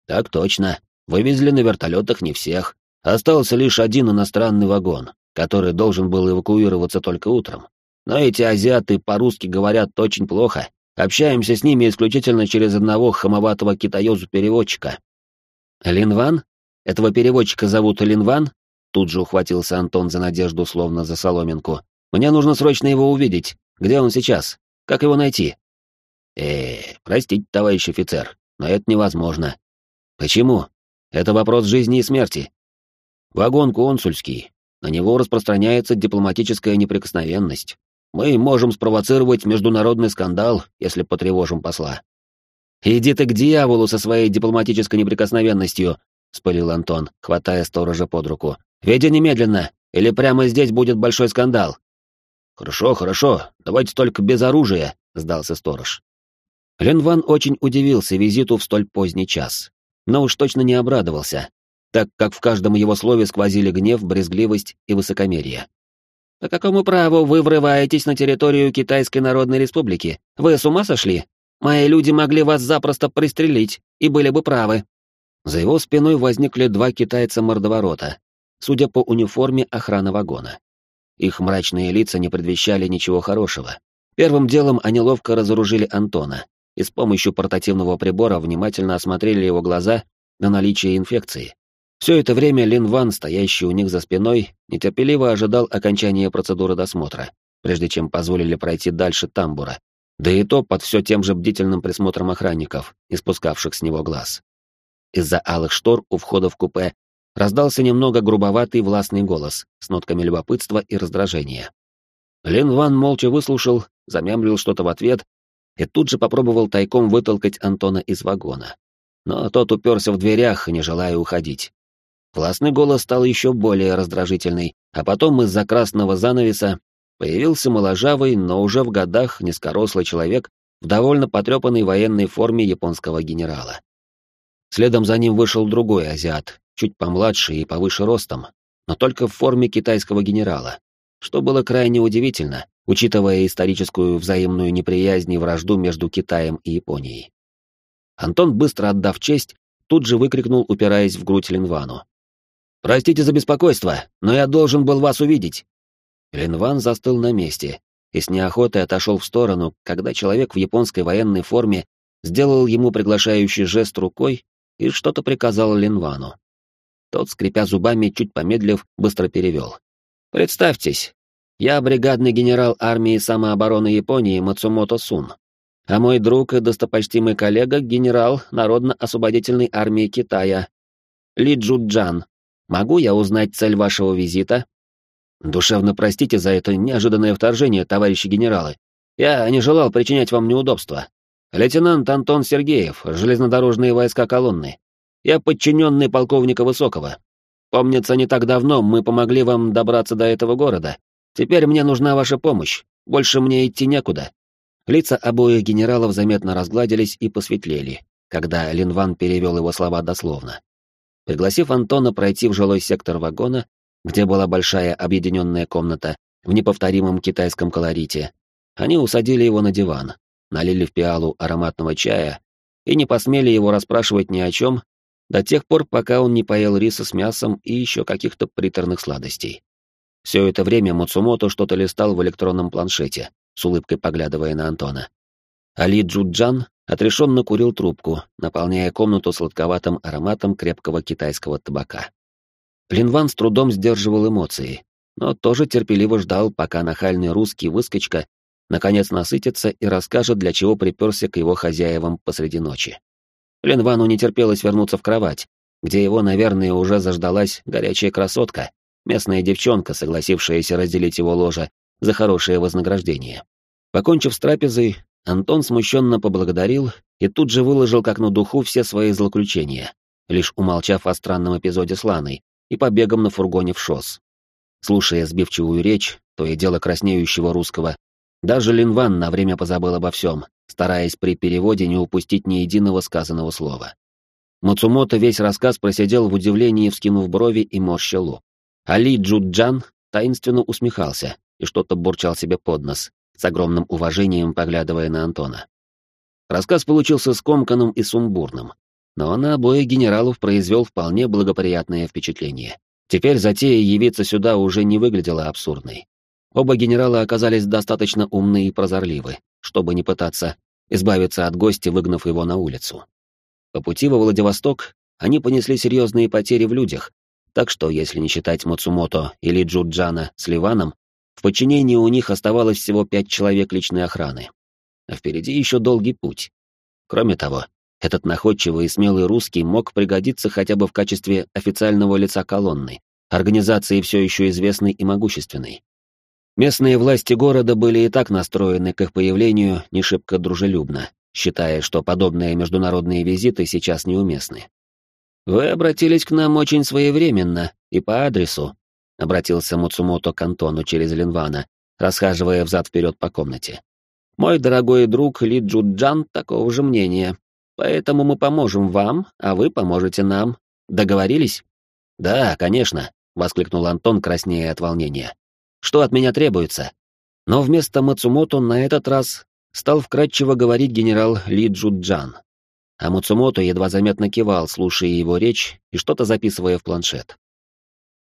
Так точно. Вывезли на вертолетах не всех. Остался лишь один иностранный вагон, который должен был эвакуироваться только утром. Но эти азиаты по-русски говорят очень плохо. Общаемся с ними исключительно через одного хамоватого китаёзу-переводчика. Линван? Этого переводчика зовут Линван? Тут же ухватился Антон за надежду, словно за соломинку. Мне нужно срочно его увидеть. Где он сейчас? Как его найти? Э, простите, товарищ офицер, но это невозможно. Почему? Это вопрос жизни и смерти. Вагон консульский. На него распространяется дипломатическая неприкосновенность. Мы можем спровоцировать международный скандал, если потревожим посла. «Иди ты к дьяволу со своей дипломатической неприкосновенностью», — спылил Антон, хватая сторожа под руку. «Веди немедленно, или прямо здесь будет большой скандал». «Хорошо, хорошо, давайте только без оружия», — сдался сторож. Ленван очень удивился визиту в столь поздний час но уж точно не обрадовался, так как в каждом его слове сквозили гнев, брезгливость и высокомерие. «По какому праву вы врываетесь на территорию Китайской Народной Республики? Вы с ума сошли? Мои люди могли вас запросто пристрелить и были бы правы». За его спиной возникли два китайца-мордоворота, судя по униформе охраны вагона. Их мрачные лица не предвещали ничего хорошего, Первым делом они ловко разоружили Антона и с помощью портативного прибора внимательно осмотрели его глаза на наличие инфекции. Все это время Лин Ван, стоящий у них за спиной, нетерпеливо ожидал окончания процедуры досмотра, прежде чем позволили пройти дальше тамбура, да и то под все тем же бдительным присмотром охранников, не спускавших с него глаз. Из-за алых штор у входа в купе раздался немного грубоватый властный голос с нотками любопытства и раздражения. Лин Ван молча выслушал, замямлил что-то в ответ и тут же попробовал тайком вытолкать Антона из вагона. Но тот уперся в дверях, не желая уходить. Властный голос стал еще более раздражительный, а потом из-за красного занавеса появился моложавый, но уже в годах низкорослый человек в довольно потрепанной военной форме японского генерала. Следом за ним вышел другой азиат, чуть помладше и повыше ростом, но только в форме китайского генерала, что было крайне удивительно, учитывая историческую взаимную неприязнь и вражду между Китаем и Японией. Антон, быстро отдав честь, тут же выкрикнул, упираясь в грудь Линвану. «Простите за беспокойство, но я должен был вас увидеть!» Линван застыл на месте и с неохотой отошел в сторону, когда человек в японской военной форме сделал ему приглашающий жест рукой и что-то приказал Линвану. Тот, скрипя зубами, чуть помедлив, быстро перевел. «Представьтесь, я бригадный генерал армии самообороны Японии Мацумото Сун, а мой друг и достопочтимый коллега — генерал Народно-освободительной армии Китая Ли Джуджан, Могу я узнать цель вашего визита? Душевно простите за это неожиданное вторжение, товарищи генералы. Я не желал причинять вам неудобства. Лейтенант Антон Сергеев, железнодорожные войска колонны. Я подчиненный полковника Высокого. Помнится, не так давно мы помогли вам добраться до этого города. Теперь мне нужна ваша помощь. Больше мне идти некуда. Лица обоих генералов заметно разгладились и посветлели, когда Линван перевел его слова дословно. Пригласив Антона пройти в жилой сектор вагона, где была большая объединенная комната в неповторимом китайском колорите, они усадили его на диван, налили в пиалу ароматного чая и не посмели его расспрашивать ни о чем до тех пор, пока он не поел риса с мясом и еще каких-то приторных сладостей. Все это время Муцумото что-то листал в электронном планшете, с улыбкой поглядывая на Антона. Али Джуджан отрешенно курил трубку, наполняя комнату сладковатым ароматом крепкого китайского табака. Линван с трудом сдерживал эмоции, но тоже терпеливо ждал, пока нахальный русский выскочка наконец насытится и расскажет, для чего приперся к его хозяевам посреди ночи. Линвану не терпелось вернуться в кровать, где его, наверное, уже заждалась горячая красотка, местная девчонка, согласившаяся разделить его ложе за хорошее вознаграждение. Покончив с трапезой, Антон смущенно поблагодарил и тут же выложил как на духу все свои злоключения, лишь умолчав о странном эпизоде с Ланой и побегом на фургоне в ШОС. Слушая сбивчивую речь, то и дело краснеющего русского, даже Линван на время позабыл обо всем, стараясь при переводе не упустить ни единого сказанного слова. Мацумото весь рассказ просидел в удивлении, вскинув брови и морща лоб. Али Джуджан таинственно усмехался и что-то бурчал себе под нос, с огромным уважением поглядывая на Антона. Рассказ получился скомканным и сумбурным, но на обоих генералов произвел вполне благоприятное впечатление. Теперь затея явиться сюда уже не выглядела абсурдной. Оба генерала оказались достаточно умны и прозорливы, чтобы не пытаться избавиться от гостя, выгнав его на улицу. По пути во Владивосток они понесли серьезные потери в людях, так что, если не считать Мацумото или Джуджана с Ливаном, в подчинении у них оставалось всего пять человек личной охраны. А впереди еще долгий путь. Кроме того, этот находчивый и смелый русский мог пригодиться хотя бы в качестве официального лица колонны, организации все еще известной и могущественной. Местные власти города были и так настроены к их появлению не шибко дружелюбно, считая, что подобные международные визиты сейчас неуместны. «Вы обратились к нам очень своевременно и по адресу», — обратился Муцумото к Антону через Линвана, расхаживая взад-вперед по комнате. «Мой дорогой друг Ли Джуджан такого же мнения, поэтому мы поможем вам, а вы поможете нам. Договорились?» «Да, конечно», — воскликнул Антон, краснея от волнения. «Что от меня требуется?» Но вместо Мацумото на этот раз стал вкратчиво говорить генерал Ли Джуджан. А Мацумото едва заметно кивал, слушая его речь и что-то записывая в планшет.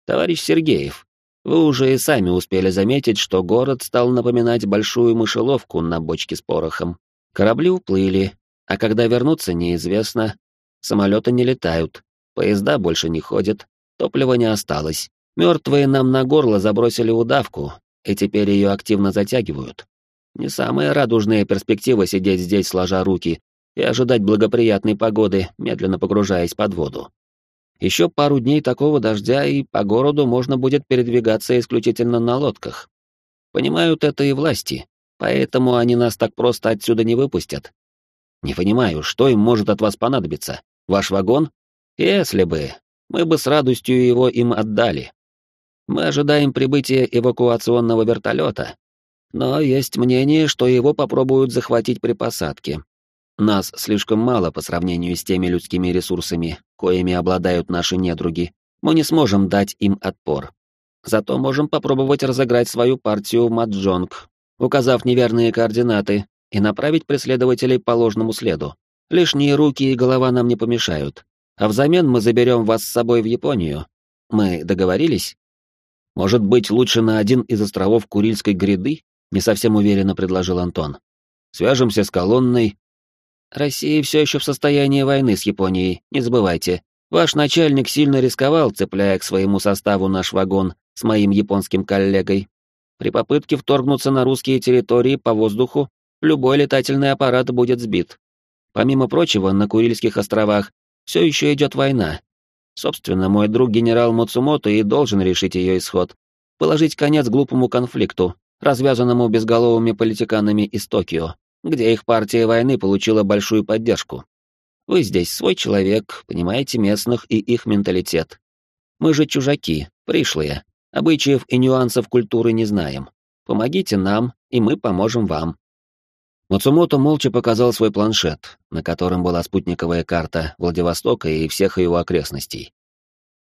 «Товарищ Сергеев, Вы уже и сами успели заметить, что город стал напоминать большую мышеловку на бочке с порохом. Корабли уплыли, а когда вернуться неизвестно. Самолеты не летают, поезда больше не ходят, топлива не осталось. Мертвые нам на горло забросили удавку, и теперь ее активно затягивают. Не самая радужная перспектива сидеть здесь, сложа руки, и ожидать благоприятной погоды, медленно погружаясь под воду. Еще пару дней такого дождя, и по городу можно будет передвигаться исключительно на лодках. Понимают это и власти, поэтому они нас так просто отсюда не выпустят. Не понимаю, что им может от вас понадобиться? Ваш вагон? Если бы, мы бы с радостью его им отдали. Мы ожидаем прибытия эвакуационного вертолета, но есть мнение, что его попробуют захватить при посадке. Нас слишком мало по сравнению с теми людскими ресурсами, коими обладают наши недруги. Мы не сможем дать им отпор. Зато можем попробовать разыграть свою партию в маджонг, указав неверные координаты, и направить преследователей по ложному следу. Лишние руки и голова нам не помешают. А взамен мы заберем вас с собой в Японию. Мы договорились? Может быть, лучше на один из островов Курильской гряды? Не совсем уверенно предложил Антон. Свяжемся с колонной, Россия все еще в состоянии войны с Японией, не забывайте. Ваш начальник сильно рисковал, цепляя к своему составу наш вагон с моим японским коллегой. При попытке вторгнуться на русские территории по воздуху, любой летательный аппарат будет сбит. Помимо прочего, на Курильских островах все еще идет война. Собственно, мой друг генерал Муцумото и должен решить ее исход. Положить конец глупому конфликту, развязанному безголовыми политиканами из Токио где их партия войны получила большую поддержку. Вы здесь свой человек, понимаете местных и их менталитет. Мы же чужаки, пришлые, обычаев и нюансов культуры не знаем. Помогите нам, и мы поможем вам. Мацумото молча показал свой планшет, на котором была спутниковая карта Владивостока и всех его окрестностей.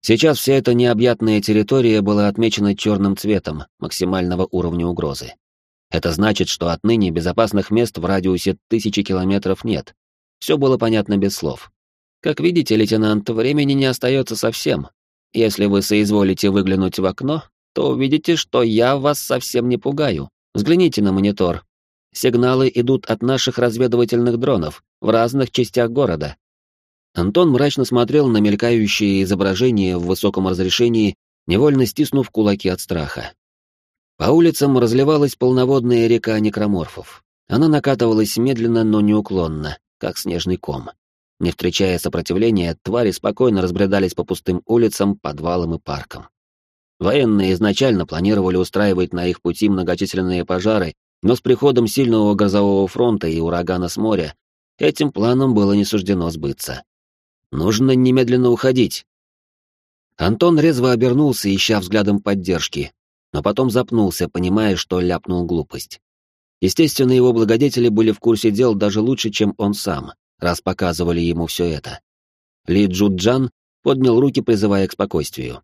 Сейчас вся эта необъятная территория была отмечена черным цветом максимального уровня угрозы. Это значит, что отныне безопасных мест в радиусе тысячи километров нет. Все было понятно без слов. Как видите, лейтенант, времени не остается совсем. Если вы соизволите выглянуть в окно, то увидите, что я вас совсем не пугаю. Взгляните на монитор. Сигналы идут от наших разведывательных дронов в разных частях города. Антон мрачно смотрел на мелькающие изображения в высоком разрешении, невольно стиснув кулаки от страха. По улицам разливалась полноводная река некроморфов. Она накатывалась медленно, но неуклонно, как снежный ком. Не встречая сопротивления, твари спокойно разбредались по пустым улицам, подвалам и паркам. Военные изначально планировали устраивать на их пути многочисленные пожары, но с приходом сильного газового фронта и урагана с моря этим планом было не суждено сбыться. Нужно немедленно уходить. Антон резво обернулся, ища взглядом поддержки, но потом запнулся, понимая, что ляпнул глупость. Естественно, его благодетели были в курсе дел даже лучше, чем он сам, раз показывали ему все это. Ли Джуджан поднял руки, призывая к спокойствию.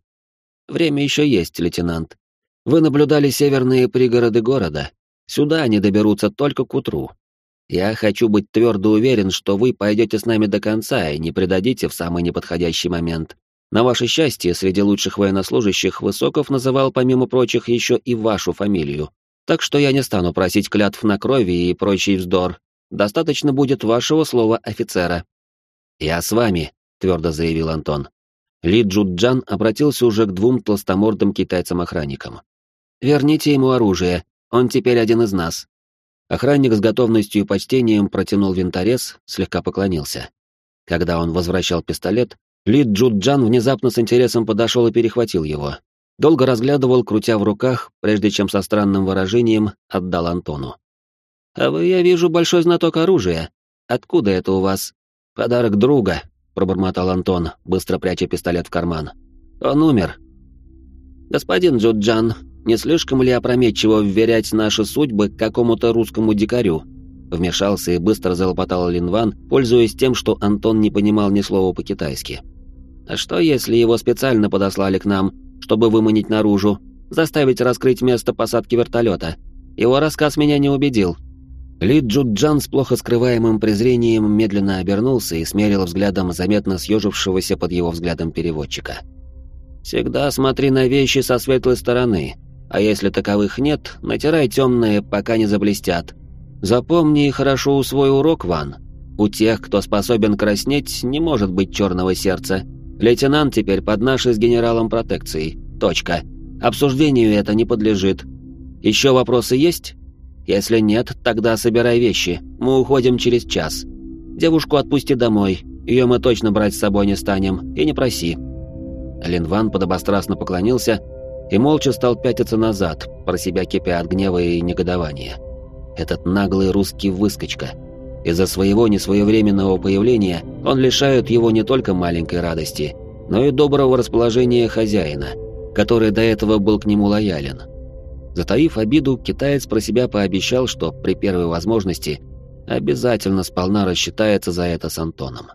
«Время еще есть, лейтенант. Вы наблюдали северные пригороды города. Сюда они доберутся только к утру. Я хочу быть твердо уверен, что вы пойдете с нами до конца и не предадите в самый неподходящий момент. На ваше счастье, среди лучших военнослужащих Высоков называл, помимо прочих, еще и вашу фамилию. Так что я не стану просить клятв на крови и прочий вздор. Достаточно будет вашего слова офицера. «Я с вами», — твердо заявил Антон. Ли Джуджан обратился уже к двум толстомордым китайцам-охранникам. «Верните ему оружие, он теперь один из нас». Охранник с готовностью и почтением протянул винторез, слегка поклонился. Когда он возвращал пистолет, ли Джуджан внезапно с интересом подошел и перехватил его. Долго разглядывал, крутя в руках, прежде чем со странным выражением отдал Антону. «А вы, я вижу, большой знаток оружия. Откуда это у вас?» «Подарок друга», — пробормотал Антон, быстро пряча пистолет в карман. «Он умер». «Господин Джуджан, не слишком ли опрометчиво вверять наши судьбы какому-то русскому дикарю?» Вмешался и быстро залопотал Линван, пользуясь тем, что Антон не понимал ни слова по-китайски. А что, если его специально подослали к нам, чтобы выманить наружу, заставить раскрыть место посадки вертолета? Его рассказ меня не убедил. Ли Джуджан с плохо скрываемым презрением медленно обернулся и смерил взглядом заметно съежившегося под его взглядом переводчика. Всегда смотри на вещи со светлой стороны, а если таковых нет, натирай темные, пока не заблестят. Запомни и хорошо усвой урок, Ван. У тех, кто способен краснеть, не может быть черного сердца. Лейтенант теперь под нашей с генералом протекцией. Точка. Обсуждению это не подлежит. Еще вопросы есть? Если нет, тогда собирай вещи. Мы уходим через час. Девушку отпусти домой. Ее мы точно брать с собой не станем. И не проси. Линван подобострастно поклонился и молча стал пятиться назад, про себя кипя от гнева и негодования. Этот наглый русский выскочка. Из-за своего несвоевременного появления он лишает его не только маленькой радости, но и доброго расположения хозяина, который до этого был к нему лоялен. Затаив обиду, китаец про себя пообещал, что при первой возможности обязательно сполна рассчитается за это с Антоном.